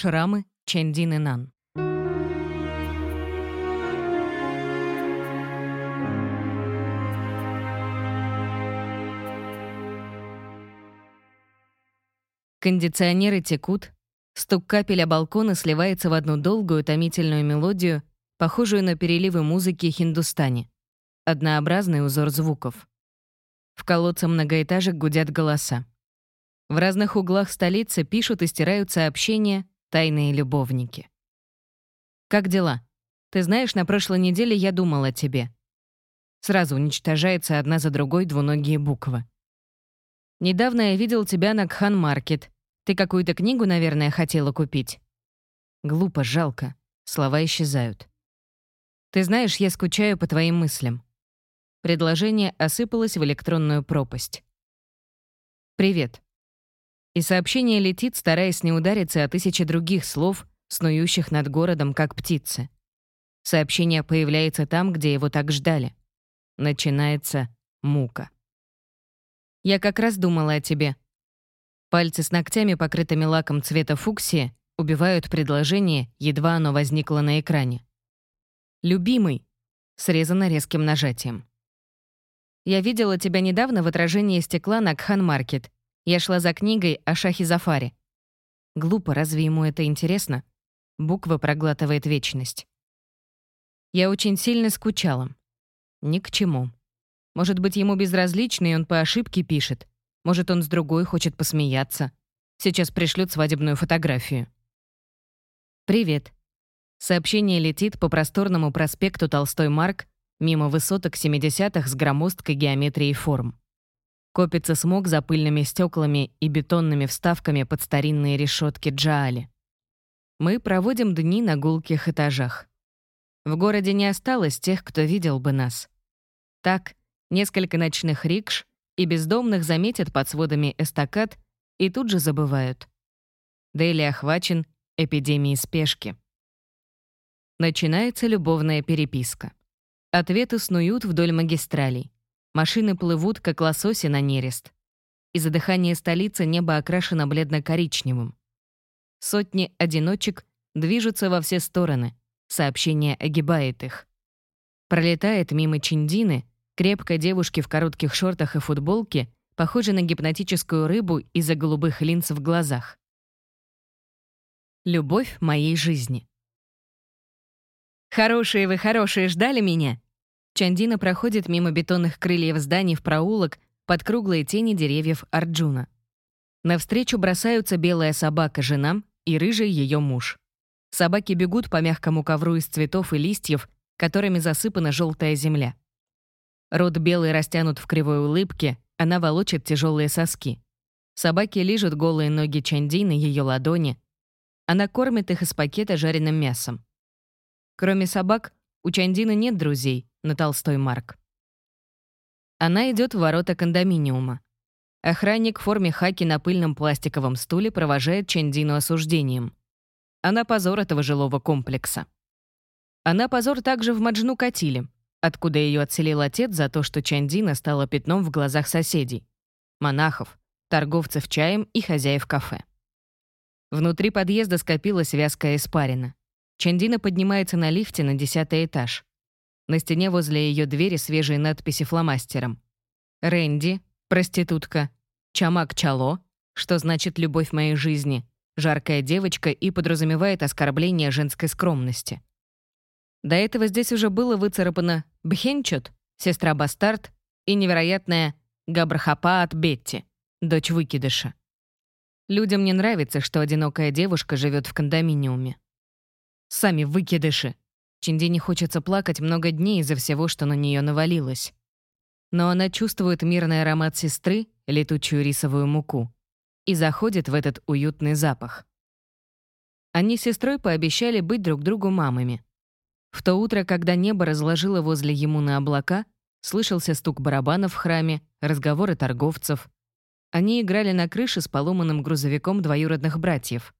Шрамы Чендин и Нан. Кондиционеры текут, стук капель о балконы сливается в одну долгую томительную мелодию, похожую на переливы музыки хиндустани. Однообразный узор звуков. В колодце многоэтажек гудят голоса. В разных углах столицы пишут и стирают сообщения тайные любовники. «Как дела? Ты знаешь, на прошлой неделе я думал о тебе». Сразу уничтожается одна за другой двуногие буквы. Недавно я видел тебя на Кхан-маркет. Ты какую-то книгу, наверное, хотела купить. Глупо, жалко. Слова исчезают. Ты знаешь, я скучаю по твоим мыслям. Предложение осыпалось в электронную пропасть. «Привет». И сообщение летит, стараясь не удариться о тысячи других слов, снующих над городом, как птицы. Сообщение появляется там, где его так ждали. Начинается мука. Я как раз думала о тебе. Пальцы с ногтями, покрытыми лаком цвета фуксии, убивают предложение, едва оно возникло на экране. «Любимый» срезано резким нажатием. «Я видела тебя недавно в отражении стекла на Кхан-маркет. Я шла за книгой о Шахе Зафаре». Глупо, разве ему это интересно? Буква проглатывает вечность. Я очень сильно скучала. Ни к чему. Может быть, ему безразлично, и он по ошибке пишет. Может, он с другой хочет посмеяться. Сейчас пришлют свадебную фотографию. «Привет». Сообщение летит по просторному проспекту Толстой Марк мимо высоток 70-х с громоздкой геометрией форм. Копится смог за пыльными стеклами и бетонными вставками под старинные решетки Джаали. Мы проводим дни на гулких этажах. В городе не осталось тех, кто видел бы нас. Так, Несколько ночных рикш и бездомных заметят под сводами эстакад и тут же забывают. Дели охвачен эпидемией спешки. Начинается любовная переписка. Ответы снуют вдоль магистралей. Машины плывут, как лососи на нерест. Из-за дыхания столицы небо окрашено бледно-коричневым. Сотни одиночек движутся во все стороны. Сообщение огибает их. Пролетает мимо Чиндины, Крепкой девушки в коротких шортах и футболке, похожей на гипнотическую рыбу из-за голубых линз в глазах. Любовь моей жизни. «Хорошие вы, хорошие, ждали меня?» Чандина проходит мимо бетонных крыльев зданий в проулок под круглые тени деревьев Арджуна. Навстречу бросаются белая собака, жена и рыжий ее муж. Собаки бегут по мягкому ковру из цветов и листьев, которыми засыпана желтая земля. Рот белый растянут в кривой улыбке, она волочит тяжелые соски. Собаки лижут голые ноги Чанди на ее ладони. Она кормит их из пакета жареным мясом. Кроме собак, у Чандины нет друзей на Толстой Марк. Она идет в ворота кондоминиума. Охранник в форме хаки на пыльном пластиковом стуле провожает Чандину осуждением. Она позор этого жилого комплекса. Она позор также в Маджну Катиле, откуда ее отселил отец за то, что Чандина стала пятном в глазах соседей, монахов, торговцев чаем и хозяев кафе. Внутри подъезда скопилась вязкая испарина. Чандина поднимается на лифте на десятый этаж. На стене возле ее двери свежие надписи фломастером. «Рэнди», «Проститутка», «Чамак Чало», что значит «любовь моей жизни», «Жаркая девочка» и подразумевает оскорбление женской скромности. До этого здесь уже было выцарапано Бхенчот, сестра-бастард и невероятная Габрхапаат Бетти, дочь выкидыша. Людям не нравится, что одинокая девушка живет в кондоминиуме. Сами выкидыши. Чинди не хочется плакать много дней из-за всего, что на нее навалилось. Но она чувствует мирный аромат сестры, летучую рисовую муку, и заходит в этот уютный запах. Они с сестрой пообещали быть друг другу мамами. В то утро, когда небо разложило возле ему на облака, слышался стук барабанов в храме, разговоры торговцев. Они играли на крыше с поломанным грузовиком двоюродных братьев,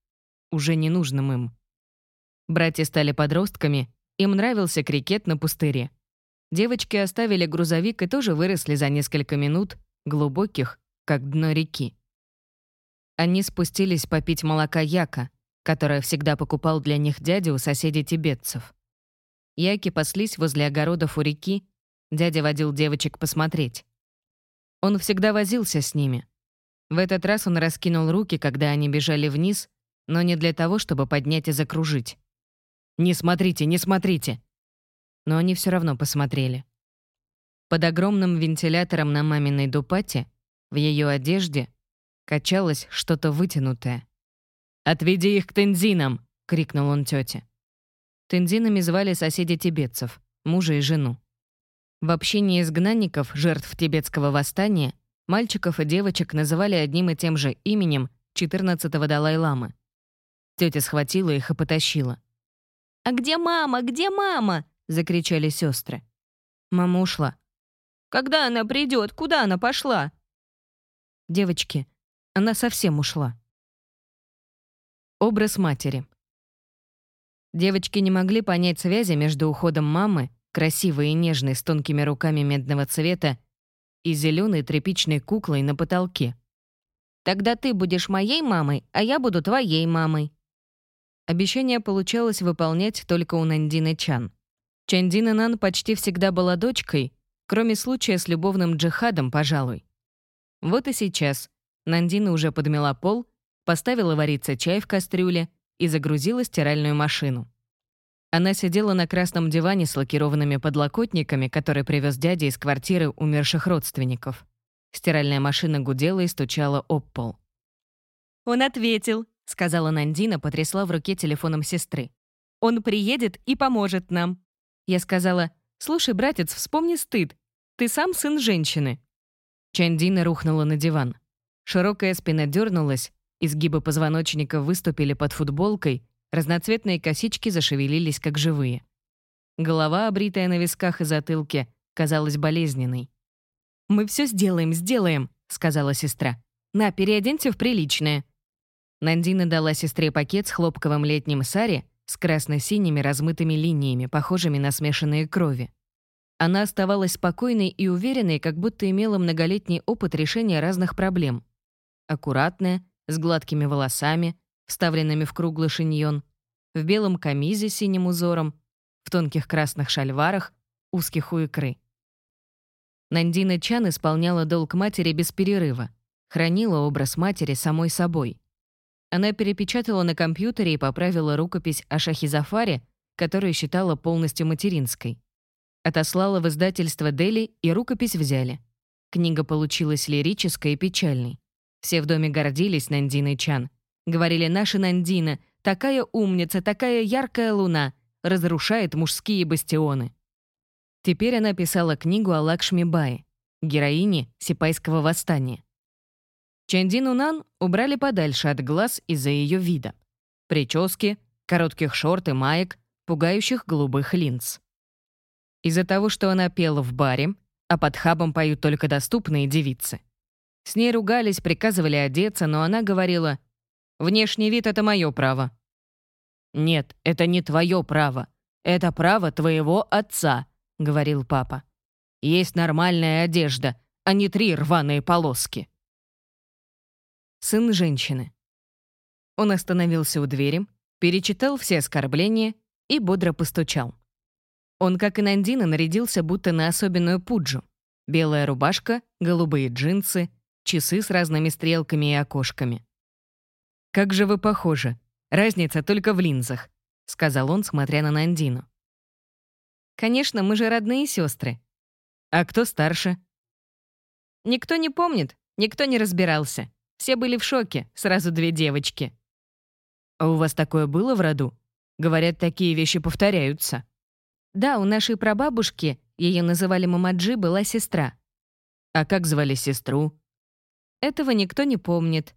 уже ненужным им. Братья стали подростками, им нравился крикет на пустыре. Девочки оставили грузовик и тоже выросли за несколько минут, глубоких, как дно реки. Они спустились попить молока яка, которое всегда покупал для них дядя у соседей тибетцев. Яки паслись возле огородов у реки, дядя водил девочек посмотреть. Он всегда возился с ними. В этот раз он раскинул руки, когда они бежали вниз, но не для того, чтобы поднять и закружить. «Не смотрите, не смотрите!» Но они все равно посмотрели. Под огромным вентилятором на маминой дупате, в ее одежде, качалось что-то вытянутое. «Отведи их к тензинам!» — крикнул он тете. Тензинами звали соседи тибетцев, мужа и жену. В общении изгнанников, жертв тибетского восстания, мальчиков и девочек называли одним и тем же именем 14-го Далай-ламы. Тетя схватила их и потащила. «А где мама? Где мама?» — закричали сестры. Мама ушла. «Когда она придет? Куда она пошла?» «Девочки, она совсем ушла». Образ матери. Девочки не могли понять связи между уходом мамы, красивой и нежной с тонкими руками медного цвета, и зеленой тряпичной куклой на потолке. «Тогда ты будешь моей мамой, а я буду твоей мамой». Обещание получалось выполнять только у Нандины Чан. Чандина Нан почти всегда была дочкой, кроме случая с любовным джихадом, пожалуй. Вот и сейчас Нандина уже подмела пол поставила вариться чай в кастрюле и загрузила стиральную машину. Она сидела на красном диване с лакированными подлокотниками, который привез дядя из квартиры умерших родственников. Стиральная машина гудела и стучала об пол. «Он ответил», — сказала Нандина, потрясла в руке телефоном сестры. «Он приедет и поможет нам». Я сказала, «Слушай, братец, вспомни стыд. Ты сам сын женщины». Чандина рухнула на диван. Широкая спина дернулась, Изгибы позвоночника выступили под футболкой, разноцветные косички зашевелились как живые. Голова, обритая на висках и затылке, казалась болезненной. «Мы все сделаем, сделаем», — сказала сестра. «На, переоденься в приличное». Нандина дала сестре пакет с хлопковым летним сари с красно-синими размытыми линиями, похожими на смешанные крови. Она оставалась спокойной и уверенной, как будто имела многолетний опыт решения разных проблем. Аккуратная, с гладкими волосами, вставленными в круглый шиньон, в белом камизе с синим узором, в тонких красных шальварах, узких у икры. Нандина Чан исполняла долг матери без перерыва, хранила образ матери самой собой. Она перепечатала на компьютере и поправила рукопись о Шахизафаре, которую считала полностью материнской. Отослала в издательство Дели, и рукопись взяли. Книга получилась лирической и печальной. Все в доме гордились Нандиной Чан. Говорили, наша Нандина, такая умница, такая яркая луна, разрушает мужские бастионы. Теперь она писала книгу о Лакшми Бае, героине Сипайского восстания. Чандину Нан убрали подальше от глаз из-за ее вида. Прически, коротких шорт и маек, пугающих голубых линз. Из-за того, что она пела в баре, а под хабом поют только доступные девицы. С ней ругались, приказывали одеться, но она говорила, «Внешний вид — это мое право». «Нет, это не твое право. Это право твоего отца», — говорил папа. «Есть нормальная одежда, а не три рваные полоски». Сын женщины. Он остановился у двери, перечитал все оскорбления и бодро постучал. Он, как и Нандина, нарядился будто на особенную пуджу. Белая рубашка, голубые джинсы, часы с разными стрелками и окошками. «Как же вы похожи. Разница только в линзах», — сказал он, смотря на Нандину. «Конечно, мы же родные сестры. А кто старше?» «Никто не помнит, никто не разбирался. Все были в шоке, сразу две девочки». «А у вас такое было в роду? Говорят, такие вещи повторяются». «Да, у нашей прабабушки, ее называли Мамаджи, была сестра». «А как звали сестру?» Этого никто не помнит.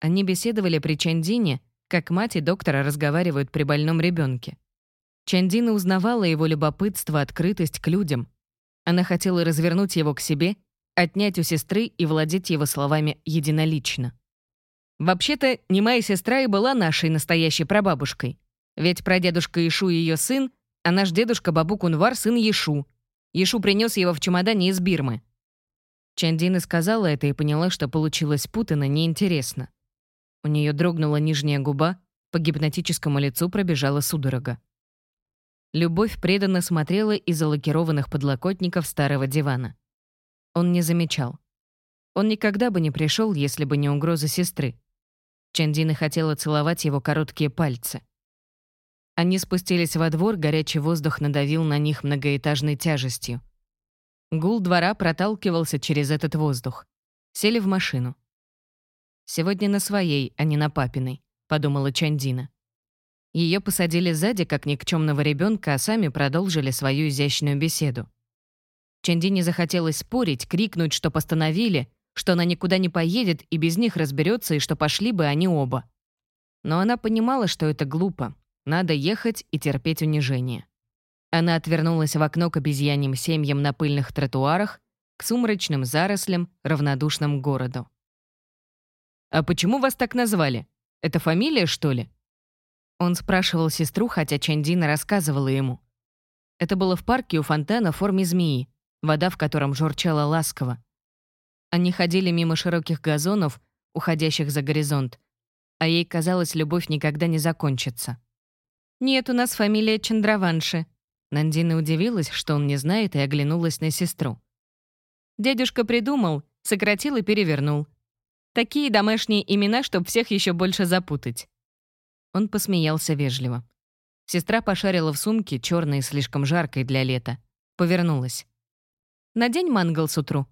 Они беседовали при Чандине, как мать и доктора разговаривают при больном ребенке. Чандина узнавала его любопытство, открытость к людям. Она хотела развернуть его к себе, отнять у сестры и владеть его словами единолично. Вообще-то, не моя сестра и была нашей настоящей прабабушкой. Ведь прадедушка Ишу ее сын, а наш дедушка Бабу Кунвар сын Ешу. Ешу принес его в чемодане из Бирмы. Чандина сказала это и поняла, что получилось путано, неинтересно. У нее дрогнула нижняя губа, По гипнотическому лицу пробежала судорога. Любовь преданно смотрела из-за лакированных подлокотников старого дивана. Он не замечал. Он никогда бы не пришел, если бы не угроза сестры. Чандина хотела целовать его короткие пальцы. Они спустились во двор, горячий воздух надавил на них многоэтажной тяжестью. Гул двора проталкивался через этот воздух. Сели в машину. «Сегодня на своей, а не на папиной», — подумала Чандина. Ее посадили сзади, как никчемного ребенка, а сами продолжили свою изящную беседу. Чандине захотелось спорить, крикнуть, что постановили, что она никуда не поедет и без них разберется, и что пошли бы они оба. Но она понимала, что это глупо. Надо ехать и терпеть унижение. Она отвернулась в окно к обезьяньим семьям на пыльных тротуарах, к сумрачным зарослям, равнодушным городу. «А почему вас так назвали? Это фамилия, что ли?» Он спрашивал сестру, хотя Чандина рассказывала ему. Это было в парке у фонтана в форме змеи, вода в котором журчала ласково. Они ходили мимо широких газонов, уходящих за горизонт, а ей казалось, любовь никогда не закончится. «Нет, у нас фамилия Чандраванши». Нандина удивилась, что он не знает, и оглянулась на сестру. Дядюшка придумал, сократил и перевернул. Такие домашние имена, чтобы всех еще больше запутать. Он посмеялся вежливо. Сестра пошарила в сумке, черной и слишком жаркой для лета. Повернулась. «Надень мангал с утру».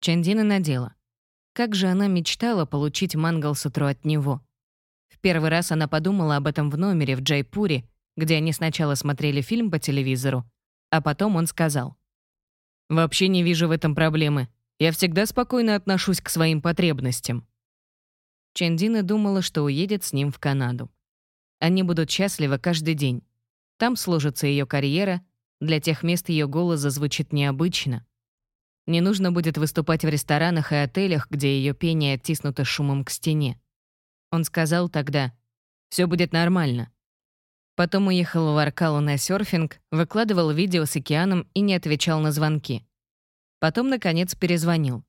Чандина надела. Как же она мечтала получить мангал с утру от него. В первый раз она подумала об этом в номере в Джайпуре, где они сначала смотрели фильм по телевизору, а потом он сказал. «Вообще не вижу в этом проблемы. Я всегда спокойно отношусь к своим потребностям». Чендина думала, что уедет с ним в Канаду. Они будут счастливы каждый день. Там сложится ее карьера, для тех мест ее голос зазвучит необычно. Не нужно будет выступать в ресторанах и отелях, где ее пение оттиснуто шумом к стене. Он сказал тогда, «Все будет нормально». Потом уехал в Аркалу на серфинг, выкладывал видео с океаном и не отвечал на звонки. Потом, наконец, перезвонил.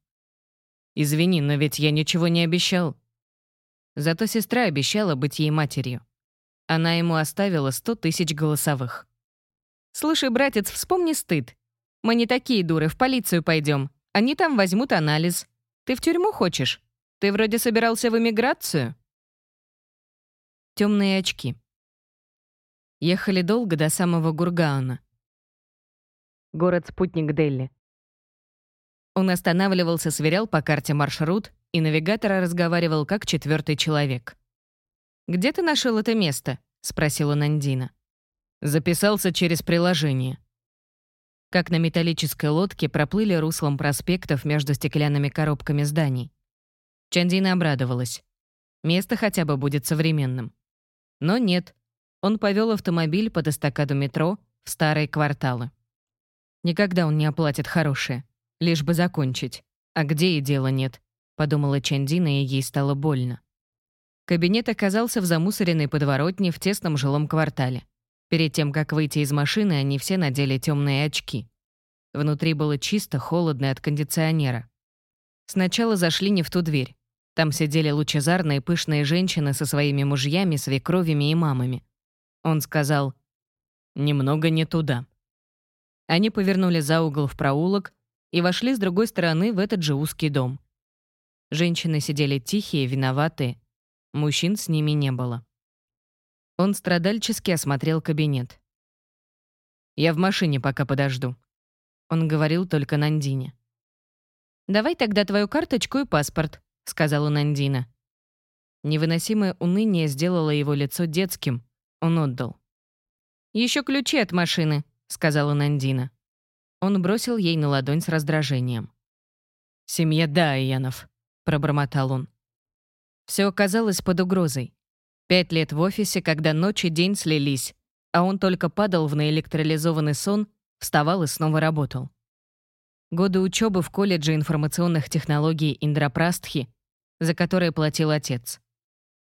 «Извини, но ведь я ничего не обещал». Зато сестра обещала быть ей матерью. Она ему оставила сто тысяч голосовых. «Слушай, братец, вспомни стыд. Мы не такие дуры, в полицию пойдем. Они там возьмут анализ. Ты в тюрьму хочешь? Ты вроде собирался в эмиграцию?» Темные очки. Ехали долго до самого Гургаона. Город-спутник Дели. Он останавливался, сверял по карте маршрут, и навигатор разговаривал как четвертый человек. «Где ты нашел это место?» — спросила Нандина. «Записался через приложение». Как на металлической лодке проплыли руслом проспектов между стеклянными коробками зданий. Чандина обрадовалась. Место хотя бы будет современным. Но нет. Он повел автомобиль под эстакаду метро в старые кварталы. Никогда он не оплатит хорошее. Лишь бы закончить. А где и дела нет. — подумала Чандина, и ей стало больно. Кабинет оказался в замусоренной подворотне в тесном жилом квартале. Перед тем, как выйти из машины, они все надели темные очки. Внутри было чисто, холодно от кондиционера. Сначала зашли не в ту дверь. Там сидели лучезарные пышные женщины со своими мужьями, свекровями и мамами. Он сказал «Немного не туда». Они повернули за угол в проулок и вошли с другой стороны в этот же узкий дом. Женщины сидели тихие, виноватые. Мужчин с ними не было. Он страдальчески осмотрел кабинет. «Я в машине пока подожду». Он говорил только Нандине. «Давай тогда твою карточку и паспорт», — сказала Нандина. Невыносимое уныние сделало его лицо детским. Он отдал. «Еще ключи от машины», — сказала Нандина. Он бросил ей на ладонь с раздражением. «Семья Дайянов», — пробормотал он. Все оказалось под угрозой. Пять лет в офисе, когда ночь и день слились, а он только падал в наэлектролизованный сон, вставал и снова работал. Годы учебы в колледже информационных технологий Индрапрастхи, за которые платил отец.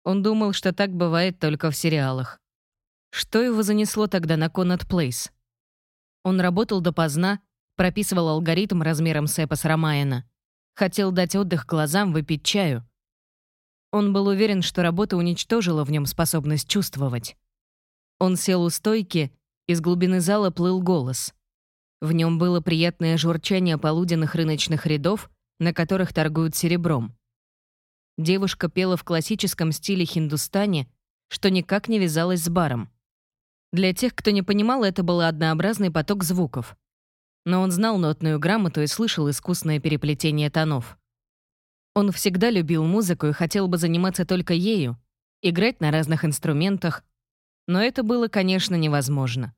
Он думал, что так бывает только в сериалах. Что его занесло тогда на Коннет Плейс? Он работал допоздна, прописывал алгоритм размером с эпос Рамаяна — Хотел дать отдых глазам, выпить чаю. Он был уверен, что работа уничтожила в нем способность чувствовать. Он сел у стойки, из глубины зала плыл голос. В нем было приятное журчание полуденных рыночных рядов, на которых торгуют серебром. Девушка пела в классическом стиле хиндустане, что никак не вязалось с баром. Для тех, кто не понимал, это был однообразный поток звуков. Но он знал нотную грамоту и слышал искусное переплетение тонов. Он всегда любил музыку и хотел бы заниматься только ею, играть на разных инструментах, но это было, конечно, невозможно.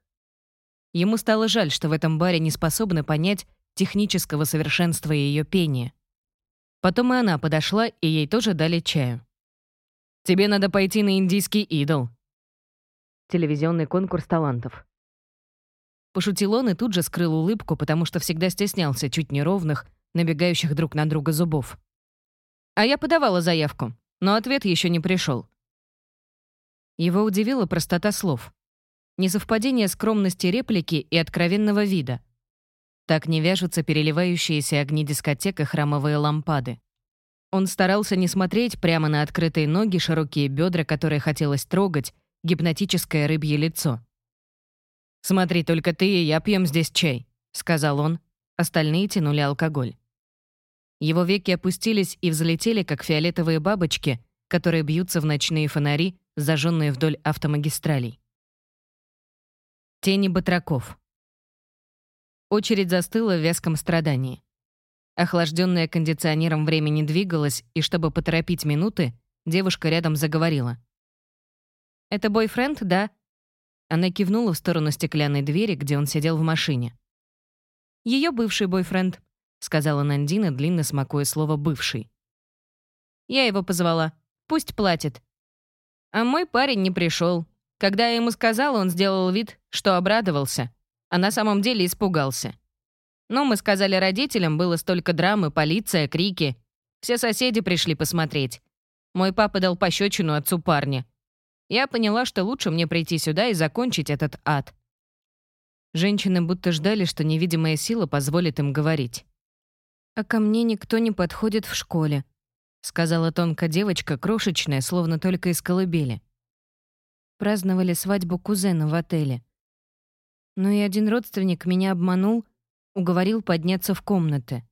Ему стало жаль, что в этом баре не способны понять технического совершенства ее пения. Потом и она подошла, и ей тоже дали чаю. «Тебе надо пойти на индийский идол». Телевизионный конкурс талантов. Пошутил он и тут же скрыл улыбку, потому что всегда стеснялся чуть неровных, набегающих друг на друга зубов. А я подавала заявку, но ответ еще не пришел. Его удивила простота слов. Несовпадение скромности реплики и откровенного вида. Так не вяжутся переливающиеся огни дискотек и храмовые лампады. Он старался не смотреть прямо на открытые ноги, широкие бедра, которые хотелось трогать, гипнотическое рыбье лицо. «Смотри, только ты и я пьем здесь чай», — сказал он. Остальные тянули алкоголь. Его веки опустились и взлетели, как фиолетовые бабочки, которые бьются в ночные фонари, зажженные вдоль автомагистралей. Тени батраков. Очередь застыла в вязком страдании. Охлажденная кондиционером время не двигалось, и чтобы поторопить минуты, девушка рядом заговорила. «Это бойфренд, да?» Она кивнула в сторону стеклянной двери, где он сидел в машине. Ее бывший бойфренд», сказала Нандина, длинно смакуя слово «бывший». Я его позвала. Пусть платит. А мой парень не пришел. Когда я ему сказала, он сделал вид, что обрадовался, а на самом деле испугался. Но мы сказали родителям, было столько драмы, полиция, крики. Все соседи пришли посмотреть. Мой папа дал пощечину отцу парня. Я поняла, что лучше мне прийти сюда и закончить этот ад. Женщины будто ждали, что невидимая сила позволит им говорить. «А ко мне никто не подходит в школе», — сказала тонкая девочка, крошечная, словно только из колыбели. Праздновали свадьбу кузена в отеле. Но и один родственник меня обманул, уговорил подняться в комнаты.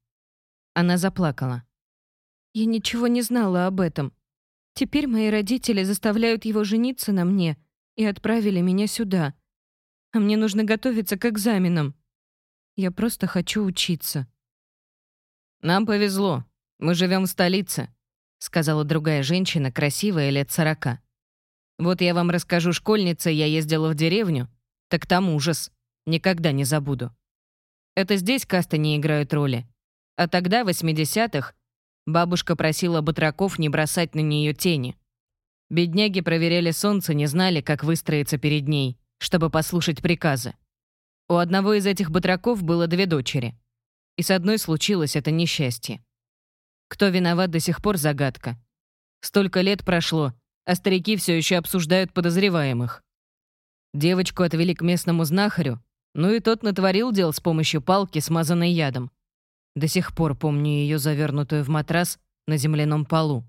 Она заплакала. «Я ничего не знала об этом. Теперь мои родители заставляют его жениться на мне и отправили меня сюда. А мне нужно готовиться к экзаменам. Я просто хочу учиться». «Нам повезло. Мы живем в столице», — сказала другая женщина, красивая, лет сорока. «Вот я вам расскажу, школьница, я ездила в деревню. Так там ужас. Никогда не забуду. Это здесь касты не играют роли. А тогда, в 80-х, бабушка просила батраков не бросать на нее тени. Бедняги проверяли солнце, не знали, как выстроиться перед ней, чтобы послушать приказы. У одного из этих батраков было две дочери — и с одной случилось это несчастье. Кто виноват до сих пор загадка. Столько лет прошло, а старики все еще обсуждают подозреваемых. Девочку отвели к местному знахарю, ну и тот натворил дел с помощью палки, смазанной ядом. До сих пор помню ее завернутую в матрас на земляном полу.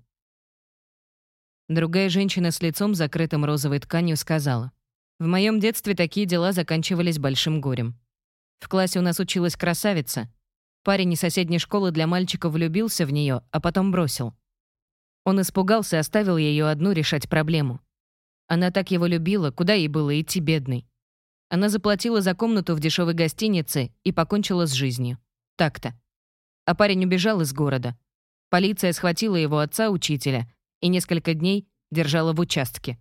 Другая женщина с лицом, закрытым розовой тканью, сказала. «В моем детстве такие дела заканчивались большим горем. В классе у нас училась красавица, Парень из соседней школы для мальчика влюбился в нее, а потом бросил. Он испугался и оставил ее одну решать проблему. Она так его любила, куда ей было идти бедной. Она заплатила за комнату в дешевой гостинице и покончила с жизнью. Так-то. А парень убежал из города. Полиция схватила его отца-учителя и несколько дней держала в участке.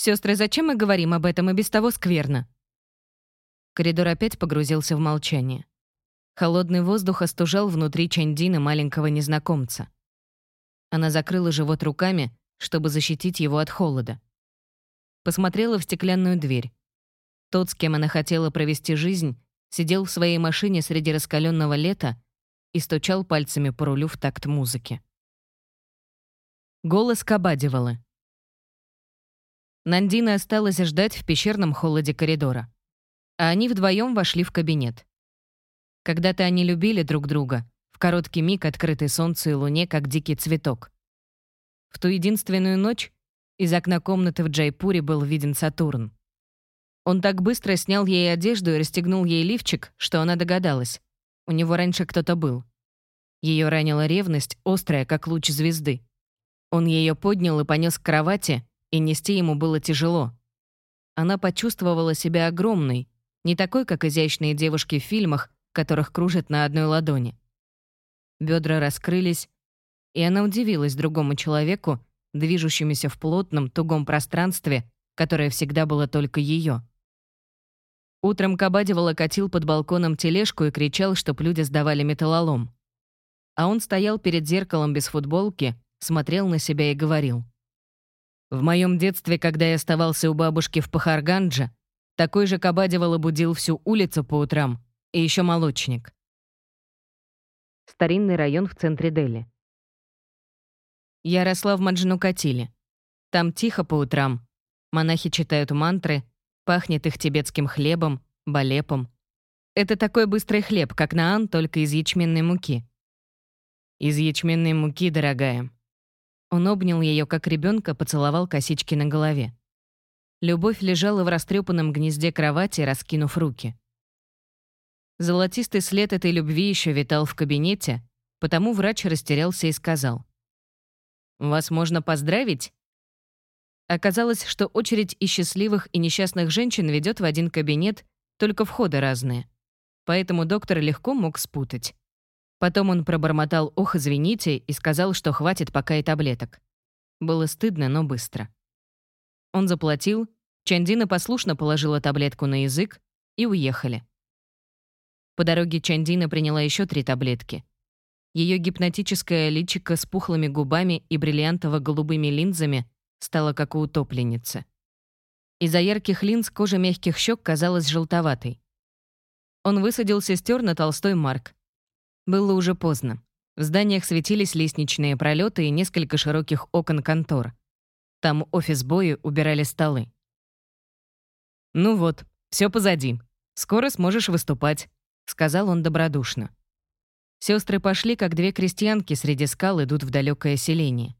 Сестры, зачем мы говорим об этом и без того скверно?» Коридор опять погрузился в молчание. Холодный воздух остужал внутри Чандина маленького незнакомца. Она закрыла живот руками, чтобы защитить его от холода. Посмотрела в стеклянную дверь. Тот, с кем она хотела провести жизнь, сидел в своей машине среди раскаленного лета и стучал пальцами по рулю в такт музыки. Голос Кабадивала. Нандина осталась ждать в пещерном холоде коридора. А они вдвоем вошли в кабинет. Когда-то они любили друг друга, в короткий миг открытый солнцу и луне, как дикий цветок. В ту единственную ночь из окна комнаты в Джайпуре был виден Сатурн. Он так быстро снял ей одежду и расстегнул ей лифчик, что она догадалась. У него раньше кто-то был. Ее ранила ревность, острая, как луч звезды. Он ее поднял и понес к кровати, и нести ему было тяжело. Она почувствовала себя огромной, не такой, как изящные девушки в фильмах, которых кружат на одной ладони. Бедра раскрылись, и она удивилась другому человеку, движущемуся в плотном, тугом пространстве, которое всегда было только ее. Утром Кабадева катил под балконом тележку и кричал, чтоб люди сдавали металлолом. А он стоял перед зеркалом без футболки, смотрел на себя и говорил. «В моем детстве, когда я оставался у бабушки в Пахаргандже, такой же Кабадевала будил всю улицу по утрам, и еще молочник. Старинный район в центре Дели. Я росла в Маджнукатиле. Там тихо по утрам. Монахи читают мантры, пахнет их тибетским хлебом, балепом. Это такой быстрый хлеб, как наан, только из ячменной муки. Из ячменной муки, дорогая. Он обнял ее как ребенка, поцеловал косички на голове. Любовь лежала в растрепанном гнезде кровати, раскинув руки. Золотистый след этой любви еще витал в кабинете, потому врач растерялся и сказал. «Вас можно поздравить?» Оказалось, что очередь из счастливых и несчастных женщин ведет в один кабинет, только входы разные. Поэтому доктор легко мог спутать. Потом он пробормотал «Ох, извините» и сказал, что хватит пока и таблеток. Было стыдно, но быстро. Он заплатил, Чандина послушно положила таблетку на язык и уехали. По дороге Чандина приняла еще три таблетки. Ее гипнотическое личико с пухлыми губами и бриллиантово-голубыми линзами стало как у утопленницы. Из-за ярких линз кожа мягких щек казалась желтоватой. Он высадил сестер на Толстой Марк. Было уже поздно. В зданиях светились лестничные пролеты и несколько широких окон контор. Там офис-бои убирали столы. «Ну вот, все позади. Скоро сможешь выступать сказал он добродушно. Сестры пошли, как две крестьянки среди скал идут в далекое селение.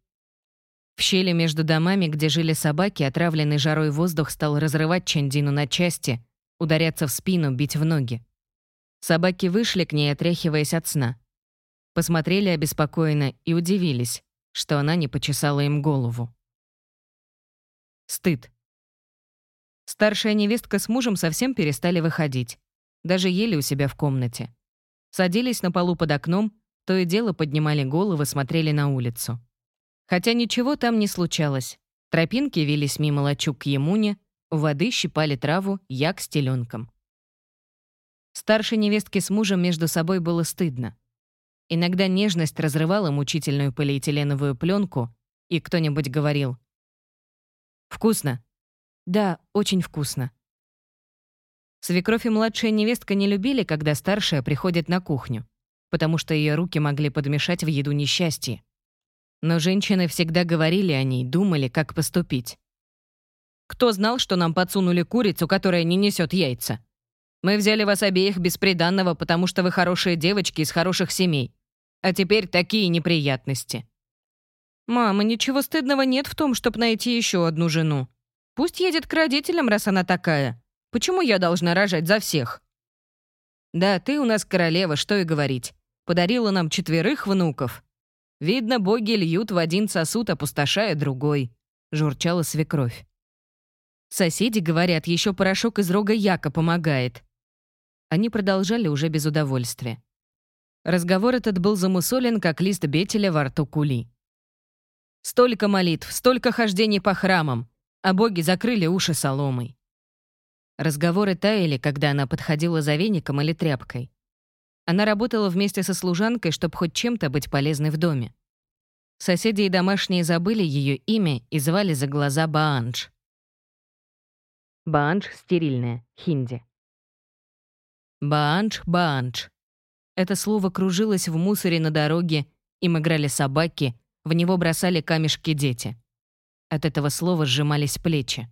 В щели между домами, где жили собаки, отравленный жарой воздух стал разрывать Чандину на части, ударяться в спину, бить в ноги. Собаки вышли к ней, отряхиваясь от сна. Посмотрели обеспокоенно и удивились, что она не почесала им голову. Стыд. Старшая невестка с мужем совсем перестали выходить даже ели у себя в комнате. Садились на полу под окном, то и дело поднимали головы, смотрели на улицу. Хотя ничего там не случалось. Тропинки вились мимо лачуг к Емуне, воды щипали траву, як с теленком. Старшей невестке с мужем между собой было стыдно. Иногда нежность разрывала мучительную полиэтиленовую пленку, и кто-нибудь говорил «Вкусно». «Да, очень вкусно». Свекровь и младшая невестка не любили, когда старшая приходит на кухню, потому что ее руки могли подмешать в еду несчастье. Но женщины всегда говорили о ней, думали, как поступить. «Кто знал, что нам подсунули курицу, которая не несет яйца? Мы взяли вас обеих бесприданного, потому что вы хорошие девочки из хороших семей. А теперь такие неприятности». «Мама, ничего стыдного нет в том, чтобы найти еще одну жену. Пусть едет к родителям, раз она такая. Почему я должна рожать за всех?» «Да, ты у нас королева, что и говорить. Подарила нам четверых внуков. Видно, боги льют в один сосуд, опустошая другой», — журчала свекровь. Соседи говорят, еще порошок из рога яка помогает. Они продолжали уже без удовольствия. Разговор этот был замусолен, как лист бетеля во рту кули. Столько молитв, столько хождений по храмам, а боги закрыли уши соломой. Разговоры таяли, когда она подходила за веником или тряпкой. Она работала вместе со служанкой, чтобы хоть чем-то быть полезной в доме. Соседи и домашние забыли ее имя и звали за глаза Баанж. Баанж — стерильная, хинди. Баанж, Баанж. Это слово кружилось в мусоре на дороге, им играли собаки, в него бросали камешки дети. От этого слова сжимались плечи.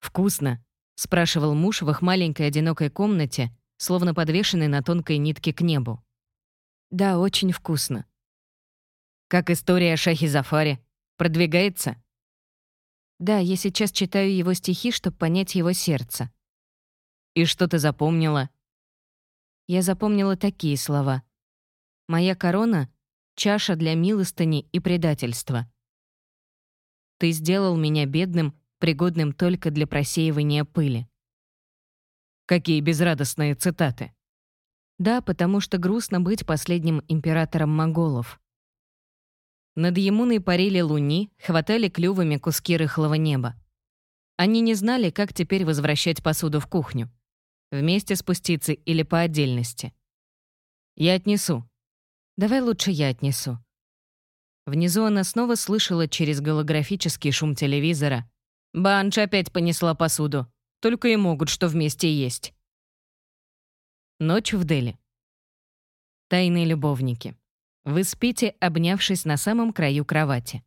«Вкусно», — спрашивал муж в их маленькой одинокой комнате, словно подвешенной на тонкой нитке к небу. «Да, очень вкусно». «Как история о Шахе Зафаре? Продвигается?» «Да, я сейчас читаю его стихи, чтобы понять его сердце». «И что ты запомнила?» Я запомнила такие слова. «Моя корона — чаша для милостыни и предательства. Ты сделал меня бедным, пригодным только для просеивания пыли». Какие безрадостные цитаты. Да, потому что грустно быть последним императором моголов. Над Емуной парили луни, хватали клювами куски рыхлого неба. Они не знали, как теперь возвращать посуду в кухню. Вместе спуститься или по отдельности. «Я отнесу». «Давай лучше я отнесу». Внизу она снова слышала через голографический шум телевизора. «Банш опять понесла посуду. Только и могут, что вместе есть». Ночь в Дели. Тайные любовники. Вы спите, обнявшись на самом краю кровати.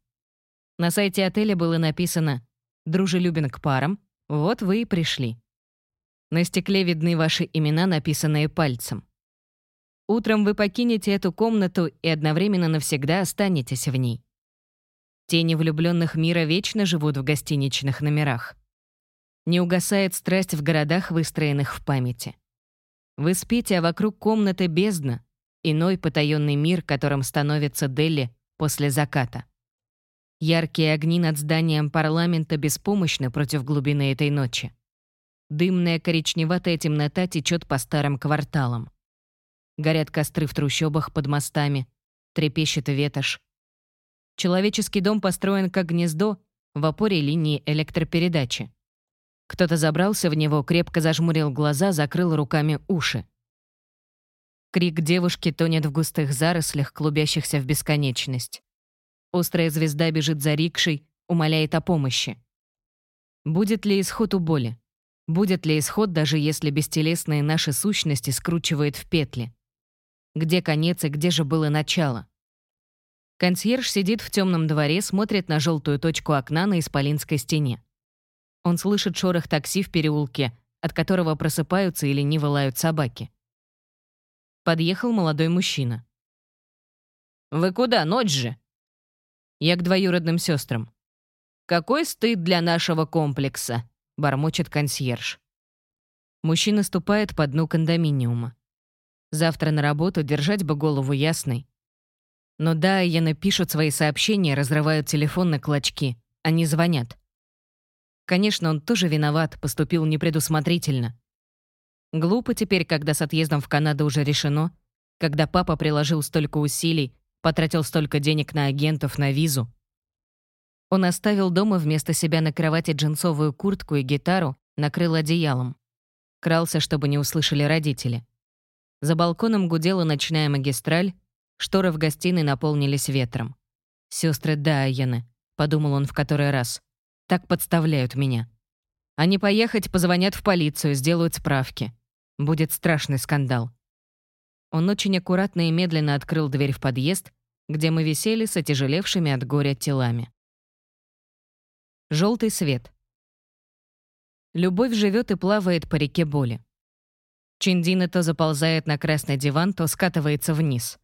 На сайте отеля было написано «Дружелюбен к парам, вот вы и пришли». На стекле видны ваши имена, написанные пальцем. Утром вы покинете эту комнату и одновременно навсегда останетесь в ней. Тени влюбленных мира вечно живут в гостиничных номерах. Не угасает страсть в городах, выстроенных в памяти. Вы спите, а вокруг комнаты бездна, иной потаенный мир, которым становится Дели после заката. Яркие огни над зданием парламента беспомощны против глубины этой ночи. Дымная коричневатая темнота течет по старым кварталам. Горят костры в трущобах под мостами, трепещет ветошь. Человеческий дом построен как гнездо в опоре линии электропередачи. Кто-то забрался в него, крепко зажмурил глаза, закрыл руками уши. Крик девушки тонет в густых зарослях, клубящихся в бесконечность. Острая звезда бежит за рикшей, умоляет о помощи. Будет ли исход у боли? Будет ли исход, даже если бестелесные наши сущности скручивают в петли? Где конец и где же было начало? Консьерж сидит в темном дворе, смотрит на желтую точку окна на исполинской стене. Он слышит шорох такси в переулке, от которого просыпаются или не вылают собаки. Подъехал молодой мужчина. «Вы куда? Ночь же!» «Я к двоюродным сестрам. «Какой стыд для нашего комплекса!» — бормочет консьерж. Мужчина ступает по дну кондоминиума. Завтра на работу держать бы голову ясной. Но да, я напишут свои сообщения, разрывают телефон на клочки. Они звонят. Конечно, он тоже виноват, поступил непредусмотрительно. Глупо теперь, когда с отъездом в Канаду уже решено, когда папа приложил столько усилий, потратил столько денег на агентов, на визу. Он оставил дома вместо себя на кровати джинсовую куртку и гитару, накрыл одеялом. Крался, чтобы не услышали родители. За балконом гудела ночная магистраль, шторы в гостиной наполнились ветром. «Сёстры Дайены», — подумал он в который раз. Так подставляют меня. Они поехать, позвонят в полицию, сделают справки. Будет страшный скандал. Он очень аккуратно и медленно открыл дверь в подъезд, где мы висели с отяжелевшими от горя телами. Желтый свет. Любовь живет и плавает по реке боли. Чиндина то заползает на красный диван, то скатывается вниз.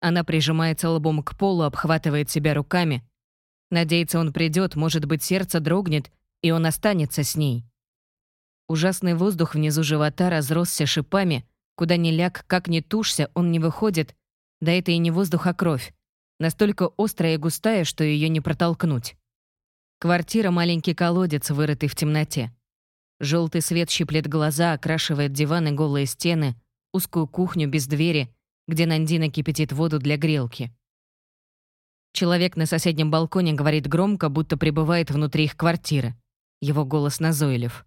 Она прижимается лбом к полу, обхватывает себя руками, Надеется, он придет, может быть, сердце дрогнет, и он останется с ней. Ужасный воздух внизу живота разросся шипами, куда ни ляг, как ни тушься, он не выходит. Да это и не воздух, а кровь. Настолько острая и густая, что ее не протолкнуть. Квартира — маленький колодец, вырытый в темноте. Желтый свет щиплет глаза, окрашивает диваны, голые стены, узкую кухню без двери, где Нандина кипятит воду для грелки. Человек на соседнем балконе говорит громко, будто пребывает внутри их квартиры. Его голос назойлив.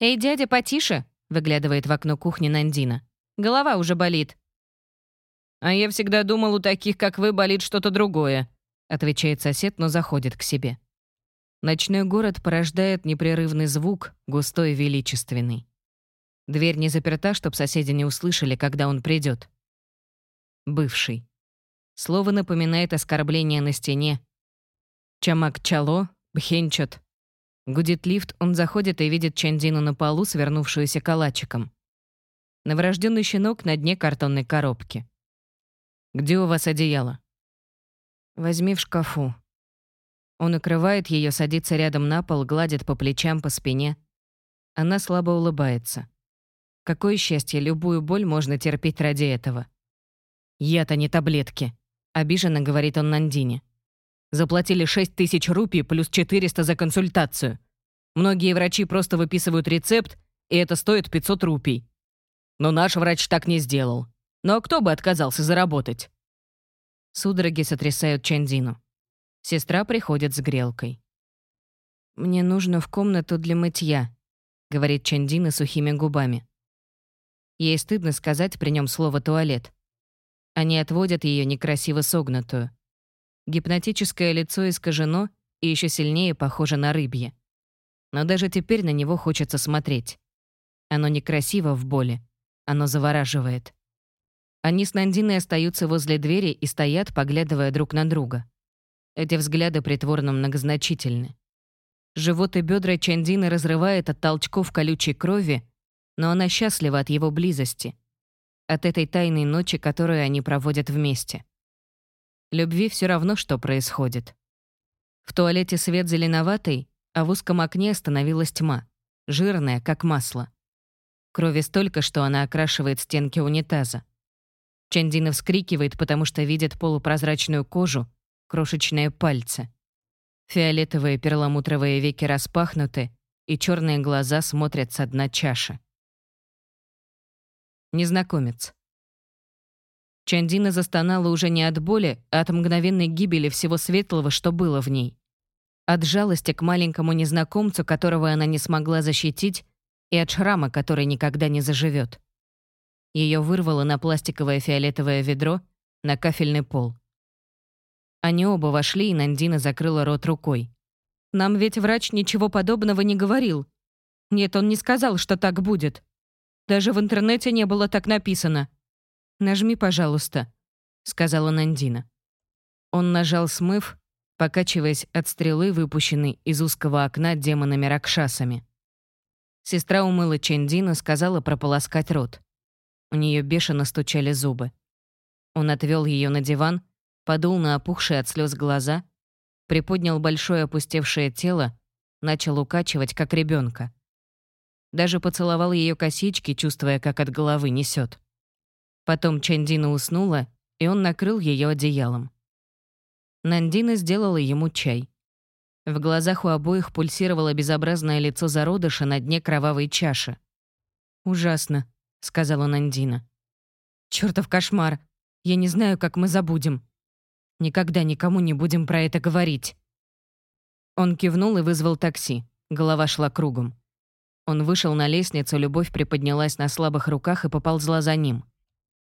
«Эй, дядя, потише!» — выглядывает в окно кухни Нандина. «Голова уже болит». «А я всегда думал, у таких, как вы, болит что-то другое», — отвечает сосед, но заходит к себе. Ночной город порождает непрерывный звук, густой и величественный. Дверь не заперта, чтоб соседи не услышали, когда он придет. Бывший. Слово напоминает оскорбление на стене. Чамак-чало, бхенчот. Гудит лифт, он заходит и видит Чандину на полу, свернувшуюся калачиком. Новорожденный щенок на дне картонной коробки. «Где у вас одеяло?» «Возьми в шкафу». Он укрывает ее, садится рядом на пол, гладит по плечам, по спине. Она слабо улыбается. Какое счастье, любую боль можно терпеть ради этого. «Я-то не таблетки», — обиженно говорит он Нандине. «Заплатили 6 тысяч рупий плюс 400 за консультацию. Многие врачи просто выписывают рецепт, и это стоит 500 рупий. Но наш врач так не сделал. Но кто бы отказался заработать?» Судороги сотрясают Чандину. Сестра приходит с грелкой. «Мне нужно в комнату для мытья», — говорит Чандина сухими губами. Ей стыдно сказать при нем слово «туалет». Они отводят ее некрасиво согнутую. Гипнотическое лицо искажено и еще сильнее похоже на рыбье. Но даже теперь на него хочется смотреть. Оно некрасиво в боли. Оно завораживает. Они с Нандиной остаются возле двери и стоят, поглядывая друг на друга. Эти взгляды притворно многозначительны. Живот и бедра Чандины разрывает от толчков колючей крови, но она счастлива от его близости, от этой тайной ночи, которую они проводят вместе. Любви все равно, что происходит. В туалете свет зеленоватый, а в узком окне становилась тьма, жирная, как масло. Крови столько, что она окрашивает стенки унитаза. Чандина вскрикивает, потому что видит полупрозрачную кожу, крошечные пальцы. Фиолетовые перламутровые веки распахнуты, и черные глаза смотрят со дна чаши. Незнакомец. Чандина застонала уже не от боли, а от мгновенной гибели всего светлого, что было в ней. От жалости к маленькому незнакомцу, которого она не смогла защитить, и от шрама, который никогда не заживет. Ее вырвало на пластиковое фиолетовое ведро, на кафельный пол. Они оба вошли, и Нандина закрыла рот рукой. «Нам ведь врач ничего подобного не говорил. Нет, он не сказал, что так будет. Даже в интернете не было так написано. Нажми, пожалуйста», — сказала Нандина. Он нажал смыв, покачиваясь от стрелы, выпущенной из узкого окна демонами-ракшасами. Сестра умыла Чендину, сказала прополоскать рот. У нее бешено стучали зубы. Он отвел ее на диван, подул на опухшие от слез глаза, приподнял большое опустевшее тело, начал укачивать, как ребенка. Даже поцеловал ее косички, чувствуя, как от головы несет. Потом Чандина уснула, и он накрыл ее одеялом. Нандина сделала ему чай. В глазах у обоих пульсировало безобразное лицо зародыша на дне кровавой чаши. «Ужасно», — сказала Нандина. «Чёртов кошмар! Я не знаю, как мы забудем». Никогда никому не будем про это говорить». Он кивнул и вызвал такси. Голова шла кругом. Он вышел на лестницу, любовь приподнялась на слабых руках и поползла за ним.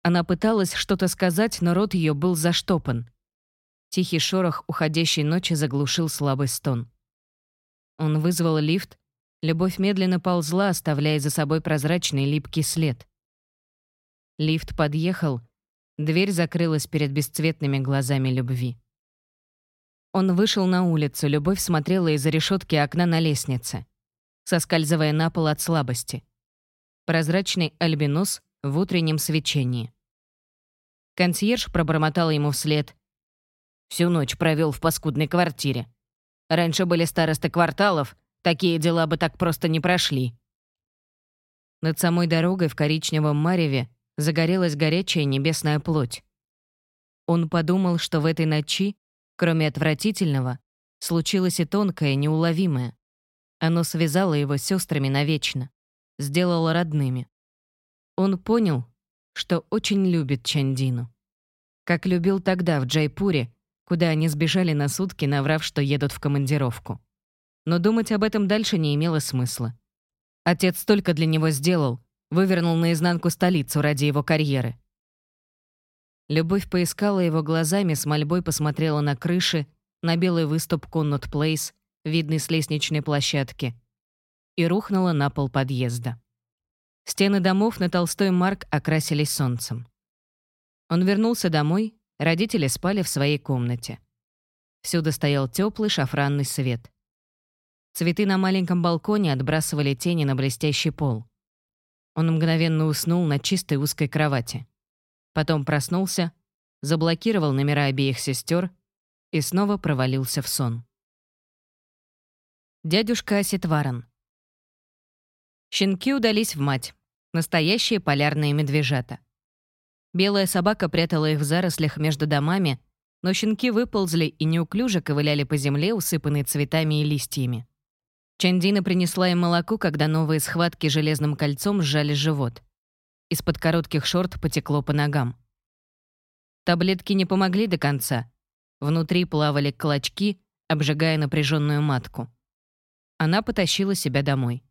Она пыталась что-то сказать, но рот ее был заштопан. Тихий шорох уходящей ночи заглушил слабый стон. Он вызвал лифт. Любовь медленно ползла, оставляя за собой прозрачный липкий след. Лифт подъехал, Дверь закрылась перед бесцветными глазами любви. Он вышел на улицу, любовь смотрела из-за решетки окна на лестнице, соскальзывая на пол от слабости. Прозрачный альбинос в утреннем свечении. Консьерж пробормотал ему вслед. «Всю ночь провел в паскудной квартире. Раньше были старосты кварталов, такие дела бы так просто не прошли». Над самой дорогой в коричневом мареве загорелась горячая небесная плоть. Он подумал, что в этой ночи, кроме отвратительного, случилось и тонкое, неуловимое. Оно связало его с сестрами навечно, сделало родными. Он понял, что очень любит Чандину. Как любил тогда в Джайпуре, куда они сбежали на сутки, наврав, что едут в командировку. Но думать об этом дальше не имело смысла. Отец столько для него сделал, вывернул наизнанку столицу ради его карьеры. Любовь поискала его глазами, с мольбой посмотрела на крыши, на белый выступ Коннот Плейс, видный с лестничной площадки, и рухнула на пол подъезда. Стены домов на Толстой Марк окрасились солнцем. Он вернулся домой, родители спали в своей комнате. Всюду стоял теплый шафранный свет. Цветы на маленьком балконе отбрасывали тени на блестящий пол. Он мгновенно уснул на чистой узкой кровати. Потом проснулся, заблокировал номера обеих сестер и снова провалился в сон. Дядюшка Осетваран. Щенки удались в мать. Настоящие полярные медвежата. Белая собака прятала их в зарослях между домами, но щенки выползли и неуклюже ковыляли по земле, усыпанной цветами и листьями. Чандина принесла им молоко, когда новые схватки железным кольцом сжали живот. Из-под коротких шорт потекло по ногам. Таблетки не помогли до конца. Внутри плавали клочки, обжигая напряженную матку. Она потащила себя домой.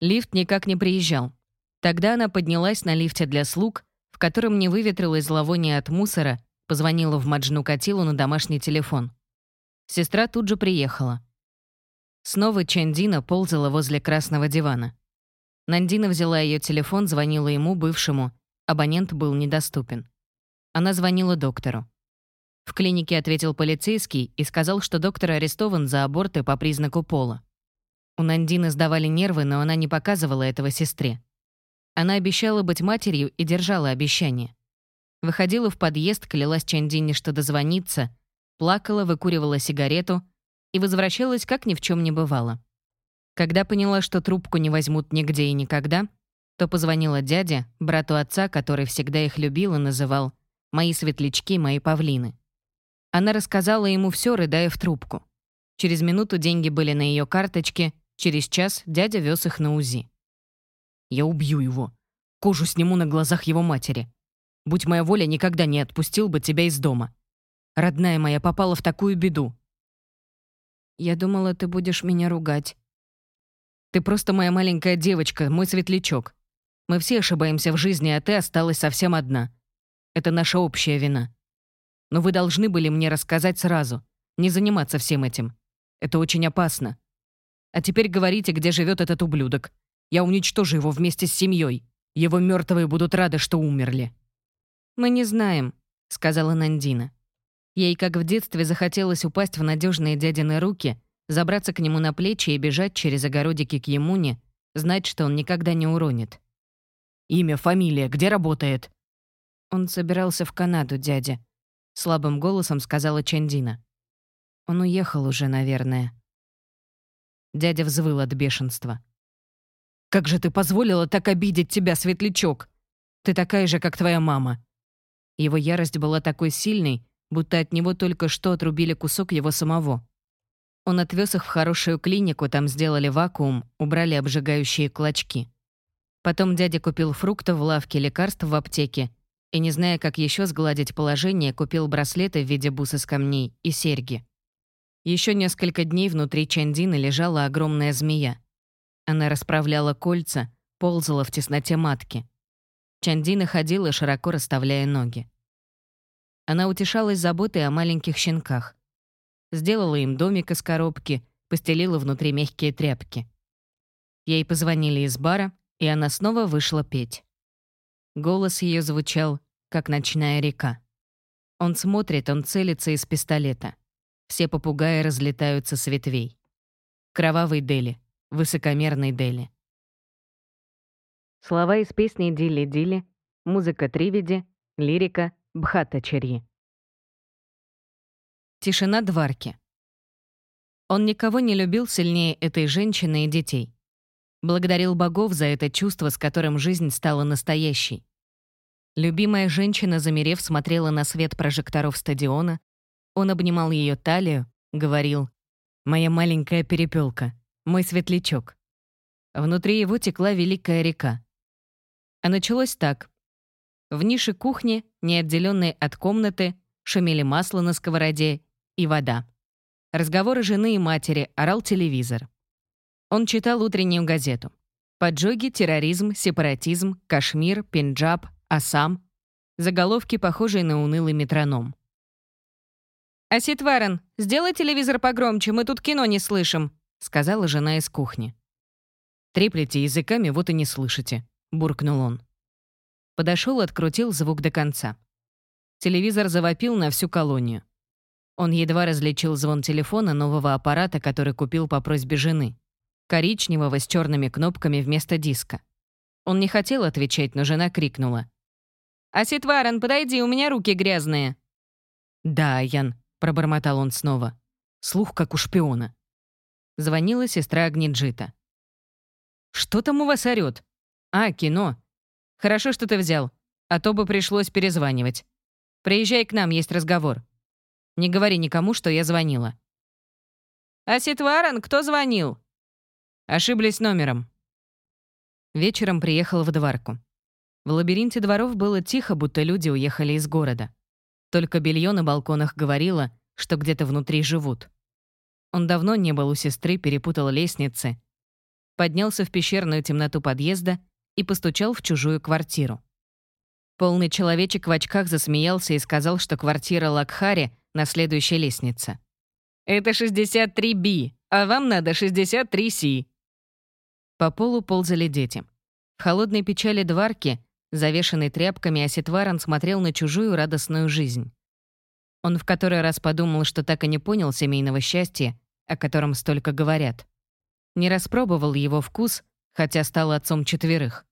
Лифт никак не приезжал. Тогда она поднялась на лифте для слуг, в котором не выветрилось зловоние от мусора, позвонила в Маджну Катилу на домашний телефон. Сестра тут же приехала. Снова Чандина ползала возле красного дивана. Нандина взяла ее телефон, звонила ему, бывшему. Абонент был недоступен. Она звонила доктору. В клинике ответил полицейский и сказал, что доктор арестован за аборты по признаку пола. У Нандины сдавали нервы, но она не показывала этого сестре. Она обещала быть матерью и держала обещание. Выходила в подъезд, клялась Чандине, что дозвонится, плакала, выкуривала сигарету и возвращалась, как ни в чем не бывало. Когда поняла, что трубку не возьмут нигде и никогда, то позвонила дяде, брату отца, который всегда их любил и называл «мои светлячки, мои павлины». Она рассказала ему все, рыдая в трубку. Через минуту деньги были на ее карточке, через час дядя вез их на УЗИ. Я убью его. Кожу сниму на глазах его матери. Будь моя воля, никогда не отпустил бы тебя из дома. Родная моя попала в такую беду. Я думала, ты будешь меня ругать. Ты просто моя маленькая девочка, мой светлячок. Мы все ошибаемся в жизни, а ты осталась совсем одна. Это наша общая вина. Но вы должны были мне рассказать сразу, не заниматься всем этим. Это очень опасно. А теперь говорите, где живет этот ублюдок. Я уничтожу его вместе с семьей. Его мертвые будут рады, что умерли». «Мы не знаем», — сказала Нандина. Ей, как в детстве, захотелось упасть в надежные дядины руки, забраться к нему на плечи и бежать через огородики к Емуне, знать, что он никогда не уронит. «Имя, фамилия, где работает?» «Он собирался в Канаду, дядя», — слабым голосом сказала Чандина. «Он уехал уже, наверное». Дядя взвыл от бешенства. Как же ты позволила так обидеть тебя, светлячок? Ты такая же, как твоя мама». Его ярость была такой сильной, будто от него только что отрубили кусок его самого. Он отвез их в хорошую клинику, там сделали вакуум, убрали обжигающие клочки. Потом дядя купил фруктов в лавке, лекарств в аптеке и, не зная, как еще сгладить положение, купил браслеты в виде бус из камней и серьги. Еще несколько дней внутри Чандины лежала огромная змея. Она расправляла кольца, ползала в тесноте матки. Чандина ходила, широко расставляя ноги. Она утешалась заботой о маленьких щенках. Сделала им домик из коробки, постелила внутри мягкие тряпки. Ей позвонили из бара, и она снова вышла петь. Голос ее звучал, как ночная река. Он смотрит, он целится из пистолета. Все попугаи разлетаются с ветвей. Кровавый Дели высокомерной Дели. Слова из песни «Дили-дили», музыка «Тривиди», лирика «Бхатачари». Тишина Дварки. Он никого не любил сильнее этой женщины и детей. Благодарил богов за это чувство, с которым жизнь стала настоящей. Любимая женщина, замерев, смотрела на свет прожекторов стадиона. Он обнимал ее талию, говорил «Моя маленькая перепелка, мой светлячок. Внутри его текла великая река. А началось так. В нише кухни, не отделенной от комнаты, шумели масло на сковороде и вода. Разговоры жены и матери, орал телевизор. Он читал утреннюю газету. Поджоги, терроризм, сепаратизм, Кашмир, Пенджаб, Ассам. Заголовки, похожие на унылый метроном. «Асит Варен, сделай телевизор погромче, мы тут кино не слышим», сказала жена из кухни. «Треплете языками, вот и не слышите», — буркнул он. Подошел, открутил звук до конца. Телевизор завопил на всю колонию. Он едва различил звон телефона нового аппарата, который купил по просьбе жены. Коричневого с черными кнопками вместо диска. Он не хотел отвечать, но жена крикнула. «Асит Варен, подойди, у меня руки грязные». «Да, Ян», — пробормотал он снова. Слух, как у шпиона. Звонила сестра Агниджита. «Что там у вас орёт?» «А, кино. Хорошо, что ты взял, а то бы пришлось перезванивать. Приезжай к нам, есть разговор. Не говори никому, что я звонила». «А Ситваран, кто звонил?» «Ошиблись номером». Вечером приехал в Дварку. В лабиринте дворов было тихо, будто люди уехали из города. Только белье на балконах говорило, что где-то внутри живут. Он давно не был у сестры, перепутал лестницы. Поднялся в пещерную темноту подъезда и постучал в чужую квартиру. Полный человечек в очках засмеялся и сказал, что квартира Лакхари на следующей лестнице. «Это 63B, а вам надо 63C». По полу ползали дети. В холодной печали дварки, завешенной тряпками, Аситваран смотрел на чужую радостную жизнь. Он в который раз подумал, что так и не понял семейного счастья, о котором столько говорят. Не распробовал его вкус, хотя стал отцом четверых.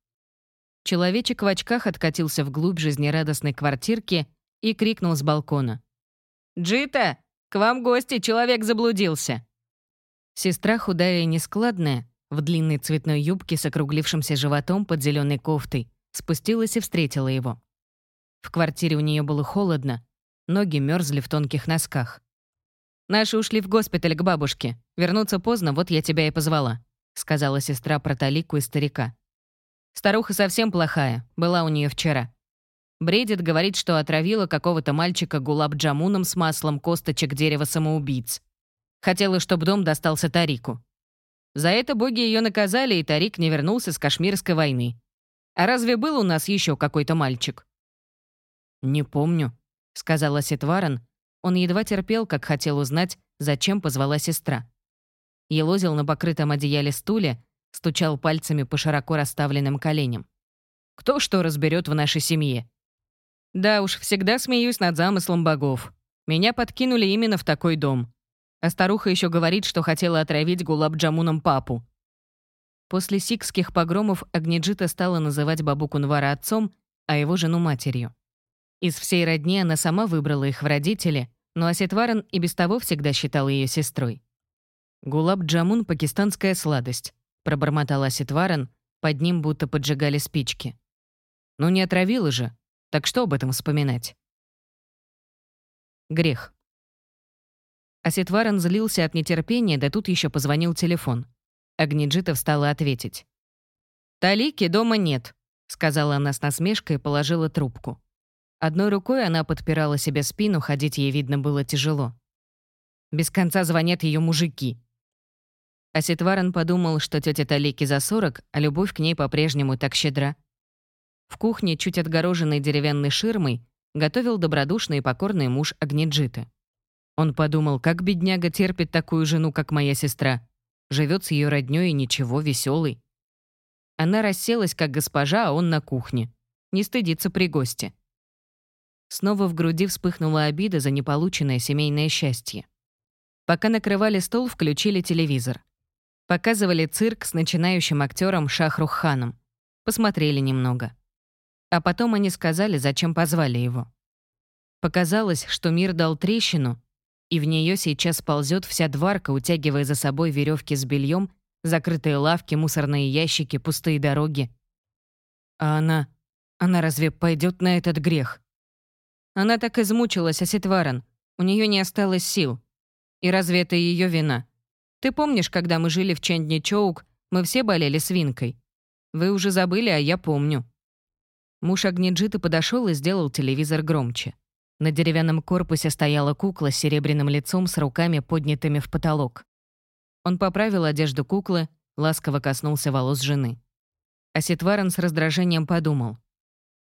Человечек в очках откатился вглубь жизнерадостной квартирки и крикнул с балкона. «Джита, к вам гости, человек заблудился!» Сестра худая и нескладная, в длинной цветной юбке с округлившимся животом под зеленой кофтой, спустилась и встретила его. В квартире у нее было холодно, ноги мерзли в тонких носках. «Наши ушли в госпиталь к бабушке. Вернуться поздно, вот я тебя и позвала», — сказала сестра про Талику и старика. «Старуха совсем плохая, была у нее вчера. Бредит, говорит, что отравила какого-то мальчика гулаб-джамуном с маслом косточек дерева самоубийц. Хотела, чтобы дом достался Тарику. За это боги ее наказали, и Тарик не вернулся с Кашмирской войны. А разве был у нас еще какой-то мальчик?» «Не помню», — сказала Сетваран, он едва терпел, как хотел узнать, зачем позвала сестра. Елозил на покрытом одеялом стуле, стучал пальцами по широко расставленным коленям. «Кто что разберет в нашей семье?» «Да уж, всегда смеюсь над замыслом богов. Меня подкинули именно в такой дом. А старуха еще говорит, что хотела отравить Гулаб-Джамуном папу». После сикхских погромов Агниджита стала называть бабу Кунвара отцом, а его жену матерью. Из всей родни она сама выбрала их в родители, но Асетваран и без того всегда считал ее сестрой. «Гулаб Джамун — пакистанская сладость», — пробормотал Асетваран, под ним будто поджигали спички. «Ну не отравила же, так что об этом вспоминать?» Грех. Асетваран злился от нетерпения, да тут еще позвонил телефон. Агниджита встала ответить. «Талики дома нет», — сказала она с насмешкой и положила трубку. Одной рукой она подпирала себе спину, ходить ей, видно, было тяжело. Без конца звонят ее мужики. А Ситварен подумал, что тетя Талики за 40, а любовь к ней по-прежнему так щедра. В кухне, чуть отгороженной деревянной ширмой, готовил добродушный и покорный муж Агниджиты. Он подумал, как бедняга терпит такую жену, как моя сестра. Живет с ее роднёй и ничего, веселый. Она расселась, как госпожа, а он на кухне. Не стыдится при госте. Снова в груди вспыхнула обида за неполученное семейное счастье. Пока накрывали стол, включили телевизор. Показывали цирк с начинающим актером Шахрухханом. Посмотрели немного. А потом они сказали, зачем позвали его. Показалось, что мир дал трещину, и в нее сейчас ползет вся дварка, утягивая за собой веревки с бельем, закрытые лавки, мусорные ящики, пустые дороги. А она... Она разве пойдет на этот грех? Она так измучилась, Аситваран. У нее не осталось сил. И разве это ее вина? Ты помнишь, когда мы жили в Чендни-Чоук, мы все болели свинкой? Вы уже забыли, а я помню». Муж Агниджиты подошел и сделал телевизор громче. На деревянном корпусе стояла кукла с серебряным лицом с руками, поднятыми в потолок. Он поправил одежду куклы, ласково коснулся волос жены. Аситваран с раздражением подумал.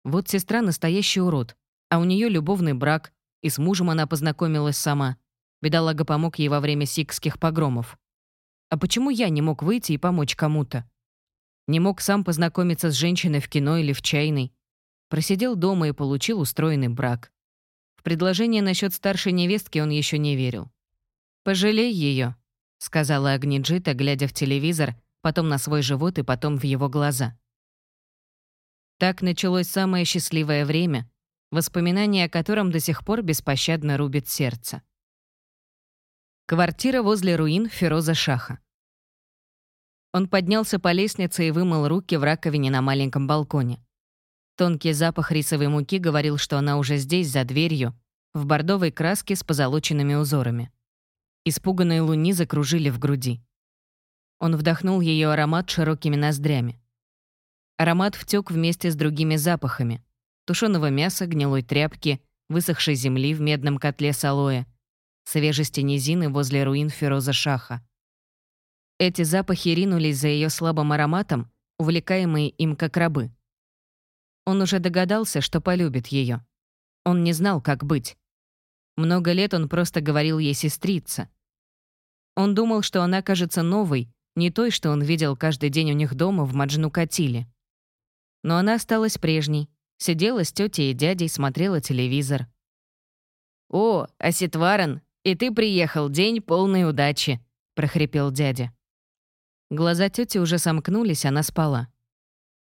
«Вот сестра настоящий урод. А у нее любовный брак, и с мужем она познакомилась сама. Бедолага помог ей во время сикских погромов. А почему я не мог выйти и помочь кому-то? Не мог сам познакомиться с женщиной в кино или в чайной. Просидел дома и получил устроенный брак. Предложение насчет старшей невестки он еще не верил. «Пожалей ее», — сказала Агниджита, глядя в телевизор, потом на свой живот и потом в его глаза. Так началось самое счастливое время, воспоминание о котором до сих пор беспощадно рубит сердце. Квартира возле руин Фероза Шаха. Он поднялся по лестнице и вымыл руки в раковине на маленьком балконе. Тонкий запах рисовой муки говорил, что она уже здесь, за дверью, в бордовой краске с позолоченными узорами. Испуганные луни закружили в груди. Он вдохнул ее аромат широкими ноздрями. Аромат втек вместе с другими запахами. Тушеного мяса, гнилой тряпки, высохшей земли в медном котле с алоэ, свежести низины возле руин Фероза Шаха. Эти запахи ринулись за ее слабым ароматом, увлекаемые им как рабы. Он уже догадался, что полюбит ее. Он не знал, как быть. Много лет он просто говорил ей сестрица. Он думал, что она кажется новой, не той, что он видел каждый день у них дома в Маджну-Катиле. Но она осталась прежней. Сидела с тетей и дядей, смотрела телевизор. «О, Аситваран, и ты приехал, день полной удачи», — прохрипел дядя. Глаза тети уже сомкнулись, она спала.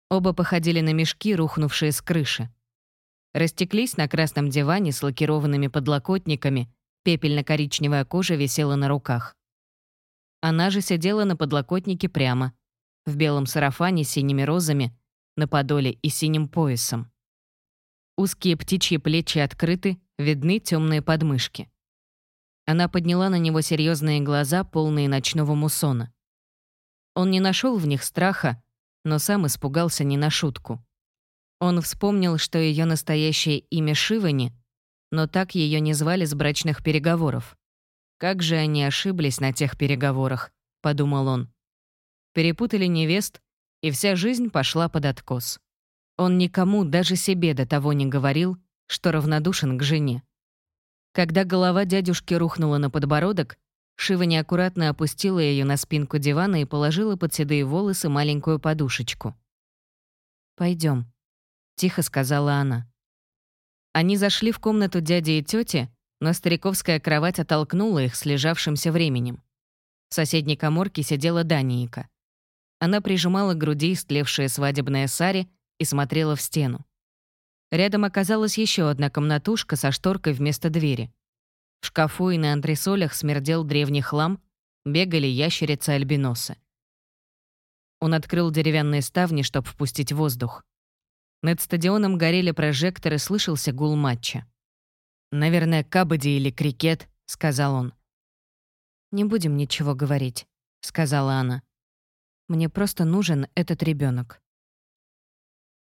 Оба походили на мешки, рухнувшие с крыши. Растеклись на красном диване с лакированными подлокотниками, пепельно-коричневая кожа висела на руках. Она же сидела на подлокотнике прямо, в белом сарафане с синими розами, на подоле и синим поясом. Узкие птичьи плечи открыты, видны темные подмышки. Она подняла на него серьезные глаза, полные ночного мусона. Он не нашел в них страха, но сам испугался не на шутку. Он вспомнил, что ее настоящее имя Шивани, но так ее не звали с брачных переговоров. Как же они ошиблись на тех переговорах, подумал он. Перепутали невест, и вся жизнь пошла под откос. Он никому, даже себе до того не говорил, что равнодушен к жене. Когда голова дядюшки рухнула на подбородок, Шива неаккуратно опустила ее на спинку дивана и положила под седые волосы маленькую подушечку. Пойдем, тихо сказала она. Они зашли в комнату дяди и тети, но стариковская кровать оттолкнула их с лежавшимся временем. В соседней коморке сидела Даниика. Она прижимала к груди истлевшее свадебное сари и смотрела в стену. Рядом оказалась еще одна комнатушка со шторкой вместо двери. В шкафу и на антресолях смердел древний хлам, бегали ящерицы-альбиносы. Он открыл деревянные ставни, чтобы впустить воздух. Над стадионом горели прожекторы, слышался гул матча. «Наверное, кабади или крикет», — сказал он. «Не будем ничего говорить», — сказала она. «Мне просто нужен этот ребенок.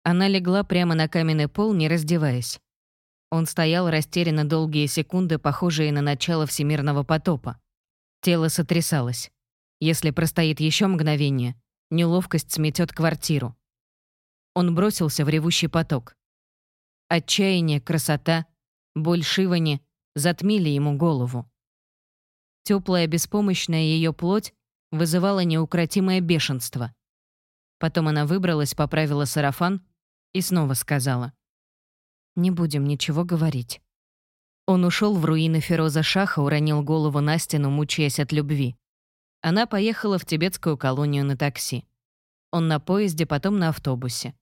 Она легла прямо на каменный пол, не раздеваясь. Он стоял растерянно долгие секунды, похожие на начало всемирного потопа. Тело сотрясалось. Если простоит еще мгновение, неловкость сметет квартиру. Он бросился в ревущий поток. Отчаяние, красота, боль Шивани затмили ему голову. Теплая, беспомощная ее плоть вызывала неукротимое бешенство. Потом она выбралась, поправила сарафан и снова сказала. Не будем ничего говорить. Он ушел в руины Фероза Шаха, уронил голову на стену, мучаясь от любви. Она поехала в тибетскую колонию на такси. Он на поезде, потом на автобусе.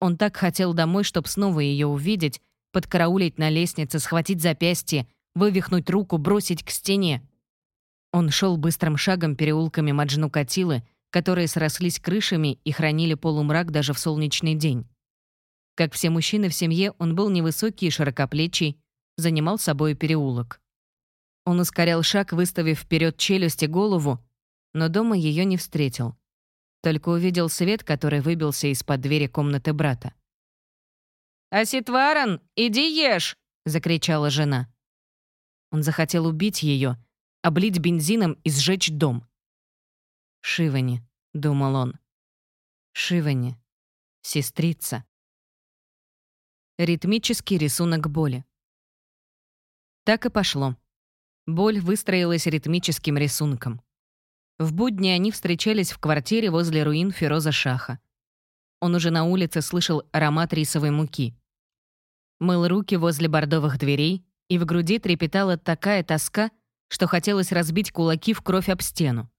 Он так хотел домой, чтобы снова ее увидеть, подкараулить на лестнице, схватить запястье, вывихнуть руку, бросить к стене. Он шел быстрым шагом переулками Маджну-Катилы, которые срослись крышами и хранили полумрак даже в солнечный день. Как все мужчины в семье, он был невысокий и широкоплечий, занимал собой переулок. Он ускорял шаг, выставив вперед челюсть и голову, но дома ее не встретил. Только увидел свет, который выбился из-под двери комнаты брата. «Аситваран, иди ешь!» — закричала жена. Он захотел убить ее, облить бензином и сжечь дом. «Шивани», — думал он. «Шивани, сестрица». Ритмический рисунок боли. Так и пошло. Боль выстроилась ритмическим рисунком. В будни они встречались в квартире возле руин Фероза Шаха. Он уже на улице слышал аромат рисовой муки. Мыл руки возле бордовых дверей, и в груди трепетала такая тоска, что хотелось разбить кулаки в кровь об стену.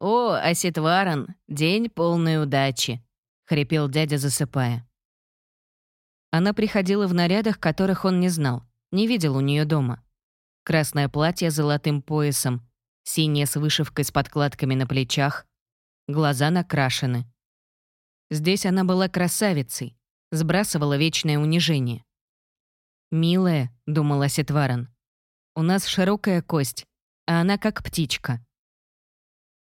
«О, Аситваран, день полной удачи!» — хрипел дядя, засыпая. Она приходила в нарядах, которых он не знал, не видел у нее дома. Красное платье с золотым поясом, синее с вышивкой с подкладками на плечах, глаза накрашены. Здесь она была красавицей, сбрасывала вечное унижение. «Милая», — думала Сетваран, — «у нас широкая кость, а она как птичка».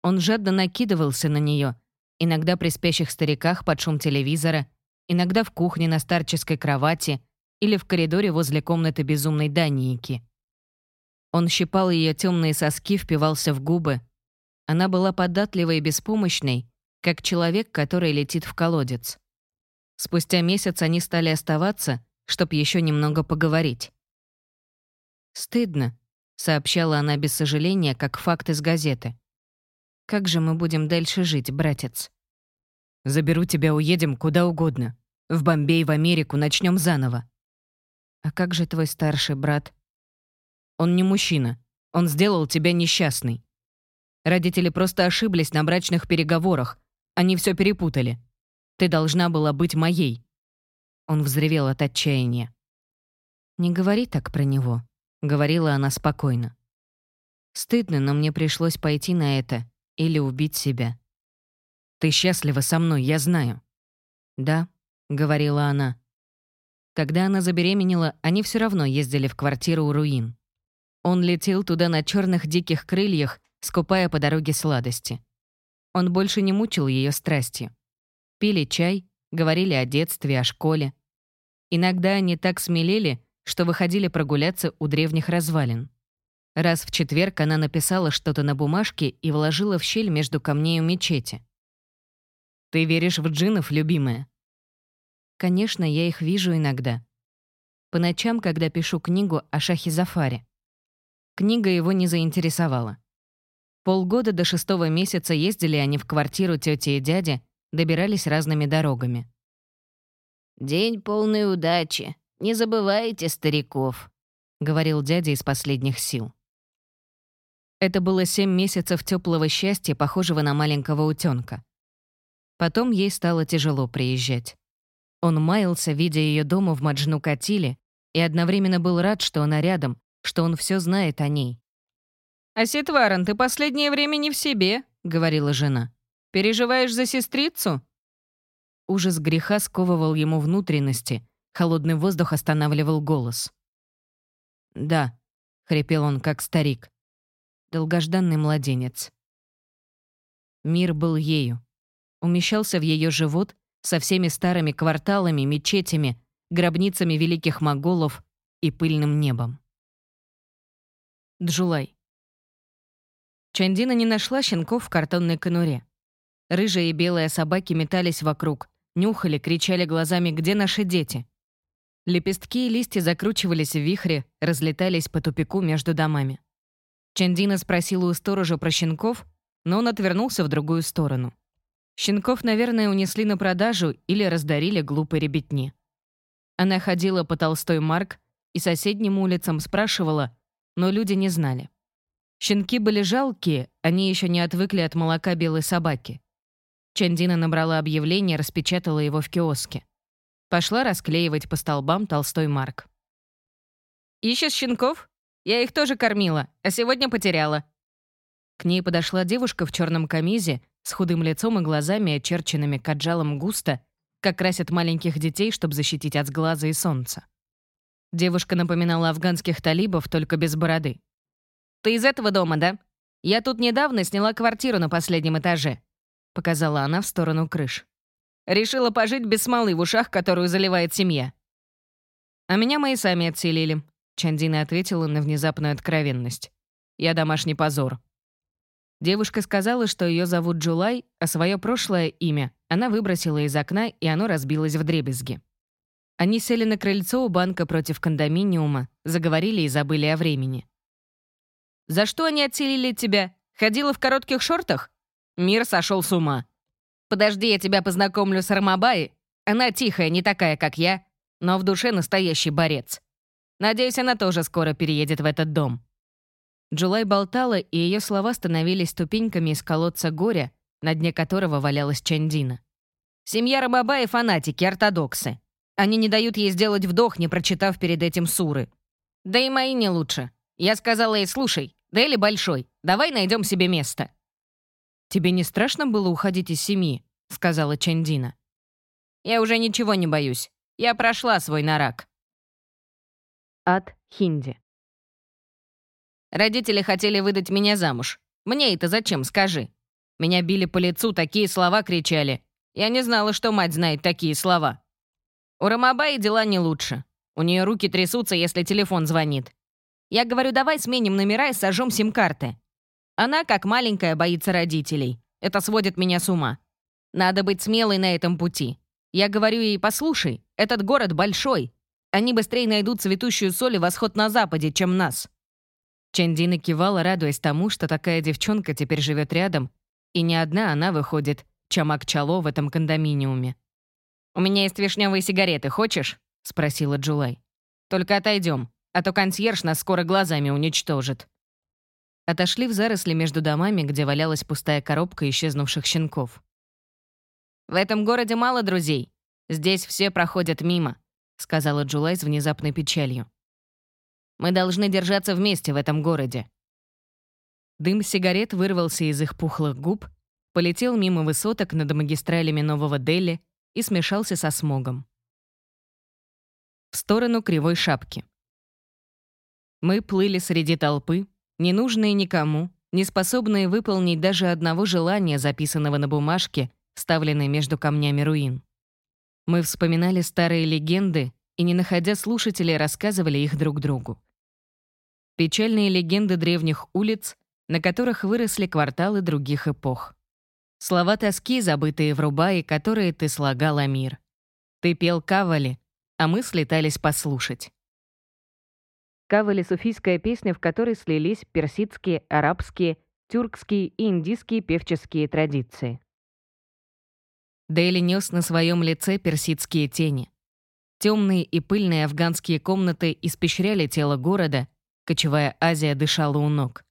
Он жадно накидывался на нее, иногда при спящих стариках под шум телевизора, иногда в кухне на старческой кровати или в коридоре возле комнаты безумной Даниики. Он щипал ее темные соски, впивался в губы. Она была податливой и беспомощной, как человек, который летит в колодец. Спустя месяц они стали оставаться, чтобы еще немного поговорить. «Стыдно», — сообщала она без сожаления, как факт из газеты. «Как же мы будем дальше жить, братец?» «Заберу тебя, уедем куда угодно. В Бомбей, в Америку, начнем заново». «А как же твой старший брат?» «Он не мужчина. Он сделал тебя несчастной. Родители просто ошиблись на брачных переговорах, они все перепутали. Ты должна была быть моей». Он взревел от отчаяния. «Не говори так про него», — говорила она спокойно. «Стыдно, но мне пришлось пойти на это или убить себя». «Ты счастлива со мной, я знаю». «Да», — говорила она. Когда она забеременела, они все равно ездили в квартиру у руин. Он летел туда на черных диких крыльях, скупая по дороге сладости. Он больше не мучил ее страстью. Пили чай, говорили о детстве, о школе. Иногда они так смелели, что выходили прогуляться у древних развалин. Раз в четверг она написала что-то на бумажке и вложила в щель между камней у мечети. «Ты веришь в джинов, любимая?» «Конечно, я их вижу иногда. По ночам, когда пишу книгу о Шахе Зафаре. Книга его не заинтересовала. Полгода до шестого месяца ездили они в квартиру тети и дяди, добирались разными дорогами. «День полной удачи. Не забывайте стариков», — говорил дядя из последних сил. Это было семь месяцев теплого счастья, похожего на маленького утенка. Потом ей стало тяжело приезжать. Он маялся, видя ее дома в Маджну-Катиле, и одновременно был рад, что она рядом, что он все знает о ней. «Асет Варен, ты последнее время не в себе», — говорила жена. «Переживаешь за сестрицу?» Ужас греха сковывал ему внутренности, холодный воздух останавливал голос. «Да», — хрипел он, как старик. Долгожданный младенец. Мир был ею. Умещался в ее живот со всеми старыми кварталами, мечетями, гробницами великих моголов и пыльным небом. Джулай. Чандина не нашла щенков в картонной конуре. Рыжие и белые собаки метались вокруг, нюхали, кричали глазами «Где наши дети?». Лепестки и листья закручивались в вихре, разлетались по тупику между домами. Чандина спросила у сторожа про щенков, но он отвернулся в другую сторону. Щенков, наверное, унесли на продажу или раздарили глупой ребятни. Она ходила по Толстой Марк и соседним улицам спрашивала, но люди не знали. Щенки были жалкие, они еще не отвыкли от молока белой собаки. Чандина набрала объявление, распечатала его в киоске. Пошла расклеивать по столбам толстой марк. «Ищешь щенков? Я их тоже кормила, а сегодня потеряла». К ней подошла девушка в черном камизе с худым лицом и глазами, очерченными каджалом густо, как красят маленьких детей, чтобы защитить от сглаза и солнца. Девушка напоминала афганских талибов, только без бороды. «Ты из этого дома, да? Я тут недавно сняла квартиру на последнем этаже», — показала она в сторону крыш. «Решила пожить без смолы в ушах, которую заливает семья». «А меня мои сами отселили», — Чандина ответила на внезапную откровенность. «Я домашний позор». Девушка сказала, что ее зовут Джулай, а свое прошлое имя она выбросила из окна, и оно разбилось в дребезги. Они сели на крыльцо у банка против кондоминиума, заговорили и забыли о времени. За что они отселили тебя? Ходила в коротких шортах? Мир сошел с ума. Подожди, я тебя познакомлю с Армабай. Она тихая, не такая, как я, но в душе настоящий борец. Надеюсь, она тоже скоро переедет в этот дом». Джулай болтала, и ее слова становились ступеньками из колодца горя, на дне которого валялась Чандина. «Семья Рамабаи — фанатики, ортодоксы. Они не дают ей сделать вдох, не прочитав перед этим суры. Да и мои не лучше. Я сказала ей, слушай, Дели большой, давай найдем себе место. «Тебе не страшно было уходить из семьи?» — сказала Чандина. «Я уже ничего не боюсь. Я прошла свой нарак». От Хинди. Родители хотели выдать меня замуж. Мне это зачем, скажи? Меня били по лицу, такие слова кричали. Я не знала, что мать знает такие слова. У Рамабаи дела не лучше. У нее руки трясутся, если телефон звонит. Я говорю, давай сменим номера и сожжем сим-карты. Она, как маленькая, боится родителей. Это сводит меня с ума. Надо быть смелой на этом пути. Я говорю ей, послушай, этот город большой. Они быстрее найдут цветущую соль и восход на западе, чем нас. Чандина кивала, радуясь тому, что такая девчонка теперь живет рядом, и не одна она выходит, Чамак Чало в этом кондоминиуме. «У меня есть вишневые сигареты, хочешь?» — спросила Джулай. «Только отойдем, а то консьерж нас скоро глазами уничтожит». Отошли в заросли между домами, где валялась пустая коробка исчезнувших щенков. «В этом городе мало друзей. Здесь все проходят мимо», — сказала Джулай с внезапной печалью. Мы должны держаться вместе в этом городе». Дым сигарет вырвался из их пухлых губ, полетел мимо высоток над магистралями Нового Дели и смешался со смогом. В сторону кривой шапки. Мы плыли среди толпы, ненужные никому, не способные выполнить даже одного желания, записанного на бумажке, вставленной между камнями руин. Мы вспоминали старые легенды и, не находя слушателей, рассказывали их друг другу. Печальные легенды древних улиц, на которых выросли кварталы других эпох. Слова тоски, забытые в Рубае, которые ты слагал о мир. Ты пел кавали, а мы слетались послушать. Кавали — суфийская песня, в которой слились персидские, арабские, тюркские и индийские певческие традиции. Дейли нес на своем лице персидские тени. Темные и пыльные афганские комнаты испещряли тело города, кочевая Азия дышала у ног.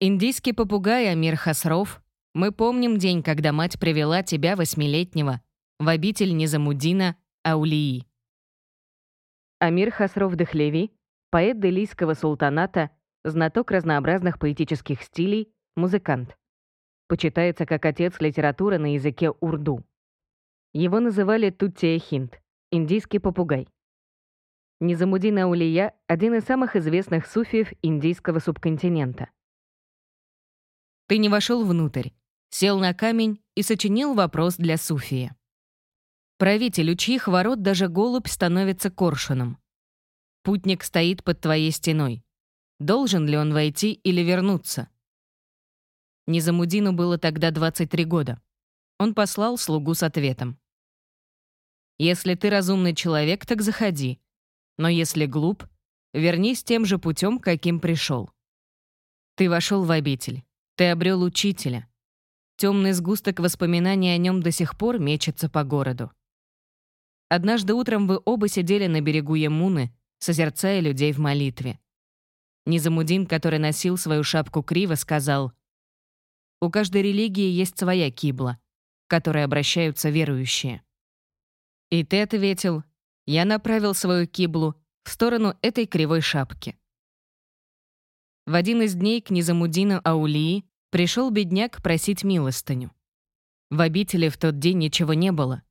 Индийский попугай Амир Хасров, мы помним день, когда мать привела тебя, восьмилетнего, в обитель Низамудина Аулии. Амир Хасров Дехлеви, поэт делийского султаната, знаток разнообразных поэтических стилей, музыкант. Почитается как отец литературы на языке урду. Его называли Туттия Хинд, индийский попугай. Низамудин Аулия — один из самых известных суфиев индийского субконтинента. Ты не вошел внутрь, сел на камень и сочинил вопрос для суфия. Правитель, у чьих ворот даже голубь становится коршуном. Путник стоит под твоей стеной. Должен ли он войти или вернуться? Низамудину было тогда 23 года. Он послал слугу с ответом. Если ты разумный человек, так заходи. Но если глуп, вернись тем же путем, каким пришел. Ты вошел в обитель. Ты обрел учителя. Темный сгусток воспоминаний о нем до сих пор мечется по городу. Однажды утром вы оба сидели на берегу Емуны, созерцая людей в молитве. Низамудин, который носил свою шапку криво, сказал, «У каждой религии есть своя кибла, к которой обращаются верующие». И ты ответил, я направил свою киблу в сторону этой кривой шапки. В один из дней к Низамудину Аулии пришел бедняк просить милостыню. В обители в тот день ничего не было.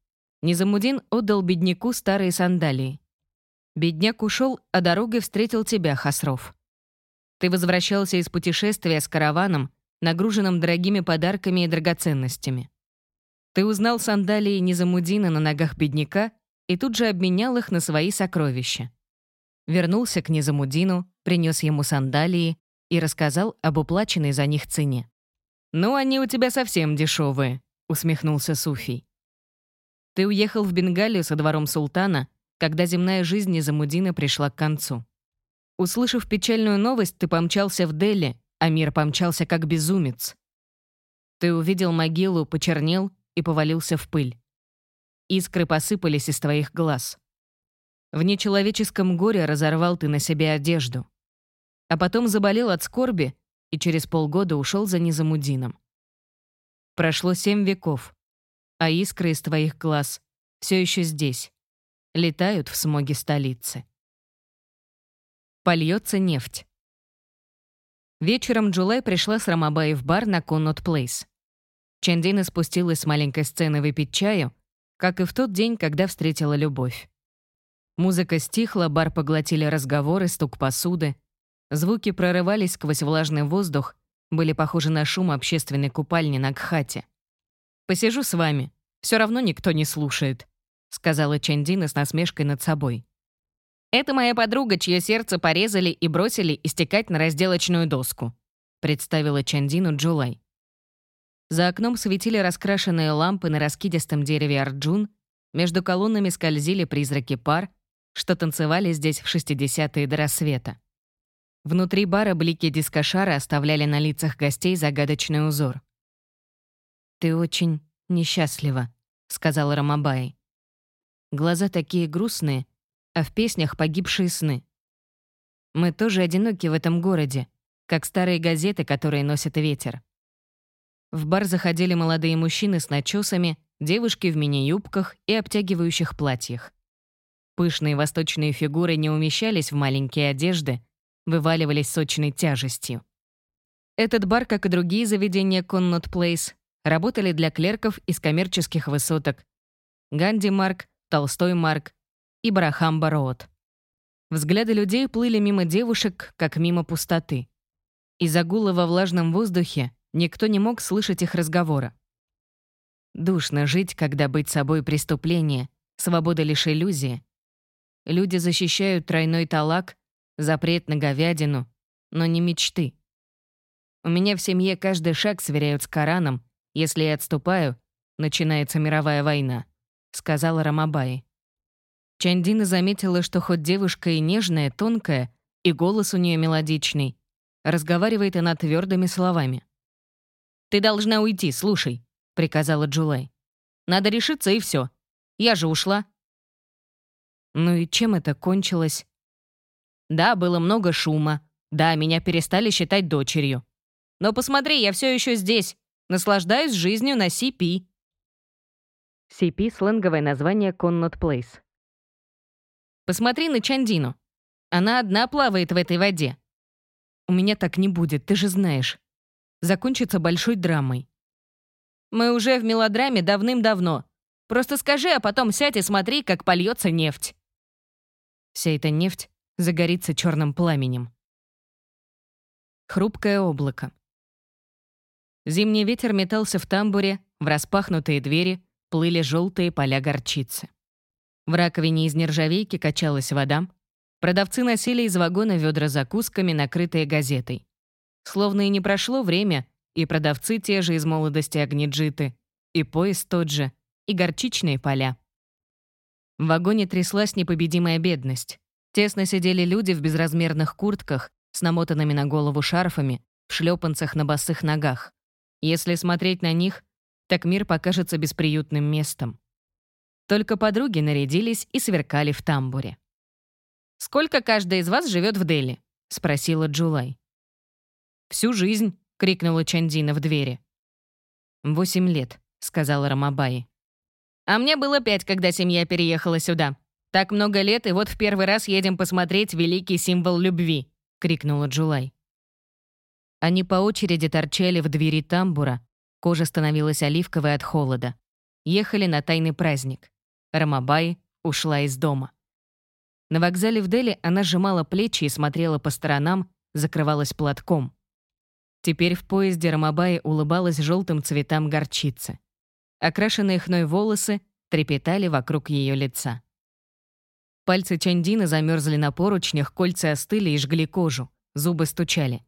Низамудин отдал бедняку старые сандалии. Бедняк ушел, а дорогой встретил тебя, Хасров. Ты возвращался из путешествия с караваном, нагруженным дорогими подарками и драгоценностями. Ты узнал сандалии Низамудина на ногах бедняка и тут же обменял их на свои сокровища. Вернулся к Низамудину, принес ему сандалии и рассказал об уплаченной за них цене. «Ну, они у тебя совсем дешевые», — усмехнулся Суфий. «Ты уехал в Бенгалию со двором султана, когда земная жизнь Низамудина пришла к концу. Услышав печальную новость, ты помчался в Дели, а мир помчался как безумец. Ты увидел могилу, почернел и повалился в пыль. Искры посыпались из твоих глаз. В нечеловеческом горе разорвал ты на себе одежду. А потом заболел от скорби и через полгода ушел за Низамудином. Прошло семь веков, а искры из твоих глаз все еще здесь, летают в смоге столицы. Польется нефть. Вечером Джулай пришла с Рамабай в бар на Коннот Плейс. Чандина спустилась с маленькой сцены выпить чаю, как и в тот день, когда встретила любовь. Музыка стихла, бар поглотили разговоры, стук посуды. Звуки прорывались сквозь влажный воздух, были похожи на шум общественной купальни на Кхате. «Посижу с вами. Все равно никто не слушает», — сказала Чандина с насмешкой над собой. «Это моя подруга, чье сердце порезали и бросили истекать на разделочную доску», — представила Чандину Джулай. За окном светили раскрашенные лампы на раскидистом дереве Арджун, между колоннами скользили призраки пар, что танцевали здесь в 60-е до рассвета. Внутри бара блики дискошара оставляли на лицах гостей загадочный узор. «Ты очень несчастлива», — сказала Рамабай. Глаза такие грустные, а в песнях погибшие сны. Мы тоже одиноки в этом городе, как старые газеты, которые носит ветер. В бар заходили молодые мужчины с начесами, девушки в мини-юбках и обтягивающих платьях. Пышные восточные фигуры не умещались в маленькие одежды, вываливались сочной тяжестью. Этот бар, как и другие заведения Connaught Place, работали для клерков из коммерческих высоток Ганди Марк, Толстой Марк и Барахамба Роуд. Взгляды людей плыли мимо девушек, как мимо пустоты. Из-за гула во влажном воздухе Никто не мог слышать их разговора. Душно жить, когда быть собой преступление, свобода лишь иллюзия. Люди защищают тройной талак, запрет на говядину, но не мечты. У меня в семье каждый шаг сверяют с Кораном. Если я отступаю, начинается мировая война», — сказала Рамабай. Чандина заметила, что хоть девушка и нежная, тонкая, и голос у нее мелодичный, разговаривает она твердыми словами. «Ты должна уйти, слушай», — приказала Джулай. «Надо решиться, и все. Я же ушла». Ну и чем это кончилось? Да, было много шума. Да, меня перестали считать дочерью. Но посмотри, я все еще здесь. Наслаждаюсь жизнью на CP. CP — сленговое название Connaught Place. Посмотри на Чандину. Она одна плавает в этой воде. У меня так не будет, ты же знаешь закончится большой драмой. Мы уже в мелодраме давным-давно. Просто скажи, а потом сядь и смотри, как польется нефть. Вся эта нефть загорится черным пламенем. Хрупкое облако. Зимний ветер метался в тамбуре, в распахнутые двери плыли желтые поля горчицы. В раковине из нержавейки качалась вода. Продавцы носили из вагона ведра закусками, накрытые газетой. Словно и не прошло время, и продавцы те же из молодости огнеджиты, и поезд тот же, и горчичные поля. В вагоне тряслась непобедимая бедность. Тесно сидели люди в безразмерных куртках, с намотанными на голову шарфами, в шлепанцах на босых ногах. Если смотреть на них, так мир покажется бесприютным местом. Только подруги нарядились и сверкали в тамбуре. «Сколько каждая из вас живет в Дели?» — спросила Джулай. «Всю жизнь!» — крикнула Чандина в двери. «Восемь лет», — сказала Рамабаи. «А мне было пять, когда семья переехала сюда. Так много лет, и вот в первый раз едем посмотреть великий символ любви», — крикнула Джулай. Они по очереди торчали в двери тамбура, кожа становилась оливковой от холода. Ехали на тайный праздник. Рамабай ушла из дома. На вокзале в Дели она сжимала плечи и смотрела по сторонам, закрывалась платком. Теперь в поезде Рамабаи улыбалась желтым цветам горчицы. Окрашенные хной волосы трепетали вокруг ее лица. Пальцы Чандины замерзли на поручнях, кольца остыли и жгли кожу, зубы стучали.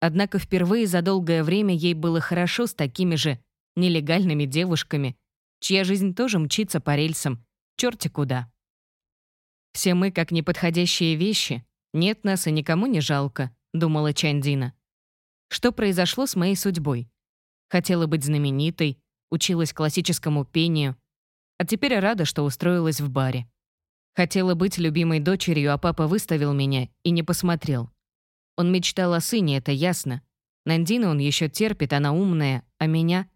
Однако впервые за долгое время ей было хорошо с такими же нелегальными девушками, чья жизнь тоже мчится по рельсам, черти куда. «Все мы как неподходящие вещи, нет нас и никому не жалко», — думала Чандина. Что произошло с моей судьбой? Хотела быть знаменитой, училась классическому пению, а теперь рада, что устроилась в баре. Хотела быть любимой дочерью, а папа выставил меня и не посмотрел. Он мечтал о сыне, это ясно. Нандина он еще терпит, она умная, а меня...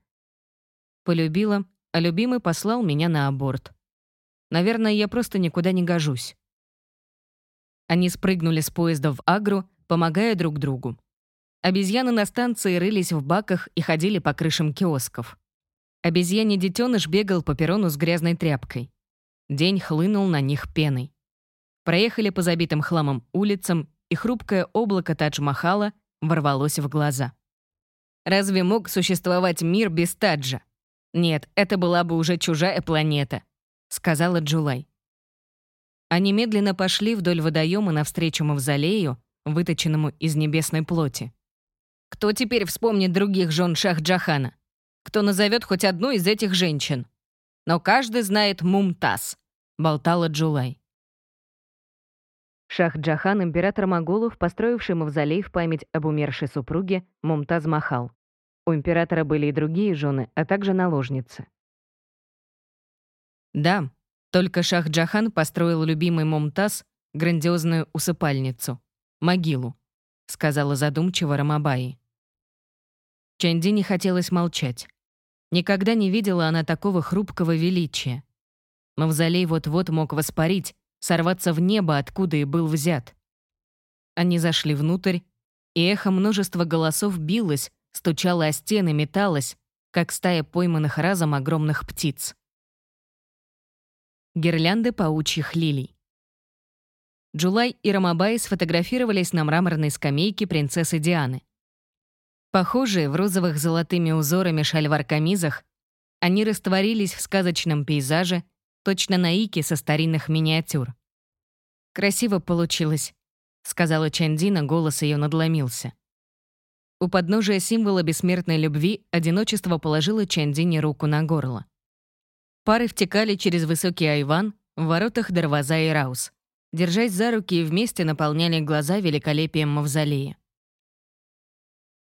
Полюбила, а любимый послал меня на аборт. Наверное, я просто никуда не гожусь. Они спрыгнули с поезда в Агру, помогая друг другу. Обезьяны на станции рылись в баках и ходили по крышам киосков. Обезьяне-детеныш бегал по перрону с грязной тряпкой. День хлынул на них пеной. Проехали по забитым хламом улицам, и хрупкое облако Тадж-Махала ворвалось в глаза. Разве мог существовать мир без Таджа? Нет, это была бы уже чужая планета, сказала Джулай. Они медленно пошли вдоль водоема навстречу мавзолею, выточенному из небесной плоти. Кто теперь вспомнит других жен Шах-Джахана? Кто назовет хоть одну из этих женщин? Но каждый знает Мумтаз, болтала Джулай. Шах-Джахан — император моголов, построивший мавзолей в память об умершей супруге Мумтаз Махал. У императора были и другие жены, а также наложницы. Да, только Шах-Джахан построил любимый Мумтаз грандиозную усыпальницу — могилу, сказала задумчиво Рамабаи. Чанди не хотелось молчать. Никогда не видела она такого хрупкого величия. Мавзолей вот-вот мог воспарить, сорваться в небо, откуда и был взят. Они зашли внутрь, и эхо множества голосов билось, стучало о стены, металось, как стая пойманных разом огромных птиц. Гирлянды паучьих лилий. Джулай и Рамабай сфотографировались на мраморной скамейке принцессы Дианы. Похожие в розовых золотыми узорами шальвар-камизах, они растворились в сказочном пейзаже, точно наики со старинных миниатюр. «Красиво получилось», — сказала Чандина, голос ее надломился. У подножия символа бессмертной любви одиночество положило Чандине руку на горло. Пары втекали через высокий айван в воротах Дарваза и Раус. Держась за руки и вместе наполняли глаза великолепием мавзолея.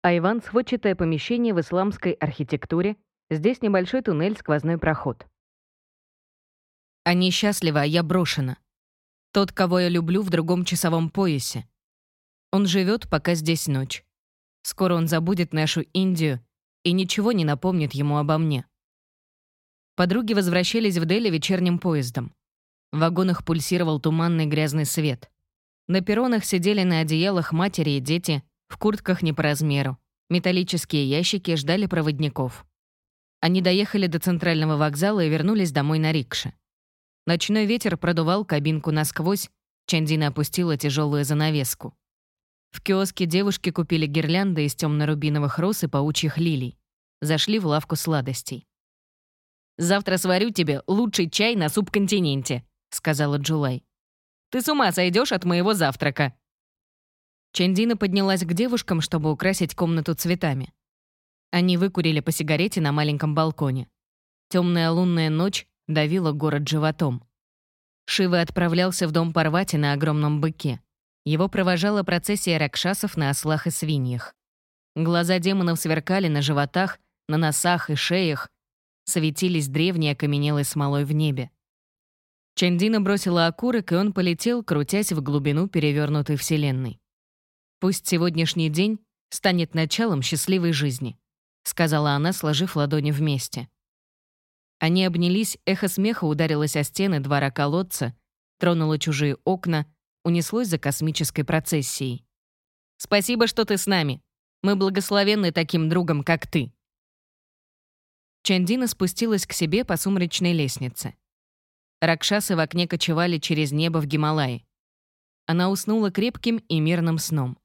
Айван — сводчатое помещение в исламской архитектуре. Здесь небольшой туннель, сквозной проход. Они счастливы, а я брошена. Тот, кого я люблю, в другом часовом поясе. Он живет, пока здесь ночь. Скоро он забудет нашу Индию и ничего не напомнит ему обо мне. Подруги возвращались в Дели вечерним поездом. В вагонах пульсировал туманный грязный свет. На перронах сидели на одеялах матери и дети, в куртках не по размеру. Металлические ящики ждали проводников. Они доехали до центрального вокзала и вернулись домой на рикше. Ночной ветер продувал кабинку насквозь, Чандина опустила тяжелую занавеску. В киоске девушки купили гирлянды из темно-рубиновых роз и паучьих лилий. Зашли в лавку сладостей. «Завтра сварю тебе лучший чай на субконтиненте», — сказала Джулай. «Ты с ума сойдешь от моего завтрака». Чандина поднялась к девушкам, чтобы украсить комнату цветами. Они выкурили по сигарете на маленьком балконе. Темная лунная ночь давила город животом. Шива отправлялся в дом Парвати на огромном быке. Его провожала процессия ракшасов на ослах и свиньях. Глаза демонов сверкали на животах, на носах и шеях, светились древней окаменелой смолой в небе. Чандина бросила окурок, и он полетел, крутясь в глубину перевернутой вселенной. «Пусть сегодняшний день станет началом счастливой жизни», сказала она, сложив ладони вместе. Они обнялись, эхо смеха ударилось о стены двора колодца, тронуло чужие окна, унеслось за космической процессией. «Спасибо, что ты с нами. Мы благословенны таким другом, как ты». Чандина спустилась к себе по сумрачной лестнице. Ракшасы в окне кочевали через небо в Гималаи. Она уснула крепким и мирным сном.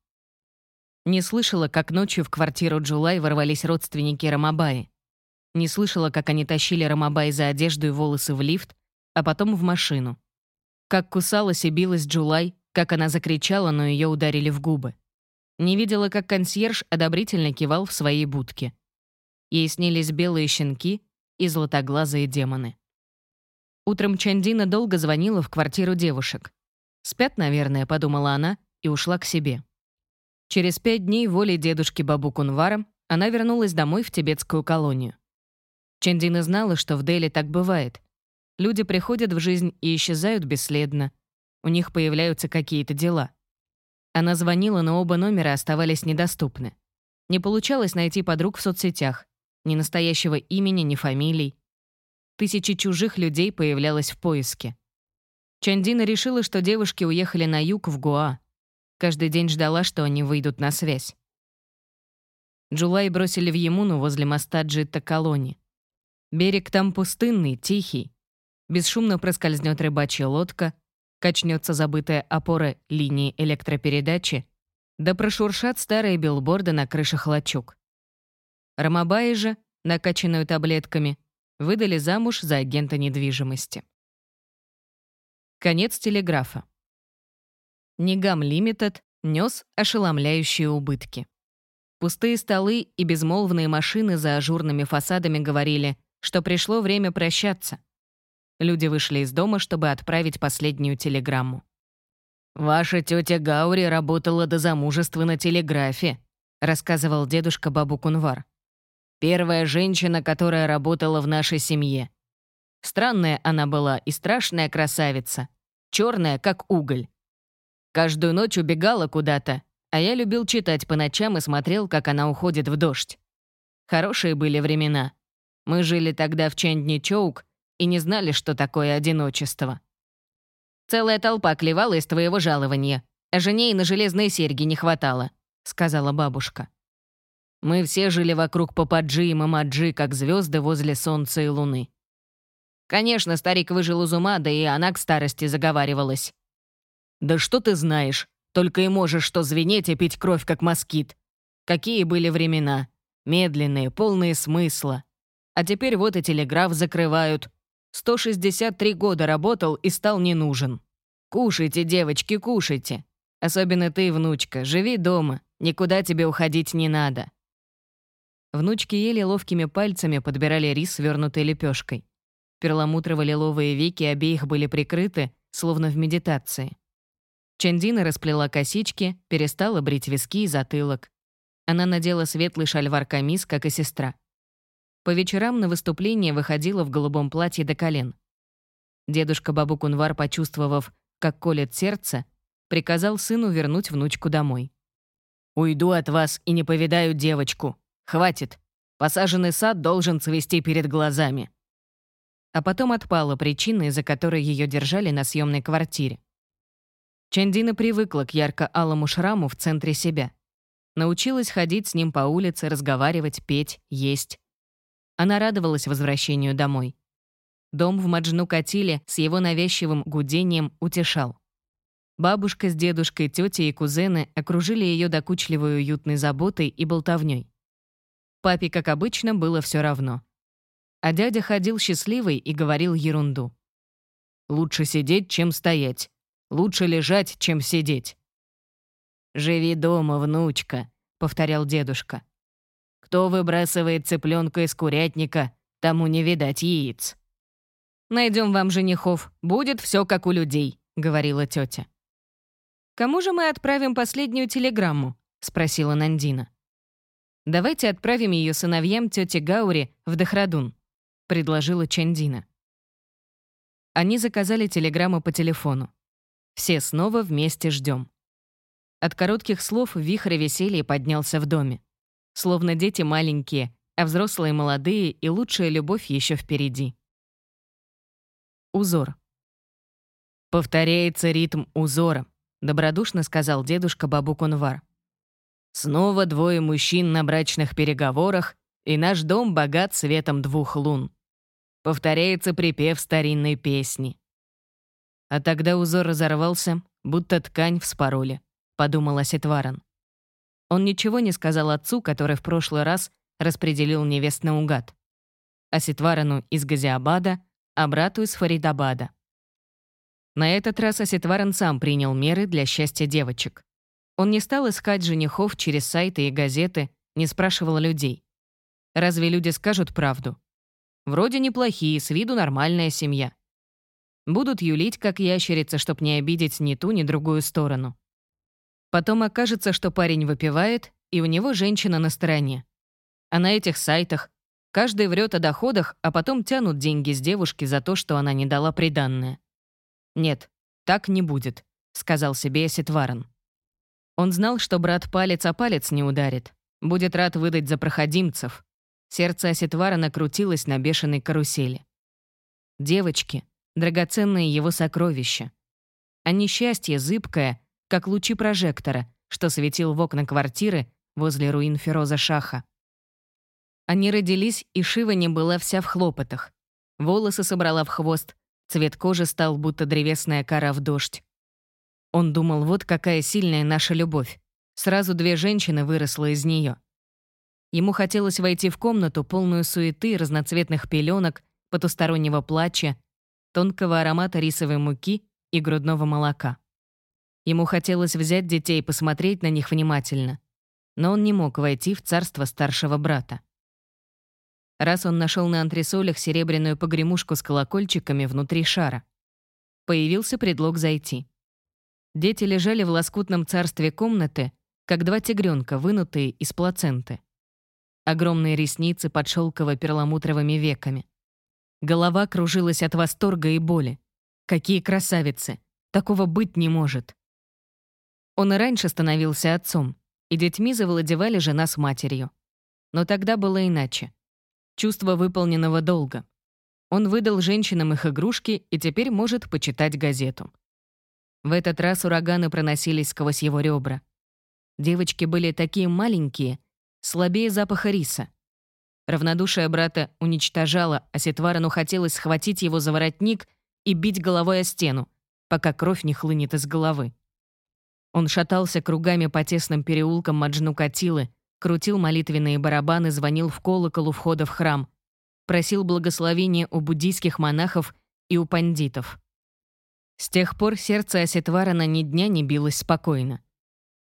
Не слышала, как ночью в квартиру Джулай ворвались родственники Рамабаи. Не слышала, как они тащили Рамабай за одежду и волосы в лифт, а потом в машину. Как кусалась и билась Джулай, как она закричала, но ее ударили в губы. Не видела, как консьерж одобрительно кивал в своей будке. Ей снились белые щенки и златоглазые демоны. Утром Чандина долго звонила в квартиру девушек. «Спят, наверное», — подумала она и ушла к себе. Через пять дней волей дедушки Бабу Кунвара она вернулась домой в тибетскую колонию. Чандина знала, что в Дели так бывает. Люди приходят в жизнь и исчезают бесследно. У них появляются какие-то дела. Она звонила, но оба номера оставались недоступны. Не получалось найти подруг в соцсетях. Ни настоящего имени, ни фамилий. Тысячи чужих людей появлялось в поиске. Чандина решила, что девушки уехали на юг в Гуа. Каждый день ждала, что они выйдут на связь. Джулай бросили в Емуну возле моста Джитта-Колони. Берег там пустынный, тихий. Бесшумно проскользнет рыбачья лодка, качнется забытая опора линии электропередачи, да прошуршат старые билборды на крышах лачуг. Рамабаи же, накачанную таблетками, выдали замуж за агента недвижимости. Конец телеграфа. Нигам Лимитед нес ошеломляющие убытки. Пустые столы и безмолвные машины за ажурными фасадами говорили, что пришло время прощаться. Люди вышли из дома, чтобы отправить последнюю телеграмму. «Ваша тетя Гаури работала до замужества на телеграфе», рассказывал дедушка Бабу Кунвар. «Первая женщина, которая работала в нашей семье. Странная она была и страшная красавица, черная, как уголь. Каждую ночь убегала куда-то, а я любил читать по ночам и смотрел, как она уходит в дождь. Хорошие были времена. Мы жили тогда в Чендни-Чоук и не знали, что такое одиночество. Целая толпа клевала из твоего жалования, а жене и на железные серьги не хватало», — сказала бабушка. «Мы все жили вокруг Пападжи и Мамаджи, как звезды возле солнца и луны. Конечно, старик выжил из ума, да и она к старости заговаривалась. «Да что ты знаешь? Только и можешь что звенеть и пить кровь, как москит. Какие были времена. Медленные, полные смысла. А теперь вот и телеграф закрывают. 163 года работал и стал не нужен. Кушайте, девочки, кушайте. Особенно ты, внучка, живи дома. Никуда тебе уходить не надо». Внучки ели ловкими пальцами, подбирали рис, свернутой лепешкой. Перламутрово-лиловые веки обеих были прикрыты, словно в медитации. Чандина расплела косички, перестала брить виски и затылок. Она надела светлый шальвар-камис, как и сестра. По вечерам на выступление выходила в голубом платье до колен. Дедушка Бабу Кунвар, почувствовав, как колет сердце, приказал сыну вернуть внучку домой. «Уйду от вас и не повидаю девочку. Хватит. Посаженный сад должен цвести перед глазами». А потом отпала причина, из-за которой ее держали на съемной квартире. Чандина привыкла к ярко-алому шраму в центре себя. Научилась ходить с ним по улице, разговаривать, петь, есть. Она радовалась возвращению домой. Дом в Маджну-Катиле с его навязчивым гудением утешал. Бабушка с дедушкой, тетя и кузены окружили ее докучливой уютной заботой и болтовней. Папе, как обычно, было все равно. А дядя ходил счастливый и говорил ерунду. «Лучше сидеть, чем стоять. Лучше лежать, чем сидеть». «Живи дома, внучка», — повторял дедушка. Кто выбрасывает цыпленка из курятника, тому не видать яиц. Найдем вам женихов, будет все как у людей», — говорила тетя. «Кому же мы отправим последнюю телеграмму?» — спросила Нандина. «Давайте отправим ее сыновьям тете Гаури в Дахрадун», — предложила Чандина. Они заказали телеграмму по телефону. Все снова вместе ждем. От коротких слов вихрь веселья поднялся в доме. Словно дети маленькие, а взрослые молодые, и лучшая любовь еще впереди. Узор. «Повторяется ритм узора», — добродушно сказал дедушка Бабу Кунвар. «Снова двое мужчин на брачных переговорах, и наш дом богат светом двух лун. Повторяется припев старинной песни». А тогда узор разорвался, будто ткань вспороли, — подумала Сетваран. Он ничего не сказал отцу, который в прошлый раз распределил невест наугад. А Ситварану из Газиабада, а брату из Фаридабада. На этот раз Аситваран сам принял меры для счастья девочек. Он не стал искать женихов через сайты и газеты, не спрашивал людей. Разве люди скажут правду? Вроде неплохие, с виду нормальная семья. Будут юлить, как ящерица, чтоб не обидеть ни ту, ни другую сторону. Потом окажется, что парень выпивает, и у него женщина на стороне. А на этих сайтах каждый врет о доходах, а потом тянут деньги с девушки за то, что она не дала приданное. «Нет, так не будет», — сказал себе Ситварен. Он знал, что брат палец о палец не ударит, будет рад выдать за проходимцев. Сердце Аситвара накрутилось на бешеной карусели. Девочки — драгоценные его сокровища. А несчастье зыбкое — как лучи прожектора, что светил в окна квартиры, возле руин Фероза Шаха. Они родились, и Шива не была вся в хлопотах. Волосы собрала в хвост, цвет кожи стал будто древесная кора в дождь. Он думал, вот какая сильная наша любовь. Сразу две женщины выросло из нее. Ему хотелось войти в комнату, полную суеты, разноцветных пеленок, потустороннего плача, тонкого аромата рисовой муки и грудного молока. Ему хотелось взять детей и посмотреть на них внимательно, но он не мог войти в царство старшего брата. Раз он нашел на антресолях серебряную погремушку с колокольчиками внутри шара. Появился предлог зайти. Дети лежали в лоскутном царстве комнаты, как два тигренка, вынутые из плаценты. Огромные ресницы под шелково-перламутровыми веками. Голова кружилась от восторга и боли. Какие красавицы! Такого быть не может. Он и раньше становился отцом, и детьми завладевали жена с матерью. Но тогда было иначе. Чувство выполненного долга. Он выдал женщинам их игрушки и теперь может почитать газету. В этот раз ураганы проносились сквозь его ребра. Девочки были такие маленькие, слабее запаха риса. Равнодушие брата уничтожало, а Сетварану хотелось схватить его за воротник и бить головой о стену, пока кровь не хлынет из головы. Он шатался кругами по тесным переулкам Маджнукатилы, крутил молитвенные барабаны, звонил в колокол у входа в храм, просил благословения у буддийских монахов и у пандитов. С тех пор сердце Асетварана ни дня не билось спокойно.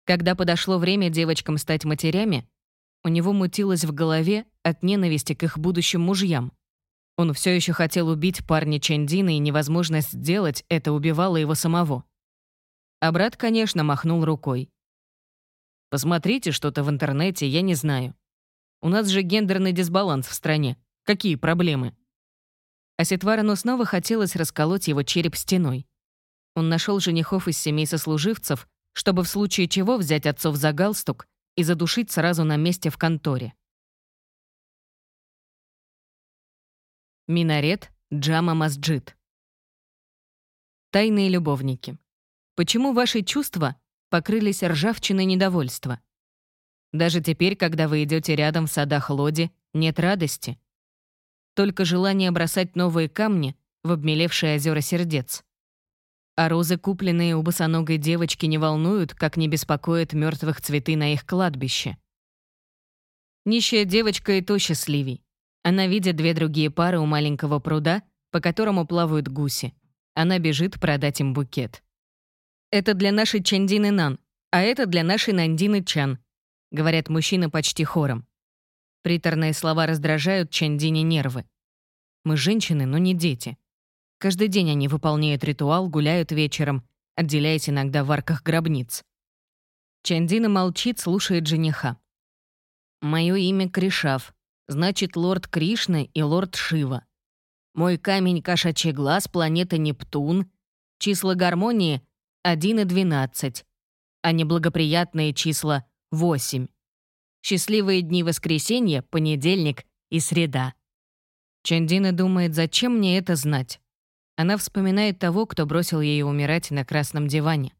Когда подошло время девочкам стать матерями, у него мутилось в голове от ненависти к их будущим мужьям. Он все еще хотел убить парня Чандина, и невозможность сделать это убивала его самого. А брат, конечно, махнул рукой. «Посмотрите что-то в интернете, я не знаю. У нас же гендерный дисбаланс в стране. Какие проблемы?» А Сетварану снова хотелось расколоть его череп стеной. Он нашел женихов из семей сослуживцев, чтобы в случае чего взять отцов за галстук и задушить сразу на месте в конторе. Минарет Джама Масджид. Тайные любовники. Почему ваши чувства покрылись ржавчиной недовольства? Даже теперь, когда вы идете рядом в садах Лоди, нет радости. Только желание бросать новые камни в обмелевшие озера сердец. А розы, купленные у босоногой девочки, не волнуют, как не беспокоят мертвых цветы на их кладбище. Нищая девочка и то счастливей. Она видит две другие пары у маленького пруда, по которому плавают гуси. Она бежит продать им букет. «Это для нашей Чандины Нан, а это для нашей Нандины Чан», говорят мужчины почти хором. Приторные слова раздражают Чандине нервы. Мы женщины, но не дети. Каждый день они выполняют ритуал, гуляют вечером, отделяясь иногда в арках гробниц. Чандина молчит, слушает жениха. «Мое имя Кришав. Значит, лорд Кришна и лорд Шива. Мой камень кошачий глаз, планета Нептун. Числа гармонии — 1 и 12, а неблагоприятные числа — 8. Счастливые дни воскресенья, понедельник и среда. Чандина думает, зачем мне это знать? Она вспоминает того, кто бросил ее умирать на красном диване.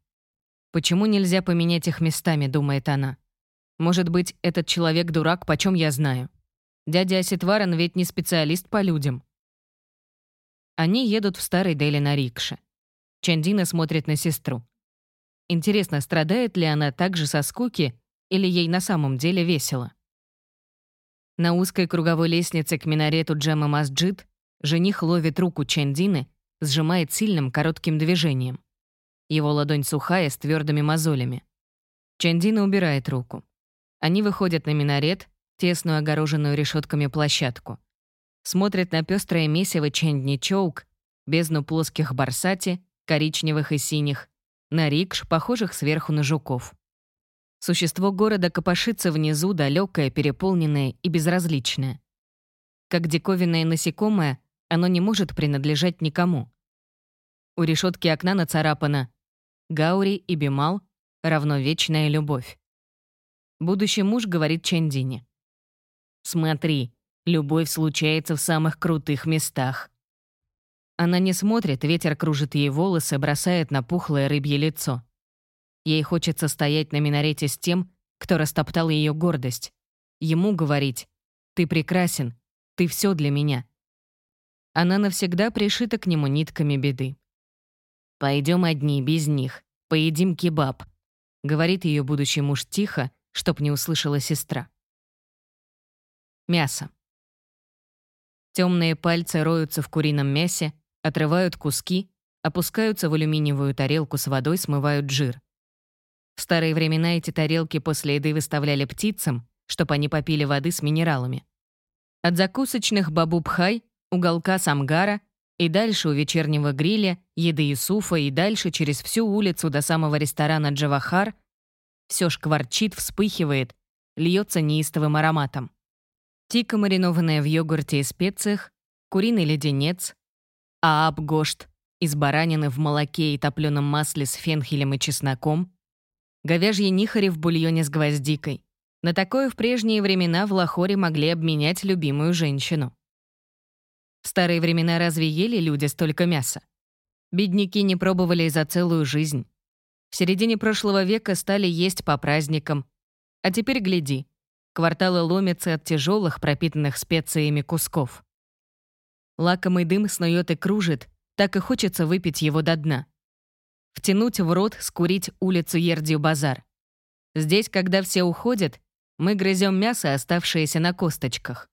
«Почему нельзя поменять их местами?» — думает она. «Может быть, этот человек дурак, почем я знаю? Дядя Аситваран ведь не специалист по людям». Они едут в старой Дели на рикше. Чандина смотрит на сестру. Интересно, страдает ли она так же со скуки, или ей на самом деле весело? На узкой круговой лестнице к минарету Джема Масджид жених ловит руку Чандины сжимает сильным коротким движением. Его ладонь сухая, с твердыми мозолями. Чандина убирает руку. Они выходят на минарет, тесную огороженную решетками площадку. Смотрят на пестрое месиво Чандни-Чоук, бездну плоских барсати, коричневых и синих, на рикш, похожих сверху на жуков. Существо города копошится внизу, далекое, переполненное и безразличное. Как диковинное насекомое, оно не может принадлежать никому. У решетки окна нацарапано «Гаури и Бимал равно вечная любовь». Будущий муж говорит Чандине. «Смотри, любовь случается в самых крутых местах». Она не смотрит, ветер кружит ей волосы, бросает на пухлое рыбье лицо. Ей хочется стоять на минарете с тем, кто растоптал ее гордость. Ему говорить «Ты прекрасен, ты все для меня». Она навсегда пришита к нему нитками беды. «Пойдем одни, без них, поедим кебаб», — говорит ее будущий муж тихо, чтоб не услышала сестра. Мясо. Темные пальцы роются в курином мясе, отрывают куски, опускаются в алюминиевую тарелку с водой, смывают жир. В старые времена эти тарелки после еды выставляли птицам, чтобы они попили воды с минералами. От закусочных бабубхай, уголка самгара и дальше у вечернего гриля, еды Юсуфа и дальше через всю улицу до самого ресторана Джавахар все шкварчит, вспыхивает, льется неистовым ароматом. Тика, маринованная в йогурте и специях, куриный леденец, ааб-гошт из баранины в молоке и топленом масле с фенхелем и чесноком, говяжьи нихари в бульоне с гвоздикой. На такое в прежние времена в Лахоре могли обменять любимую женщину. В старые времена разве ели люди столько мяса? Бедняки не пробовали за целую жизнь. В середине прошлого века стали есть по праздникам. А теперь гляди, кварталы ломятся от тяжелых, пропитанных специями кусков. Лакомый дым снует и кружит, так и хочется выпить его до дна. Втянуть в рот, скурить улицу Ердию-базар. Здесь, когда все уходят, мы грызем мясо, оставшееся на косточках.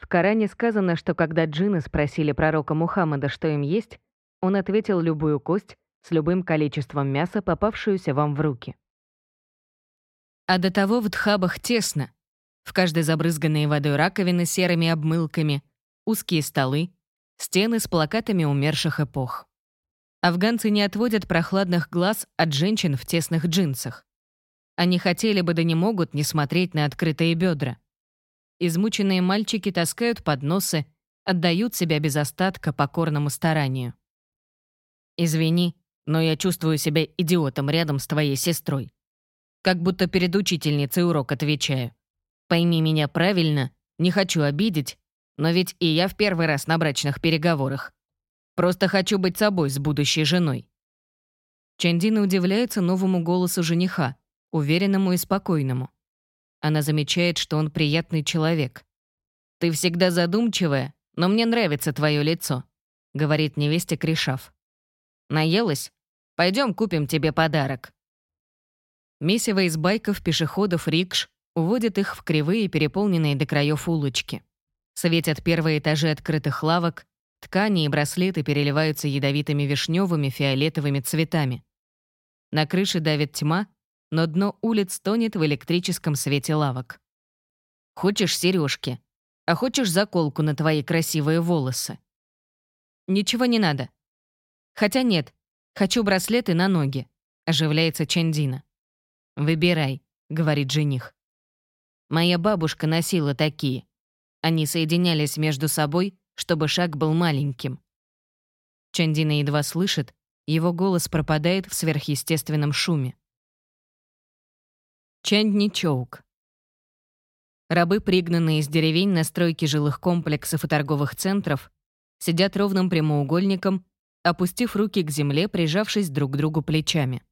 В Коране сказано, что когда джинны спросили пророка Мухаммада, что им есть, он ответил любую кость с любым количеством мяса, попавшуюся вам в руки. А до того в дхабах тесно. В каждой забрызганной водой раковины серыми обмылками, узкие столы, стены с плакатами умерших эпох. Афганцы не отводят прохладных глаз от женщин в тесных джинсах. Они хотели бы да не могут не смотреть на открытые бедра. Измученные мальчики таскают подносы, отдают себя без остатка покорному старанию. «Извини, но я чувствую себя идиотом рядом с твоей сестрой. Как будто перед учительницей урок отвечаю. Пойми меня правильно, не хочу обидеть, но ведь и я в первый раз на брачных переговорах. Просто хочу быть собой с будущей женой». Чандина удивляется новому голосу жениха, уверенному и спокойному. Она замечает, что он приятный человек. «Ты всегда задумчивая, но мне нравится твое лицо», — говорит невесте Кришав. «Наелась? Пойдем купим тебе подарок». Месиво из байков, пешеходов, рикш уводит их в кривые, переполненные до краев улочки. Светят первые этажи открытых лавок, ткани и браслеты переливаются ядовитыми вишневыми, фиолетовыми цветами. На крыше давит тьма, но дно улиц тонет в электрическом свете лавок. «Хочешь сережки? А хочешь заколку на твои красивые волосы?» «Ничего не надо». «Хотя нет, хочу браслеты на ноги», — оживляется Чандина. «Выбирай», — говорит жених. «Моя бабушка носила такие. Они соединялись между собой, чтобы шаг был маленьким. Чандина едва слышит, его голос пропадает в сверхъестественном шуме. Чандни Чоук. Рабы, пригнанные из деревень на стройки жилых комплексов и торговых центров, сидят ровным прямоугольником, опустив руки к земле, прижавшись друг к другу плечами.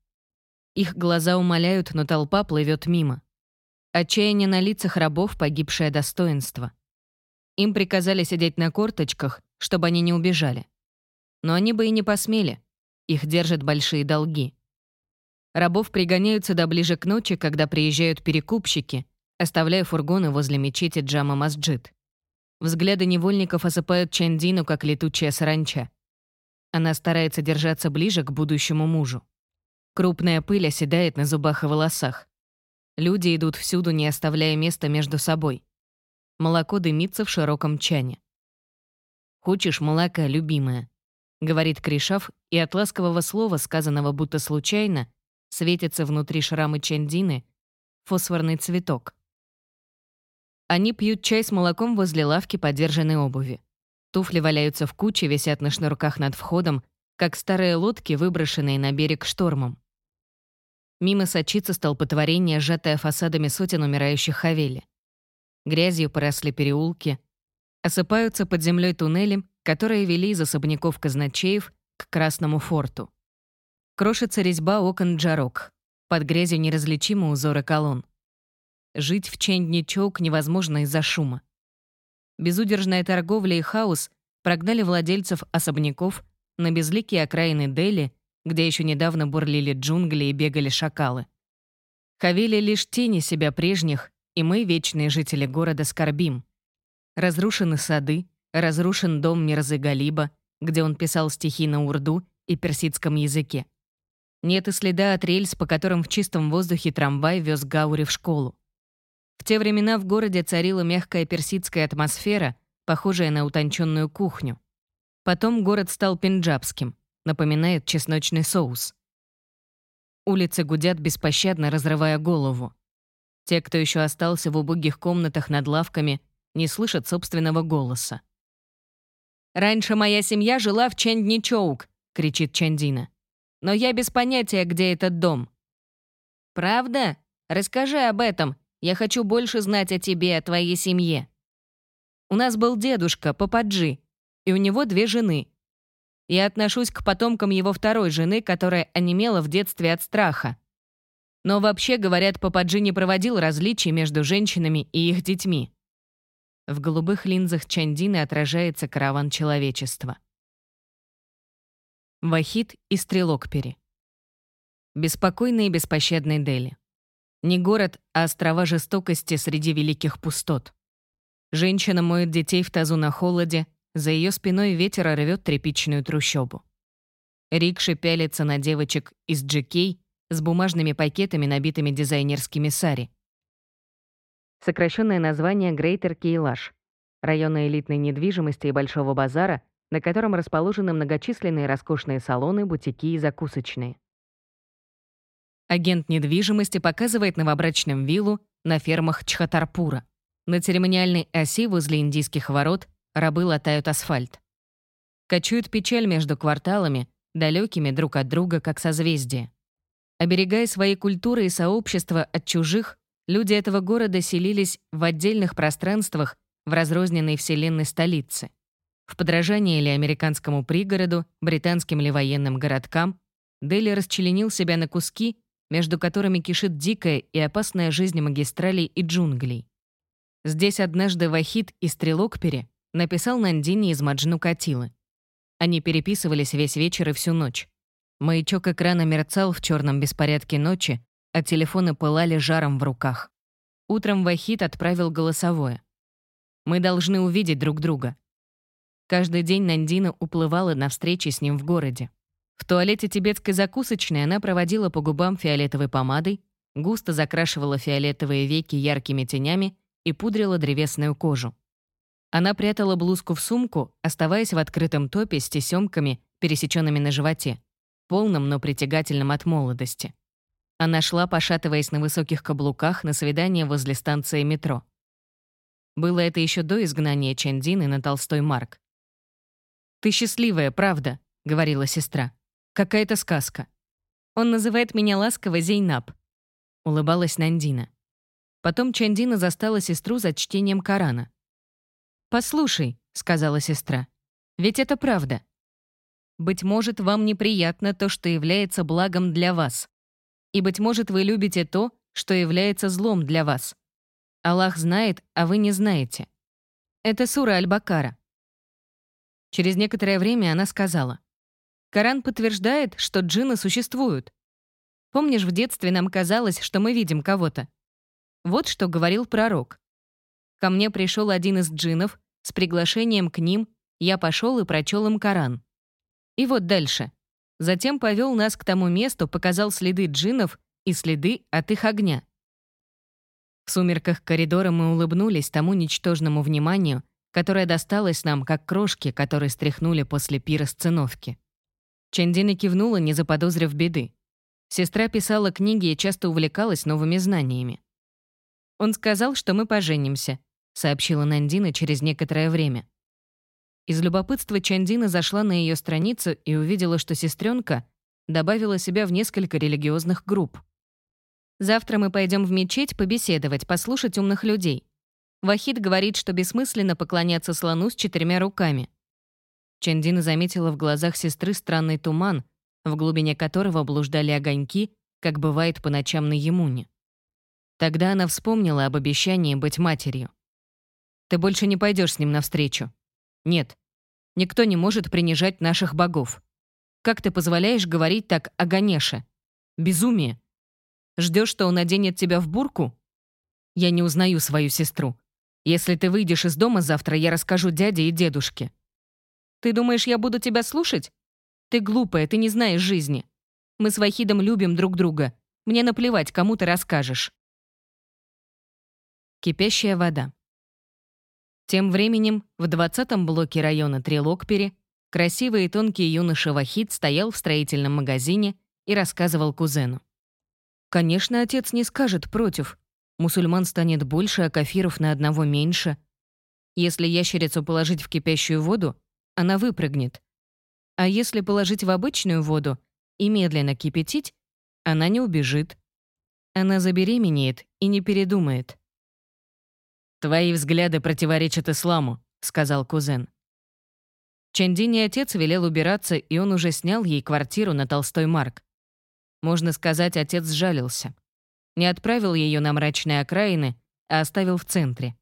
Их глаза умоляют, но толпа плывет мимо. Отчаяние на лицах рабов — погибшее достоинство. Им приказали сидеть на корточках, чтобы они не убежали. Но они бы и не посмели. Их держат большие долги. Рабов пригоняют сюда ближе к ночи, когда приезжают перекупщики, оставляя фургоны возле мечети Джама Масджид. Взгляды невольников осыпают Чандину, как летучая саранча. Она старается держаться ближе к будущему мужу. Крупная пыль оседает на зубах и волосах. Люди идут всюду, не оставляя места между собой. Молоко дымится в широком чане. «Хочешь молока, любимая?» — говорит Кришав, и от ласкового слова, сказанного будто случайно, светится внутри шрамы Чандины фосфорный цветок. Они пьют чай с молоком возле лавки подержанной обуви. Туфли валяются в куче, висят на шнурках над входом, как старые лодки, выброшенные на берег штормом. Мимо сочится столпотворение, сжатое фасадами сотен умирающих хавели. Грязью поросли переулки. Осыпаются под землей туннели, которые вели из особняков казначеев к Красному форту. Крошится резьба окон Джарок. Под грязью неразличимы узоры колонн. Жить в Чендни-Чоук невозможно из-за шума. Безудержная торговля и хаос прогнали владельцев особняков на безликие окраины Дели, где еще недавно бурлили джунгли и бегали шакалы. Хавели лишь тени себя прежних, и мы, вечные жители города, скорбим. Разрушены сады, разрушен дом Мирзы Галиба, где он писал стихи на урду и персидском языке. Нет и следа от рельс, по которым в чистом воздухе трамвай вез Гаури в школу. В те времена в городе царила мягкая персидская атмосфера, похожая на утонченную кухню. Потом город стал пенджабским, напоминает чесночный соус. Улицы гудят беспощадно, разрывая голову. Те, кто еще остался в убогих комнатах над лавками, не слышат собственного голоса. «Раньше моя семья жила в Чендничоук», — кричит Чандина. «Но я без понятия, где этот дом». «Правда? Расскажи об этом. Я хочу больше знать о тебе, о твоей семье». У нас был дедушка, Пападжи, и у него две жены. Я отношусь к потомкам его второй жены, которая онемела в детстве от страха. Но вообще, говорят, Пападжи не проводил различий между женщинами и их детьми. В голубых линзах Чандины отражается караван человечества. Вахид и Стрелокпери. Беспокойный и беспощадный Дели. Не город, а острова жестокости среди великих пустот. Женщина моет детей в тазу на холоде, за ее спиной ветер рвет тряпичную трущобу. Рикши пялится на девочек из джекей с бумажными пакетами, набитыми дизайнерскими сари. Сокращенное название Грейтер Кейлаш, района элитной недвижимости и большого базара, на котором расположены многочисленные роскошные салоны, бутики и закусочные. Агент недвижимости показывает новобрачным виллу на фермах Чхатарпура. На церемониальной оси возле индийских ворот рабы латают асфальт. Кочует печаль между кварталами, далекими друг от друга, как созвездия. Оберегая свои культуры и сообщества от чужих, Люди этого города селились в отдельных пространствах в разрозненной вселенной столицы. В подражании ли американскому пригороду, британским ли военным городкам, Дели расчленил себя на куски, между которыми кишит дикая и опасная жизнь магистралей и джунглей. Здесь однажды Вахид из Стрелокпери написал Нандине из Маджну Катилы. Они переписывались весь вечер и всю ночь. Маячок экрана мерцал в черном беспорядке ночи, а телефоны пылали жаром в руках. Утром Вахид отправил голосовое. «Мы должны увидеть друг друга». Каждый день Нандина уплывала на встречи с ним в городе. В туалете тибетской закусочной она проводила по губам фиолетовой помадой, густо закрашивала фиолетовые веки яркими тенями и пудрила древесную кожу. Она прятала блузку в сумку, оставаясь в открытом топе с тесемками, пересеченными на животе, полном, но притягательном от молодости. Она шла, пошатываясь на высоких каблуках, на свидание возле станции метро. Было это еще до изгнания Чандины на Толстой Марк. «Ты счастливая, правда», — говорила сестра. «Какая-то сказка. Он называет меня ласково Зейнаб», — улыбалась Нандина. Потом Чандина застала сестру за чтением Корана. «Послушай», — сказала сестра, — «ведь это правда. Быть может, вам неприятно то, что является благом для вас. И, быть может, вы любите то, что является злом для вас. Аллах знает, а вы не знаете. Это сура Аль-Бакара. Через некоторое время она сказала, «Коран подтверждает, что джинны существуют. Помнишь, в детстве нам казалось, что мы видим кого-то? Вот что говорил пророк. Ко мне пришел один из джиннов с приглашением к ним, я пошел и прочел им Коран. И вот дальше. Затем повел нас к тому месту, показал следы джиннов и следы от их огня. В сумерках коридора мы улыбнулись тому ничтожному вниманию, которое досталось нам, как крошки, которые стряхнули после пира сценовки. Чендина кивнула, не заподозрив беды. Сестра писала книги и часто увлекалась новыми знаниями. «Он сказал, что мы поженимся», — сообщила Нандина через некоторое время. Из любопытства Чандина зашла на ее страницу и увидела, что сестренка добавила себя в несколько религиозных групп. «Завтра мы пойдем в мечеть побеседовать, послушать умных людей. Вахид говорит, что бессмысленно поклоняться слону с четырьмя руками». Чандина заметила в глазах сестры странный туман, в глубине которого блуждали огоньки, как бывает по ночам на Емуне. Тогда она вспомнила об обещании быть матерью. «Ты больше не пойдешь с ним навстречу. Нет, никто не может принижать наших богов. Как ты позволяешь говорить так о Ганеше? Безумие. Ждешь, что он оденет тебя в бурку? Я не узнаю свою сестру. Если ты выйдешь из дома завтра, я расскажу дяде и дедушке. Ты думаешь, я буду тебя слушать? Ты глупая, ты не знаешь жизни. Мы с Вахидом любим друг друга. Мне наплевать, кому ты расскажешь. Кипящая вода. Тем временем в 20-м блоке района Трилокпери красивый и тонкий юноша Вахид стоял в строительном магазине и рассказывал кузену. «Конечно, отец не скажет против. Мусульман станет больше, а кафиров на одного меньше. Если ящерицу положить в кипящую воду, она выпрыгнет. А если положить в обычную воду и медленно кипятить, она не убежит. Она забеременеет и не передумает. «Твои взгляды противоречат исламу», — сказал кузен. Чандини отец велел убираться, и он уже снял ей квартиру на Толстой Марк. Можно сказать, отец сжалился. Не отправил ее на мрачные окраины, а оставил в центре.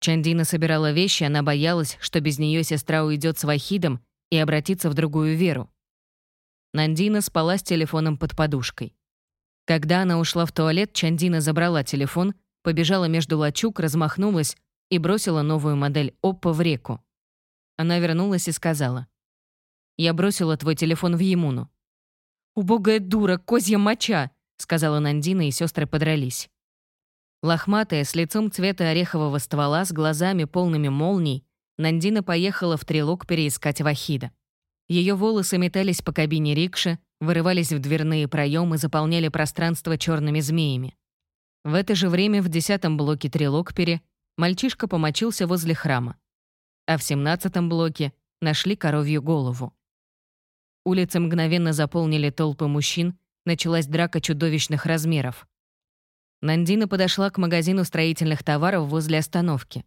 Чандина собирала вещи, она боялась, что без нее сестра уйдет с Вахидом и обратится в другую веру. Нандина спала с телефоном под подушкой. Когда она ушла в туалет, Чандина забрала телефон, побежала между лачуг, размахнулась и бросила новую модель Oppo в реку. Она вернулась и сказала. «Я бросила твой телефон в Емуну». «Убогая дура, козья моча!» — сказала Нандина, и сестры подрались. Лохматая, с лицом цвета орехового ствола, с глазами полными молний, Нандина поехала в трилог переискать Вахида. Ее волосы метались по кабине рикши, вырывались в дверные проемы, заполняли пространство черными змеями. В это же время в десятом блоке Трилокпере мальчишка помочился возле храма. А в семнадцатом блоке нашли коровью голову. Улицы мгновенно заполнили толпы мужчин, началась драка чудовищных размеров. Нандина подошла к магазину строительных товаров возле остановки.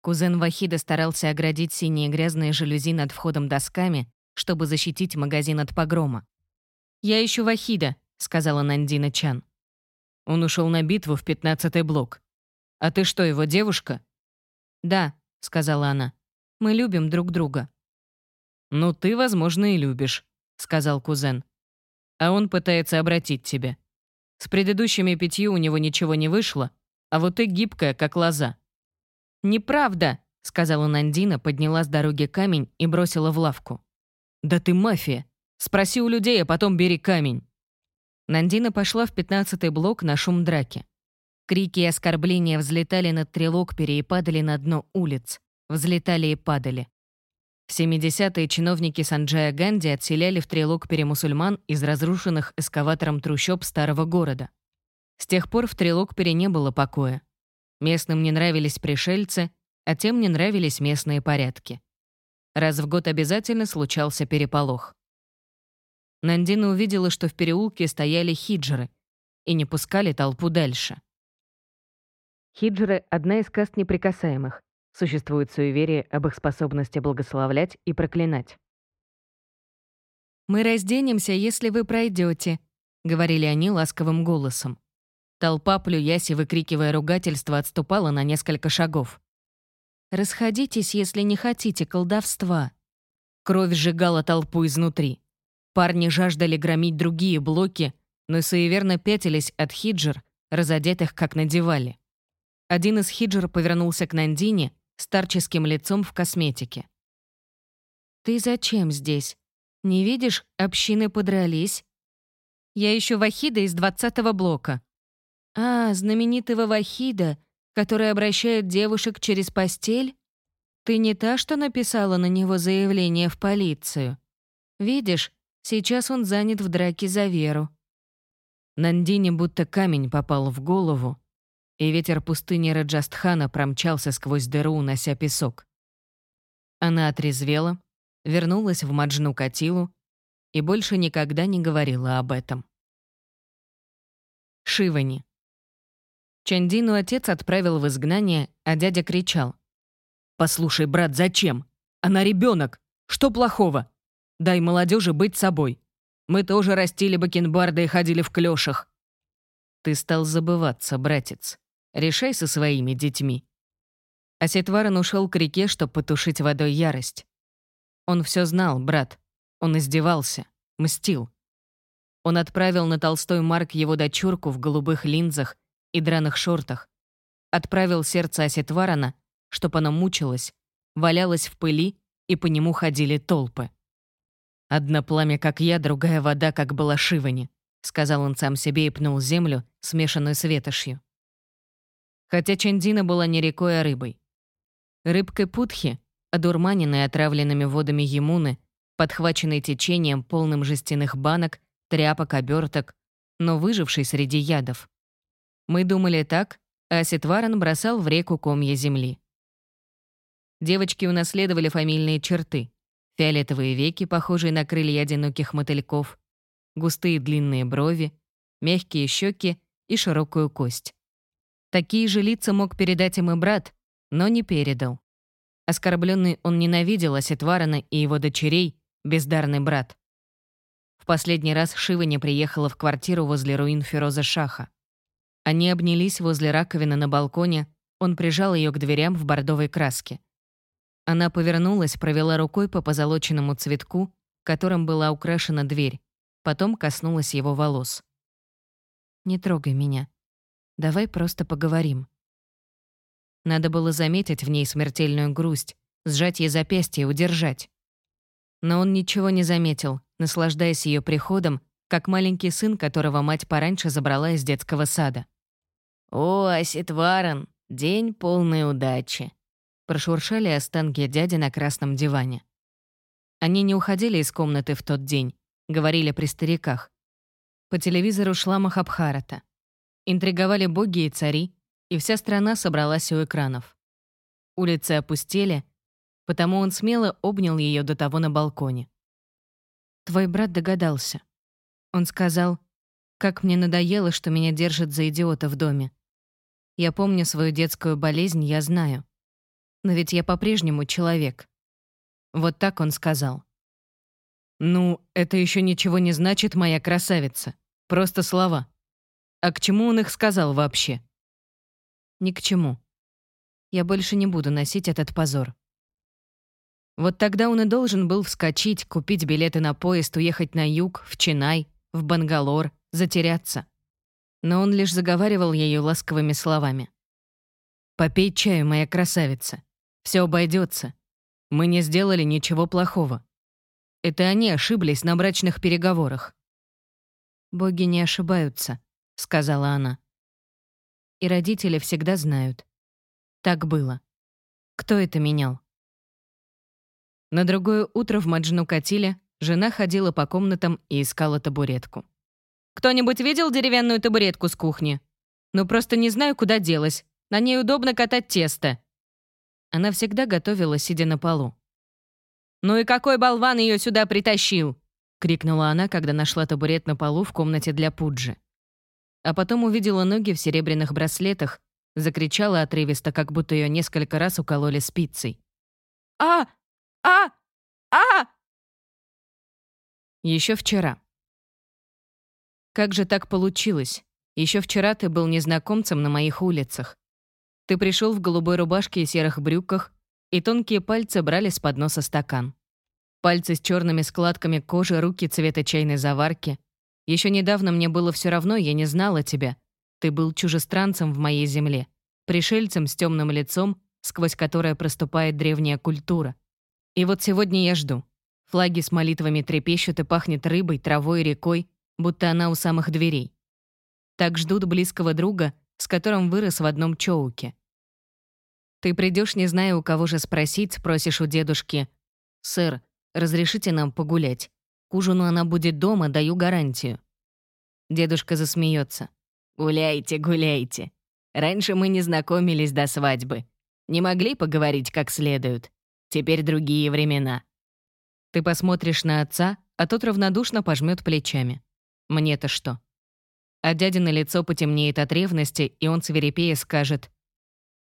Кузен Вахида старался оградить синие грязные жалюзи над входом досками, чтобы защитить магазин от погрома. «Я ищу Вахида», — сказала Нандина Чан. Он ушел на битву в пятнадцатый блок. «А ты что, его девушка?» «Да», — сказала она. «Мы любим друг друга». «Ну, ты, возможно, и любишь», — сказал кузен. «А он пытается обратить тебя. С предыдущими пятью у него ничего не вышло, а вот ты гибкая, как лоза». «Неправда», — сказала Нандина, подняла с дороги камень и бросила в лавку. «Да ты мафия. Спроси у людей, а потом бери камень». Нандина пошла в пятнадцатый блок на шум драки. Крики и оскорбления взлетали над Трилокпере и падали на дно улиц. Взлетали и падали. В 70-е чиновники Санджая Ганди отселяли в Трилокпере мусульман из разрушенных эскаватором трущоб старого города. С тех пор в Трилокпере не было покоя. Местным не нравились пришельцы, а тем не нравились местные порядки. Раз в год обязательно случался переполох. Нандина увидела, что в переулке стояли хиджеры и не пускали толпу дальше. Хиджеры — одна из каст неприкасаемых. Существует суеверие об их способности благословлять и проклинать. «Мы разденемся, если вы пройдете», — говорили они ласковым голосом. Толпа, плюясь и выкрикивая ругательство, отступала на несколько шагов. «Расходитесь, если не хотите колдовства». Кровь сжигала толпу изнутри. Парни жаждали громить другие блоки, но суеверно пятились от хиджер, разодетых как надевали. Один из хиджер повернулся к Нандине, старческим лицом в косметике. «Ты зачем здесь? Не видишь, общины подрались?» «Я ищу Вахида из двадцатого блока», «А, знаменитого Вахида, который обращает девушек через постель? Ты не та, что написала на него заявление в полицию? Видишь, сейчас он занят в драке за веру». Нандине будто камень попал в голову, и ветер пустыни Раджастхана промчался сквозь дыру, унося песок. Она отрезвела, вернулась в Маджну Катилу и больше никогда не говорила об этом. Шивани. Чандину отец отправил в изгнание, а дядя кричал. «Послушай, брат, зачем? Она ребенок. Что плохого? Дай молодежи быть собой. Мы тоже растили бакенбарды и ходили в клёшах». «Ты стал забываться, братец. Решай со своими детьми». Асетварен ушел к реке, чтобы потушить водой ярость. Он все знал, брат. Он издевался, мстил. Он отправил на Толстой Марк его дочурку в голубых линзах и драных шортах. Отправил сердце Асетварана, чтоб оно мучилось, валялось в пыли, и по нему ходили толпы. «Одно пламя, как я, другая вода, как была Шивани», сказал он сам себе и пнул землю, смешанную с ветошью. Хотя Чандина была не рекой, а рыбой. Рыбкой Путхи, одурманенной отравленными водами Емуны, подхваченной течением, полным жестяных банок, тряпок, оберток, но выжившей среди ядов. Мы думали так, а Ситваран бросал в реку комья земли. Девочки унаследовали фамильные черты. Фиолетовые веки, похожие на крылья одиноких мотыльков, густые длинные брови, мягкие щеки и широкую кость. Такие же лица мог передать им и брат, но не передал. Оскорбленный он ненавидел Асетварана и его дочерей, бездарный брат. В последний раз Шива не приехала в квартиру возле руин Фероза Шаха. Они обнялись возле раковины на балконе, он прижал ее к дверям в бордовой краске. Она повернулась, провела рукой по позолоченному цветку, которым была украшена дверь, потом коснулась его волос. «Не трогай меня. Давай просто поговорим». Надо было заметить в ней смертельную грусть, сжать ей запястье удержать. Но он ничего не заметил, наслаждаясь ее приходом, как маленький сын, которого мать пораньше забрала из детского сада. «О, Аситваран, день полной удачи!» Прошуршали останки дяди на красном диване. Они не уходили из комнаты в тот день, говорили при стариках. По телевизору шла Махабхарата. Интриговали боги и цари, и вся страна собралась у экранов. Улицы опустели, потому он смело обнял ее до того на балконе. «Твой брат догадался». Он сказал, «Как мне надоело, что меня держат за идиота в доме. Я помню свою детскую болезнь, я знаю. Но ведь я по-прежнему человек». Вот так он сказал. «Ну, это еще ничего не значит, моя красавица. Просто слова. А к чему он их сказал вообще?» Ни к чему. Я больше не буду носить этот позор. Вот тогда он и должен был вскочить, купить билеты на поезд, уехать на юг, в Ченай, в Бангалор, затеряться. Но он лишь заговаривал ею ласковыми словами. «Попей чаю, моя красавица. Все обойдется. Мы не сделали ничего плохого. Это они ошиблись на брачных переговорах». «Боги не ошибаются», — сказала она и родители всегда знают. Так было. Кто это менял? На другое утро в Маджну-Катиле жена ходила по комнатам и искала табуретку. «Кто-нибудь видел деревянную табуретку с кухни? Ну, просто не знаю, куда делась. На ней удобно катать тесто». Она всегда готовила, сидя на полу. «Ну и какой болван ее сюда притащил?» — крикнула она, когда нашла табурет на полу в комнате для Пуджи а потом увидела ноги в серебряных браслетах, закричала отрывисто, как будто ее несколько раз укололи спицей. «А! А! А!» Еще вчера. Как же так получилось? Еще вчера ты был незнакомцем на моих улицах. Ты пришел в голубой рубашке и серых брюках, и тонкие пальцы брали с подноса стакан. Пальцы с черными складками кожи, руки цвета чайной заварки, еще недавно мне было все равно, я не знала тебя. Ты был чужестранцем в моей земле, пришельцем с темным лицом, сквозь которое проступает древняя культура. И вот сегодня я жду. Флаги с молитвами трепещут и пахнет рыбой, травой и рекой, будто она у самых дверей. Так ждут близкого друга, с которым вырос в одном чоуке. Ты придешь, не зная, у кого же спросить, спросишь у дедушки, «Сэр, разрешите нам погулять?» К ужину она будет дома, даю гарантию. Дедушка засмеется. «Гуляйте, гуляйте. Раньше мы не знакомились до свадьбы. Не могли поговорить как следует. Теперь другие времена». Ты посмотришь на отца, а тот равнодушно пожмет плечами. Мне-то что? А дядя на лицо потемнеет от ревности, и он свирепея скажет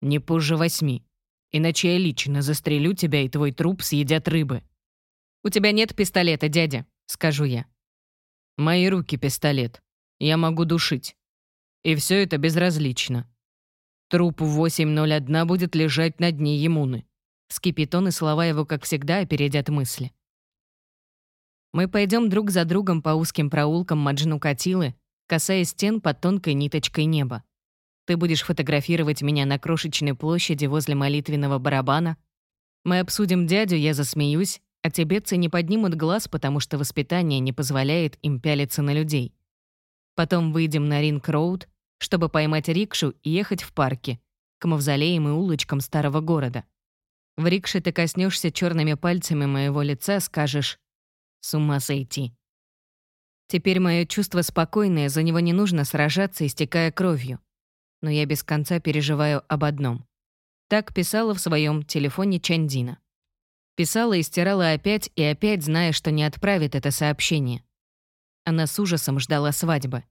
«Не позже восьми, иначе я лично застрелю тебя, и твой труп съедят рыбы». «У тебя нет пистолета, дядя», — скажу я. Мои руки пистолет. Я могу душить. И все это безразлично. Труп в 8.01 будет лежать на дне Емуны. Скипит он, и слова его, как всегда, опередят мысли. Мы пойдем друг за другом по узким проулкам Маджну-Катилы, касаясь стен под тонкой ниточкой неба. Ты будешь фотографировать меня на крошечной площади возле молитвенного барабана. Мы обсудим дядю, я засмеюсь, а тибетцы не поднимут глаз, потому что воспитание не позволяет им пялиться на людей. Потом выйдем на Ринг-Роуд, чтобы поймать рикшу и ехать в парке, к мавзолеям и улочкам старого города. В рикше ты коснешься черными пальцами моего лица, скажешь «С ума сойти». Теперь мое чувство спокойное, за него не нужно сражаться, истекая кровью. Но я без конца переживаю об одном. Так писала в своем телефоне Чандина. Писала и стирала опять и опять, зная, что не отправит это сообщение. Она с ужасом ждала свадьбы.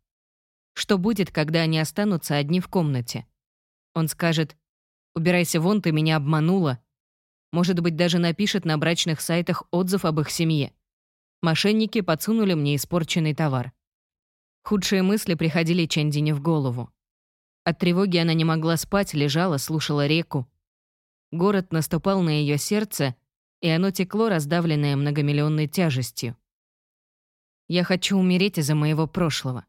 Что будет, когда они останутся одни в комнате? Он скажет «Убирайся вон, ты меня обманула». Может быть, даже напишет на брачных сайтах отзыв об их семье. Мошенники подсунули мне испорченный товар. Худшие мысли приходили Чандине в голову. От тревоги она не могла спать, лежала, слушала реку. Город наступал на ее сердце, и оно текло, раздавленное многомиллионной тяжестью. Я хочу умереть из-за моего прошлого.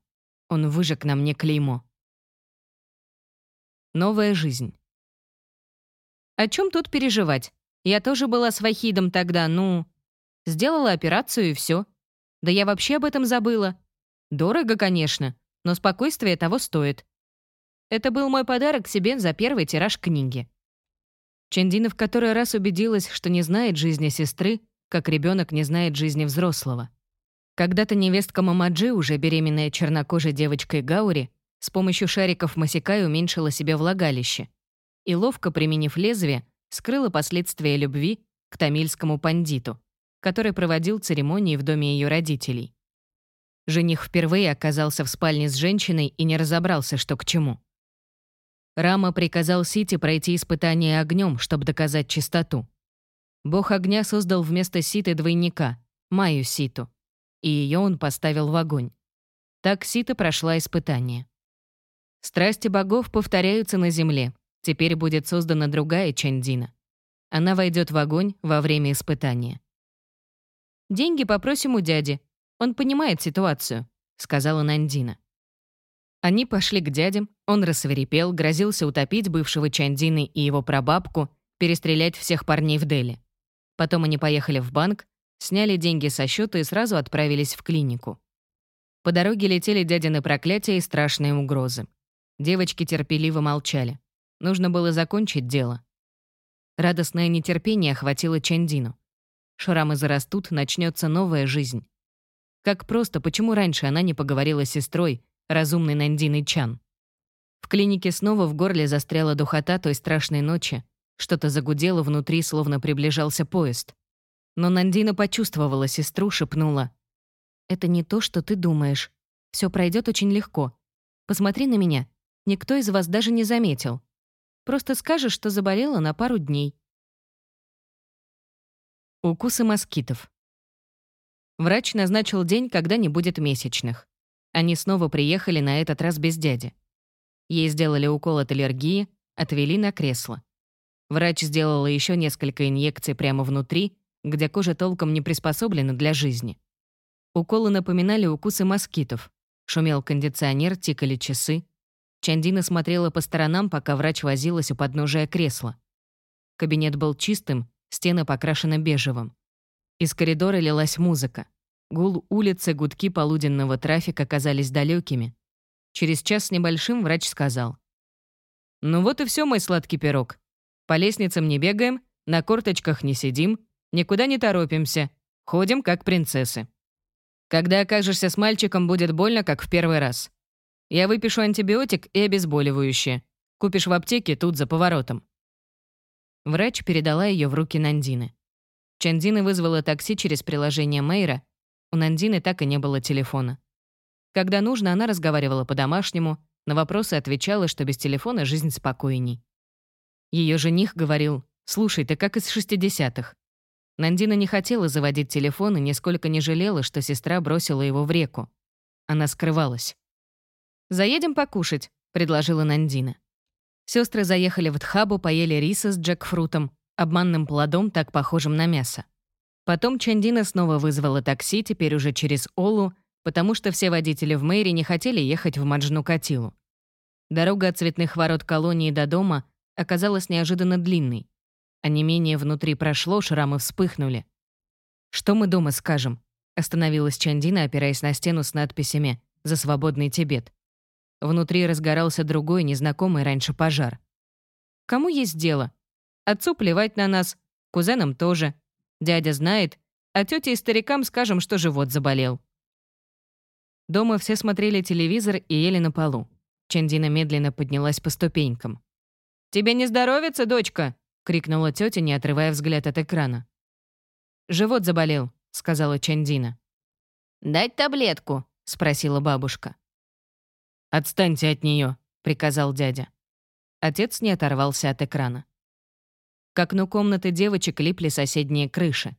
Он выжег на мне клеймо. Новая жизнь. О чем тут переживать? Я тоже была с Вахидом тогда, ну... Сделала операцию и все. Да я вообще об этом забыла. Дорого, конечно, но спокойствие того стоит. Это был мой подарок себе за первый тираж книги. Чендина в который раз убедилась, что не знает жизни сестры, как ребенок не знает жизни взрослого. Когда-то невестка Мамаджи, уже беременная чернокожей девочкой Гаури, с помощью шариков Масикай уменьшила себе влагалище и, ловко применив лезвие, скрыла последствия любви к тамильскому пандиту, который проводил церемонии в доме ее родителей. Жених впервые оказался в спальне с женщиной и не разобрался, что к чему. Рама приказал Сити пройти испытание огнем, чтобы доказать чистоту. Бог огня создал вместо Ситы двойника, Майю Ситу, и ее он поставил в огонь. Так Сита прошла испытание. Страсти богов повторяются на земле. Теперь будет создана другая Чандина. Она войдет в огонь во время испытания. «Деньги попросим у дяди. Он понимает ситуацию», — сказала Нандина. Они пошли к дядям, он рассверепел, грозился утопить бывшего Чандины и его прабабку, перестрелять всех парней в Дели. Потом они поехали в банк, сняли деньги со счета и сразу отправились в клинику. По дороге летели дядины проклятия и страшные угрозы. Девочки терпеливо молчали. Нужно было закончить дело. Радостное нетерпение охватило Чандину. Шрамы зарастут, начнется новая жизнь. Как просто, почему раньше она не поговорила с сестрой, разумной Нандиной Чан? В клинике снова в горле застряла духота той страшной ночи. Что-то загудело внутри, словно приближался поезд. Но Нандина почувствовала сестру, шепнула. «Это не то, что ты думаешь. Все пройдет очень легко. Посмотри на меня. Никто из вас даже не заметил. Просто скажешь, что заболела на пару дней». Укусы москитов. Врач назначил день, когда не будет месячных. Они снова приехали на этот раз без дяди. Ей сделали укол от аллергии, отвели на кресло. Врач сделала еще несколько инъекций прямо внутри, где кожа толком не приспособлена для жизни. Уколы напоминали укусы москитов. Шумел кондиционер, тикали часы. Чандина смотрела по сторонам, пока врач возилась у подножия кресла. Кабинет был чистым, стены покрашены бежевым. Из коридора лилась музыка. Гул улицы, гудки полуденного трафика казались далекими. Через час с небольшим врач сказал. «Ну вот и все, мой сладкий пирог. По лестницам не бегаем, на корточках не сидим, Никуда не торопимся. Ходим, как принцессы. Когда окажешься с мальчиком, будет больно, как в первый раз. Я выпишу антибиотик и обезболивающее. Купишь в аптеке тут за поворотом». Врач передала ее в руки Нандины. Чандина вызвала такси через приложение Мейра. У Нандины так и не было телефона. Когда нужно, она разговаривала по-домашнему, на вопросы отвечала, что без телефона жизнь спокойней. Ее жених говорил, «Слушай, ты как из 60-х. Нандина не хотела заводить телефон и нисколько не жалела, что сестра бросила его в реку. она скрывалась. «Заедем покушать», — предложила Нандина. Сестры заехали в Тхабу, поели риса с джекфрутом, обманным плодом, так похожим на мясо. Потом Чандина снова вызвала такси, теперь уже через Олу, потому что все водители в мэри не хотели ехать в Маджну-Катилу. Дорога от цветных ворот колонии до дома оказалась неожиданно длинной. А не менее внутри прошло, шрамы вспыхнули. «Что мы дома скажем?» — остановилась Чандина, опираясь на стену с надписями «За свободный Тибет». Внутри разгорался другой, незнакомый раньше пожар. «Кому есть дело? Отцу плевать на нас, кузенам тоже. Дядя знает, а тете и старикам скажем, что живот заболел». Дома все смотрели телевизор и ели на полу. Чандина медленно поднялась по ступенькам. «Тебе не здоровится, дочка?» — крикнула тетя, не отрывая взгляд от экрана. «Живот заболел», — сказала Чандина. «Дать таблетку?» — спросила бабушка. «Отстаньте от нее, приказал дядя. Отец не оторвался от экрана. К окну комнаты девочек липли соседние крыши.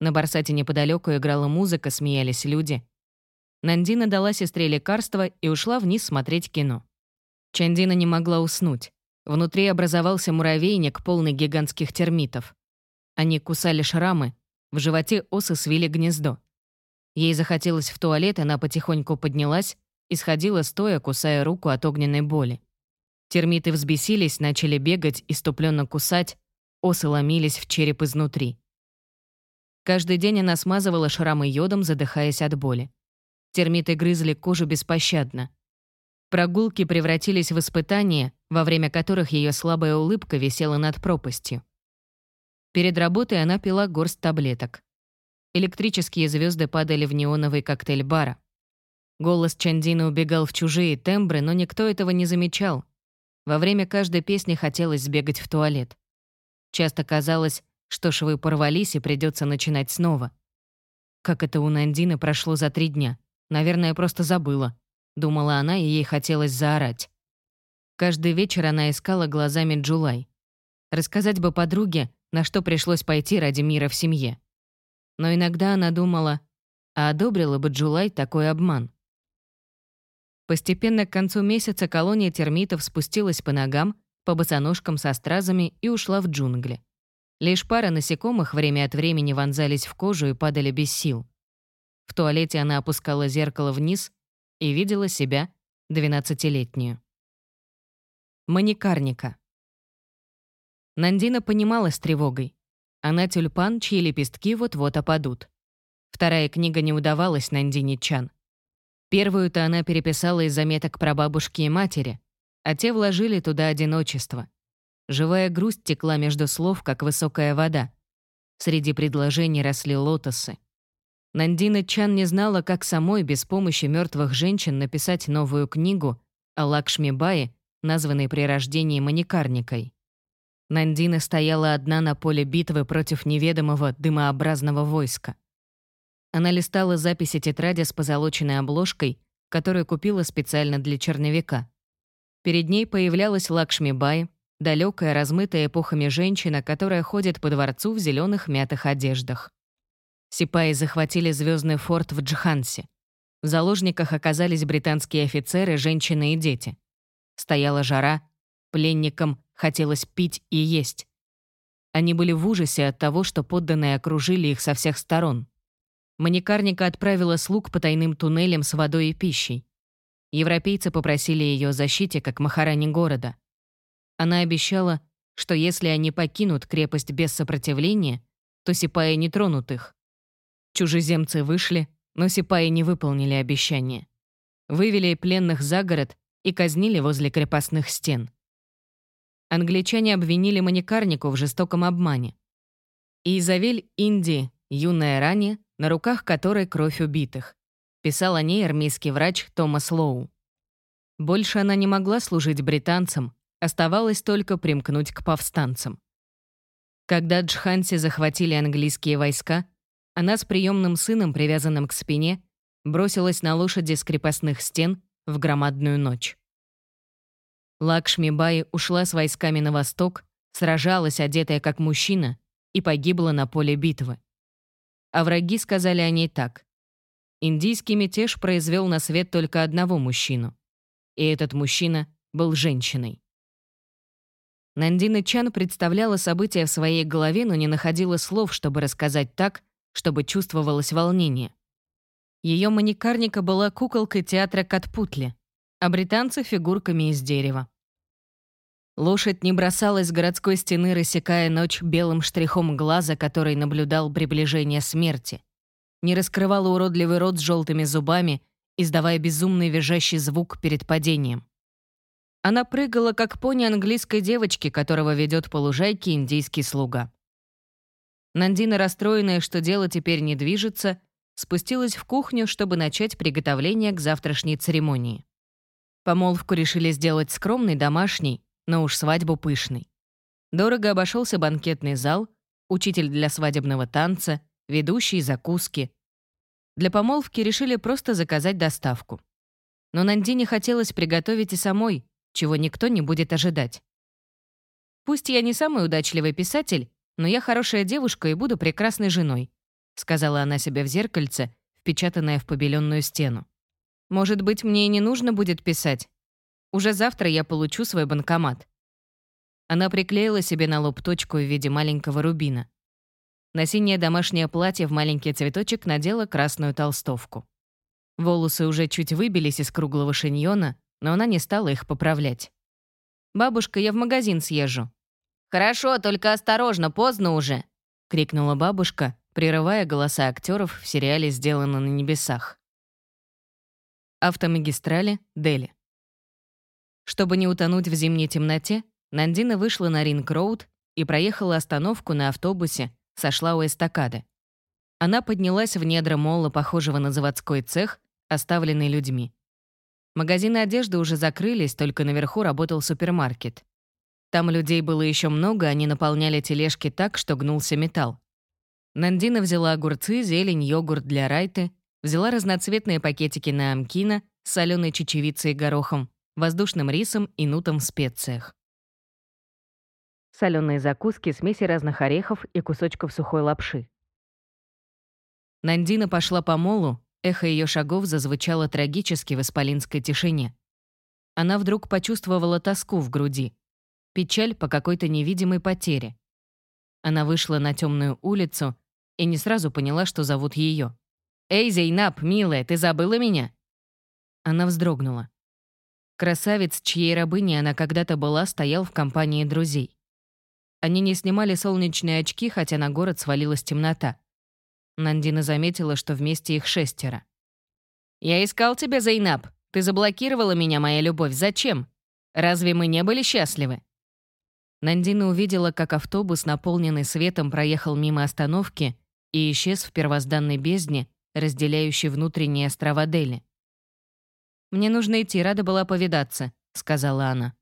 На барсате неподалеку играла музыка, смеялись люди. Нандина дала сестре лекарство и ушла вниз смотреть кино. Чандина не могла уснуть. Внутри образовался муравейник, полный гигантских термитов. Они кусали шрамы, в животе осы свили гнездо. Ей захотелось в туалет, она потихоньку поднялась и сходила стоя, кусая руку от огненной боли. Термиты взбесились, начали бегать, иступленно кусать, осы ломились в череп изнутри. Каждый день она смазывала шрамы йодом, задыхаясь от боли. Термиты грызли кожу беспощадно. Прогулки превратились в испытания, во время которых ее слабая улыбка висела над пропастью. Перед работой она пила горсть таблеток. Электрические звезды падали в неоновый коктейль бара. Голос Чандина убегал в чужие тембры, но никто этого не замечал. Во время каждой песни хотелось сбегать в туалет. Часто казалось, что швы порвались и придется начинать снова. Как это у Нандины прошло за три дня? Наверное, просто забыла. Думала она, и ей хотелось заорать. Каждый вечер она искала глазами Джулай. Рассказать бы подруге, на что пришлось пойти ради мира в семье. Но иногда она думала, а одобрила бы Джулай такой обман. Постепенно к концу месяца колония термитов спустилась по ногам, по босоножкам со стразами и ушла в джунгли. Лишь пара насекомых время от времени вонзались в кожу и падали без сил. В туалете она опускала зеркало вниз и видела себя, двенадцатилетнюю. Маникарника. Нандина понимала с тревогой. Она тюльпан, чьи лепестки вот-вот опадут. Вторая книга не удавалась Нандине Чан. Первую-то она переписала из заметок про бабушки и матери, а те вложили туда одиночество. Живая грусть текла между слов, как высокая вода. Среди предложений росли лотосы. Нандина Чан не знала, как самой без помощи мертвых женщин написать новую книгу о Лакшми Бае, названной при рождении маникарникой. Нандина стояла одна на поле битвы против неведомого дымообразного войска. Она листала записи тетради с позолоченной обложкой, которую купила специально для черновика. Перед ней появлялась Лакшми Бай, далекая, размытая эпохами женщина, которая ходит по дворцу в зеленых мятых одеждах. Сипаи захватили звездный форт в Джхансе. В заложниках оказались британские офицеры, женщины и дети. Стояла жара, пленникам хотелось пить и есть. Они были в ужасе от того, что подданные окружили их со всех сторон. Маникарника отправила слуг по тайным туннелям с водой и пищей. Европейцы попросили ее защите, как махарани города. Она обещала, что если они покинут крепость без сопротивления, то сипаи не тронут их. Чужеземцы вышли, но сипаи не выполнили обещание. Вывели пленных за город и казнили возле крепостных стен. Англичане обвинили маникарнику в жестоком обмане. И Изавель Инди, юная ранее, на руках которой кровь убитых. Писал о ней армейский врач Томас Лоу. Больше она не могла служить британцам, оставалось только примкнуть к повстанцам. Когда Джханси захватили английские войска, она с приемным сыном, привязанным к спине, бросилась на лошади с крепостных стен в громадную ночь. Лакшми Бай ушла с войсками на восток, сражалась, одетая как мужчина, и погибла на поле битвы. А враги сказали о ней так. Индийский мятеж произвел на свет только одного мужчину. И этот мужчина был женщиной. Нандина Чан представляла события в своей голове, но не находила слов, чтобы рассказать так, чтобы чувствовалось волнение. Ее маникарника была куколкой театра Катпутли, а британцы — фигурками из дерева. Лошадь не бросалась с городской стены, рассекая ночь белым штрихом глаза, который наблюдал приближение смерти. Не раскрывала уродливый рот с желтыми зубами, издавая безумный визжащий звук перед падением. Она прыгала, как пони английской девочки, которого ведет по лужайке индийский слуга. Нандина, расстроенная, что дело теперь не движется, спустилась в кухню, чтобы начать приготовление к завтрашней церемонии. Помолвку решили сделать скромной, домашней, но уж свадьбу пышной. Дорого обошелся банкетный зал, учитель для свадебного танца, ведущие закуски. Для помолвки решили просто заказать доставку. Но Нандине хотелось приготовить и самой, чего никто не будет ожидать. «Пусть я не самый удачливый писатель, но я хорошая девушка и буду прекрасной женой», сказала она себе в зеркальце, впечатанное в побеленную стену. «Может быть, мне и не нужно будет писать, уже завтра я получу свой банкомат». Она приклеила себе на лоб точку в виде маленького рубина. На синее домашнее платье в маленький цветочек надела красную толстовку. Волосы уже чуть выбились из круглого шиньона, но она не стала их поправлять. «Бабушка, я в магазин съезжу». «Хорошо, только осторожно, поздно уже», — крикнула бабушка, прерывая голоса актеров в сериале «Сделано на небесах». Автомагистрали, Дели. Чтобы не утонуть в зимней темноте, Нандина вышла на Ринг-Роуд и проехала остановку на автобусе, сошла у эстакады. Она поднялась в недра молла, похожего на заводской цех, оставленный людьми. Магазины одежды уже закрылись, только наверху работал супермаркет. Там людей было еще много, они наполняли тележки так, что гнулся металл. Нандина взяла огурцы, зелень, йогурт для райты, взяла разноцветные пакетики на амкина с соленой чечевицей и горохом, воздушным рисом и нутом в специях. Соленые закуски, смеси разных орехов и кусочков сухой лапши. Нандина пошла по молу, эхо ее шагов зазвучало трагически в исполинской тишине. Она вдруг почувствовала тоску в груди, печаль по какой-то невидимой потере. Она вышла на темную улицу и не сразу поняла, что зовут ее. «Эй, Зейнаб, милая, ты забыла меня?» Она вздрогнула. Красавец, чьей рабыней она когда-то была, стоял в компании друзей. Они не снимали солнечные очки, хотя на город свалилась темнота. Нандина заметила, что вместе их шестеро. «Я искал тебя, Зайнаб. Ты заблокировала меня, моя любовь. Зачем? Разве мы не были счастливы?» Нандина увидела, как автобус, наполненный светом, проехал мимо остановки и исчез в первозданной бездне, разделяющей внутренние острова Дели. «Мне нужно идти, рада была повидаться», — сказала она.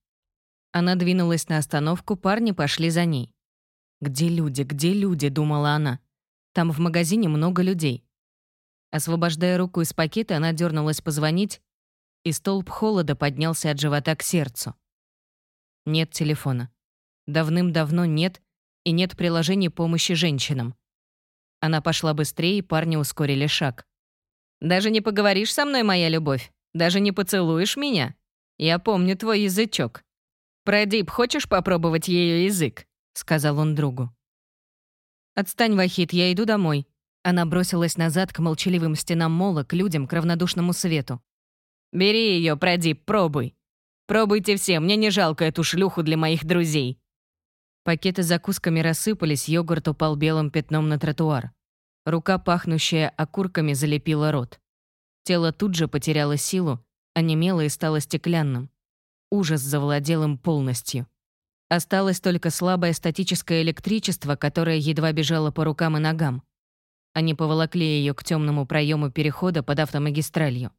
Она двинулась на остановку, парни пошли за ней. «Где люди, где люди?» — думала она. «Там в магазине много людей». Освобождая руку из пакета, она дернулась позвонить, и столб холода поднялся от живота к сердцу. Нет телефона. Давным-давно нет, и нет приложений помощи женщинам. Она пошла быстрее, и парни ускорили шаг. «Даже не поговоришь со мной, моя любовь?» Даже не поцелуешь меня? Я помню твой язычок. Продип, хочешь попробовать ее язык?» — сказал он другу. «Отстань, Вахид, я иду домой». Она бросилась назад к молчаливым стенам мола, к людям, к равнодушному свету. «Бери ее, Продип, пробуй. Пробуйте все, мне не жалко эту шлюху для моих друзей». Пакеты с закусками рассыпались, йогурт упал белым пятном на тротуар. Рука, пахнущая окурками, залепила рот. Тело тут же потеряло силу, онемело и стало стеклянным. Ужас завладел им полностью. Осталось только слабое статическое электричество, которое едва бежало по рукам и ногам. Они поволокли ее к темному проему перехода под автомагистралью.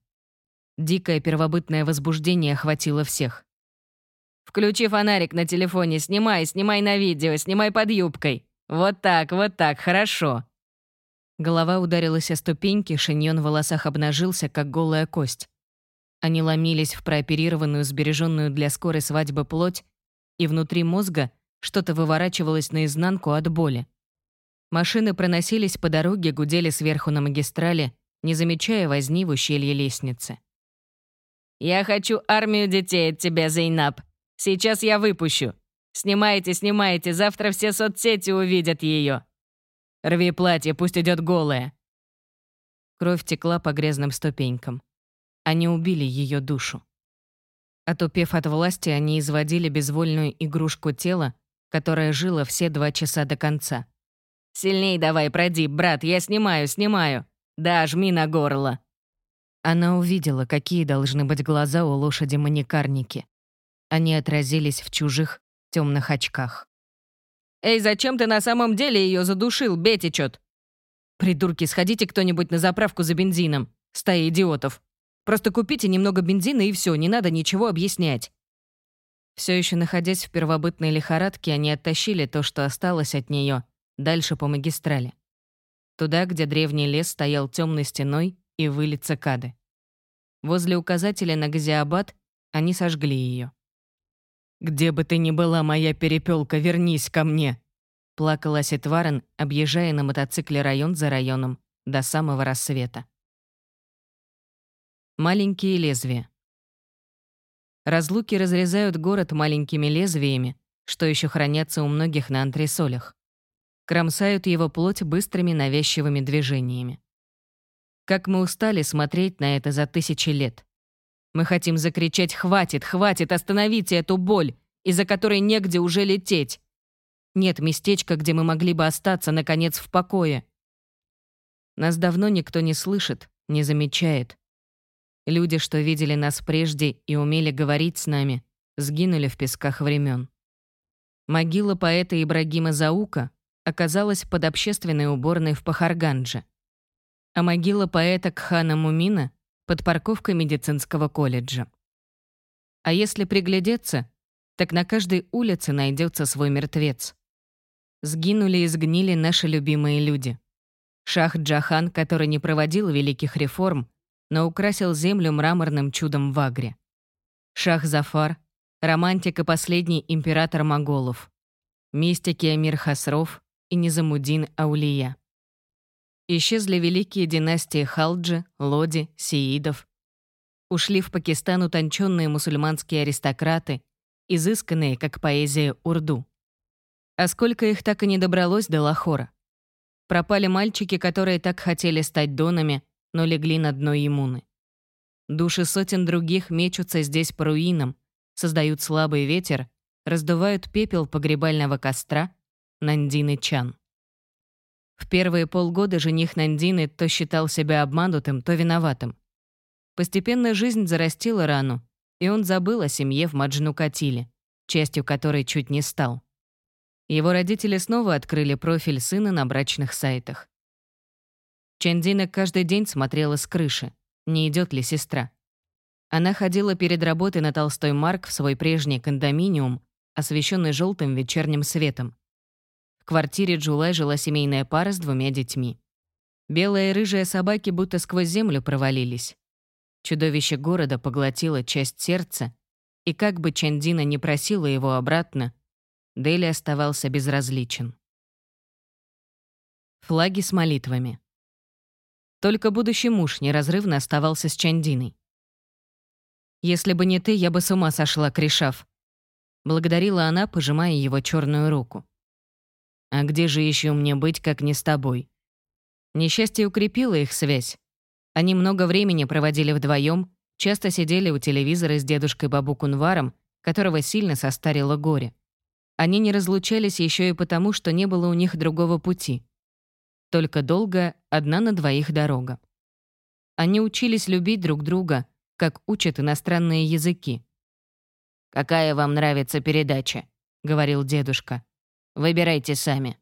Дикое первобытное возбуждение охватило всех. «Включи фонарик на телефоне, снимай, снимай на видео, снимай под юбкой. Вот так, вот так, хорошо», Голова ударилась о ступеньки, шиньон в волосах обнажился, как голая кость. Они ломились в прооперированную, сбереженную для скорой свадьбы плоть, и внутри мозга что-то выворачивалось наизнанку от боли. Машины проносились по дороге, гудели сверху на магистрали, не замечая возни в ущелье лестницы. «Я хочу армию детей от тебя, Зейнаб. Сейчас я выпущу. Снимайте, снимайте, завтра все соцсети увидят ее. Рви платье, пусть идет голая». Кровь текла по грязным ступенькам. Они убили ее душу. Отупев от власти, они изводили безвольную игрушку тела, которая жила все два часа до конца. «Сильней давай, продип, брат, я снимаю, снимаю. Да, жми на горло». Она увидела, какие должны быть глаза у лошади-маникарники. Они отразились в чужих темных очках. «Эй, зачем ты на самом деле ее задушил, Бетичот?» «Придурки, сходите кто-нибудь на заправку за бензином. Стая идиотов. Просто купите немного бензина и все, не надо ничего объяснять». Все еще находясь в первобытной лихорадке, они оттащили то, что осталось от нее, дальше по магистрали. Туда, где древний лес стоял темной стеной и выли цикады. Возле указателя на Газиабад они сожгли ее. «Где бы ты ни была, моя перепелка, вернись ко мне!» Плакала Ситварен, объезжая на мотоцикле район за районом до самого рассвета. Маленькие лезвия. Разлуки разрезают город маленькими лезвиями, что еще хранятся у многих на антресолях. Кромсают его плоть быстрыми навязчивыми движениями. Как мы устали смотреть на это за тысячи лет. Мы хотим закричать «Хватит, хватит, остановите эту боль, из-за которой негде уже лететь!» Нет местечка, где мы могли бы остаться, наконец, в покое. Нас давно никто не слышит, не замечает. Люди, что видели нас прежде и умели говорить с нами, сгинули в песках времен. Могила поэта Ибрагима Заука оказалась под общественной уборной в Пахаргандже а могила поэта Кхана Мумина под парковкой медицинского колледжа. А если приглядеться, так на каждой улице найдется свой мертвец. Сгинули и сгнили наши любимые люди. Шах Джахан, который не проводил великих реформ, но украсил землю мраморным чудом в Агре. Шах Зафар, романтик и последний император моголов. Мистики Амир Хасров и Низамудин Аулия. Исчезли великие династии Халджи, Лоди, Сиидов. Ушли в Пакистан утонченные мусульманские аристократы, изысканные, как поэзия урду. А сколько их так и не добралось до Лахора. Пропали мальчики, которые так хотели стать донами, но легли на дно иммуны. Души сотен других мечутся здесь по руинам, создают слабый ветер, раздувают пепел погребального костра Нандины Чан. В первые полгода жених Нандины то считал себя обманутым, то виноватым. Постепенно жизнь зарастила рану, и он забыл о семье в Маджнукатиле, частью которой чуть не стал. Его родители снова открыли профиль сына на брачных сайтах. Чандина каждый день смотрела с крыши, не идет ли сестра. Она ходила перед работой на Толстой Марк в свой прежний кондоминиум, освещенный желтым вечерним светом. В квартире Джулай жила семейная пара с двумя детьми. Белые и рыжие собаки будто сквозь землю провалились. Чудовище города поглотило часть сердца, и как бы Чандина не просила его обратно, Дели оставался безразличен. Флаги с молитвами. Только будущий муж неразрывно оставался с Чандиной. «Если бы не ты, я бы с ума сошла, Кришав», — благодарила она, пожимая его черную руку. А где же еще мне быть, как не с тобой? Несчастье укрепило их связь. Они много времени проводили вдвоем, часто сидели у телевизора с дедушкой Бабу Кунваром, которого сильно состарило горе. Они не разлучались еще и потому, что не было у них другого пути. Только долго одна на двоих дорога. Они учились любить друг друга, как учат иностранные языки. «Какая вам нравится передача?» — говорил дедушка. Выбирайте сами».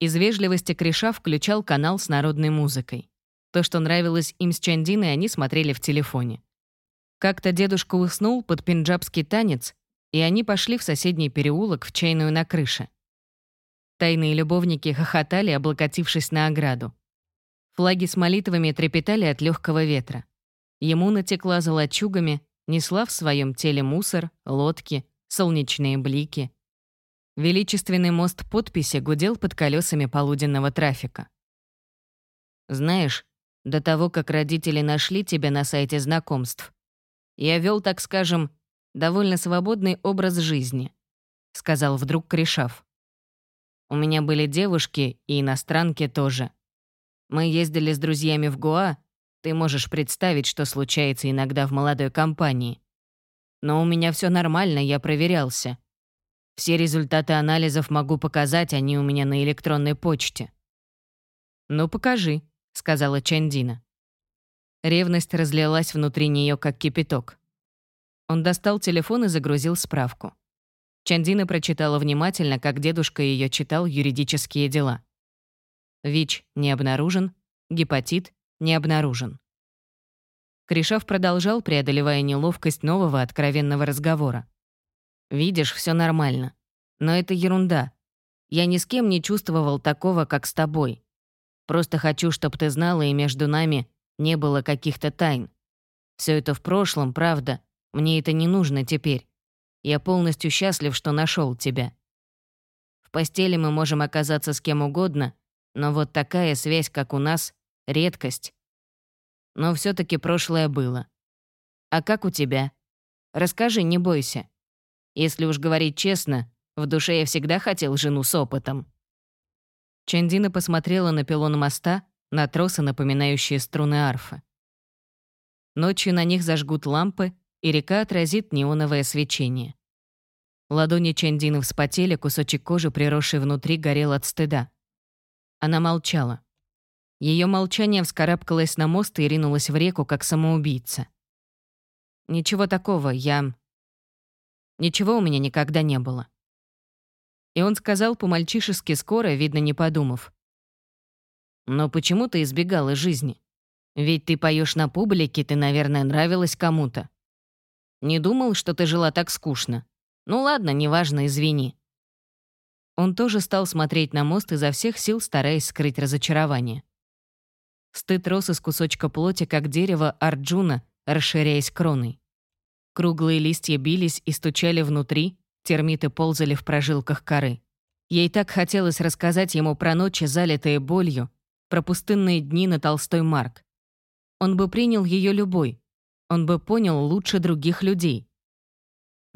Из вежливости Криша включал канал с народной музыкой. То, что нравилось им с Чандиной, они смотрели в телефоне. Как-то дедушка уснул под пенджабский танец, и они пошли в соседний переулок в чайную на крыше. Тайные любовники хохотали, облокотившись на ограду. Флаги с молитвами трепетали от легкого ветра. Ему натекла золочугами, несла в своем теле мусор, лодки, солнечные блики. Величественный мост подписи гудел под колесами полуденного трафика. «Знаешь, До того, как родители нашли тебя на сайте знакомств. Я вел, так скажем, довольно свободный образ жизни», — сказал вдруг Кришав. «У меня были девушки и иностранки тоже. Мы ездили с друзьями в Гуа, ты можешь представить, что случается иногда в молодой компании. Но у меня все нормально, я проверялся. Все результаты анализов могу показать, они у меня на электронной почте». «Ну, покажи», — сказала Чандина. Ревность разлилась внутри нее, как кипяток. Он достал телефон и загрузил справку. Чандина прочитала внимательно, как дедушка ее читал юридические дела. ВИЧ не обнаружен, гепатит не обнаружен. Кришав продолжал, преодолевая неловкость нового откровенного разговора. «Видишь, все нормально. Но это ерунда. Я ни с кем не чувствовал такого, как с тобой. Просто хочу, чтобы ты знала, и между нами не было каких-то тайн. Все это в прошлом, правда. Мне это не нужно теперь. Я полностью счастлив, что нашел тебя. В постели мы можем оказаться с кем угодно, но вот такая связь, как у нас, — редкость. Но все таки прошлое было. А как у тебя? Расскажи, не бойся. Если уж говорить честно, в душе я всегда хотел жену с опытом». Чандина посмотрела на пилон моста, на тросы, напоминающие струны арфы. Ночью на них зажгут лампы, и река отразит неоновое свечение. Ладони Чандины вспотели, кусочек кожи, приросший внутри, горел от стыда. Она молчала. Ее молчание вскарабкалось на мост и ринулось в реку, как самоубийца. «Ничего такого, я...» «Ничего у меня никогда не было». И он сказал по-мальчишески скоро, видно, не подумав. «Но почему ты избегала жизни? Ведь ты поешь на публике, ты, наверное, нравилась кому-то. Не думал, что ты жила так скучно. Ну ладно, неважно, извини». Он тоже стал смотреть на мост изо всех сил, стараясь скрыть разочарование. Стыд рос из кусочка плоти, как дерево Арджуна, расширяясь кроной. Круглые листья бились и стучали внутри, термиты ползали в прожилках коры. Ей так хотелось рассказать ему про ночи, залитые болью, про пустынные дни на Толстой Марк. Он бы принял ее любой, он бы понял лучше других людей.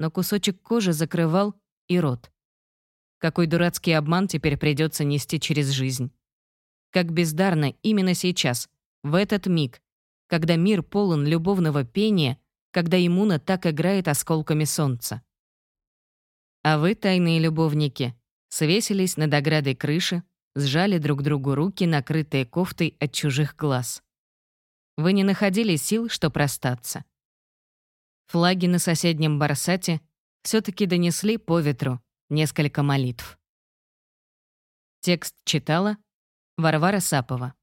Но кусочек кожи закрывал и рот. Какой дурацкий обман теперь придется нести через жизнь. Как бездарно именно сейчас, в этот миг, когда мир полон любовного пения, когда иммуна так играет осколками солнца. А вы, тайные любовники, свесились над оградой крыши, сжали друг другу руки, накрытые кофтой от чужих глаз. Вы не находили сил, что простаться. Флаги на соседнем барсате все таки донесли по ветру несколько молитв. Текст читала Варвара Сапова.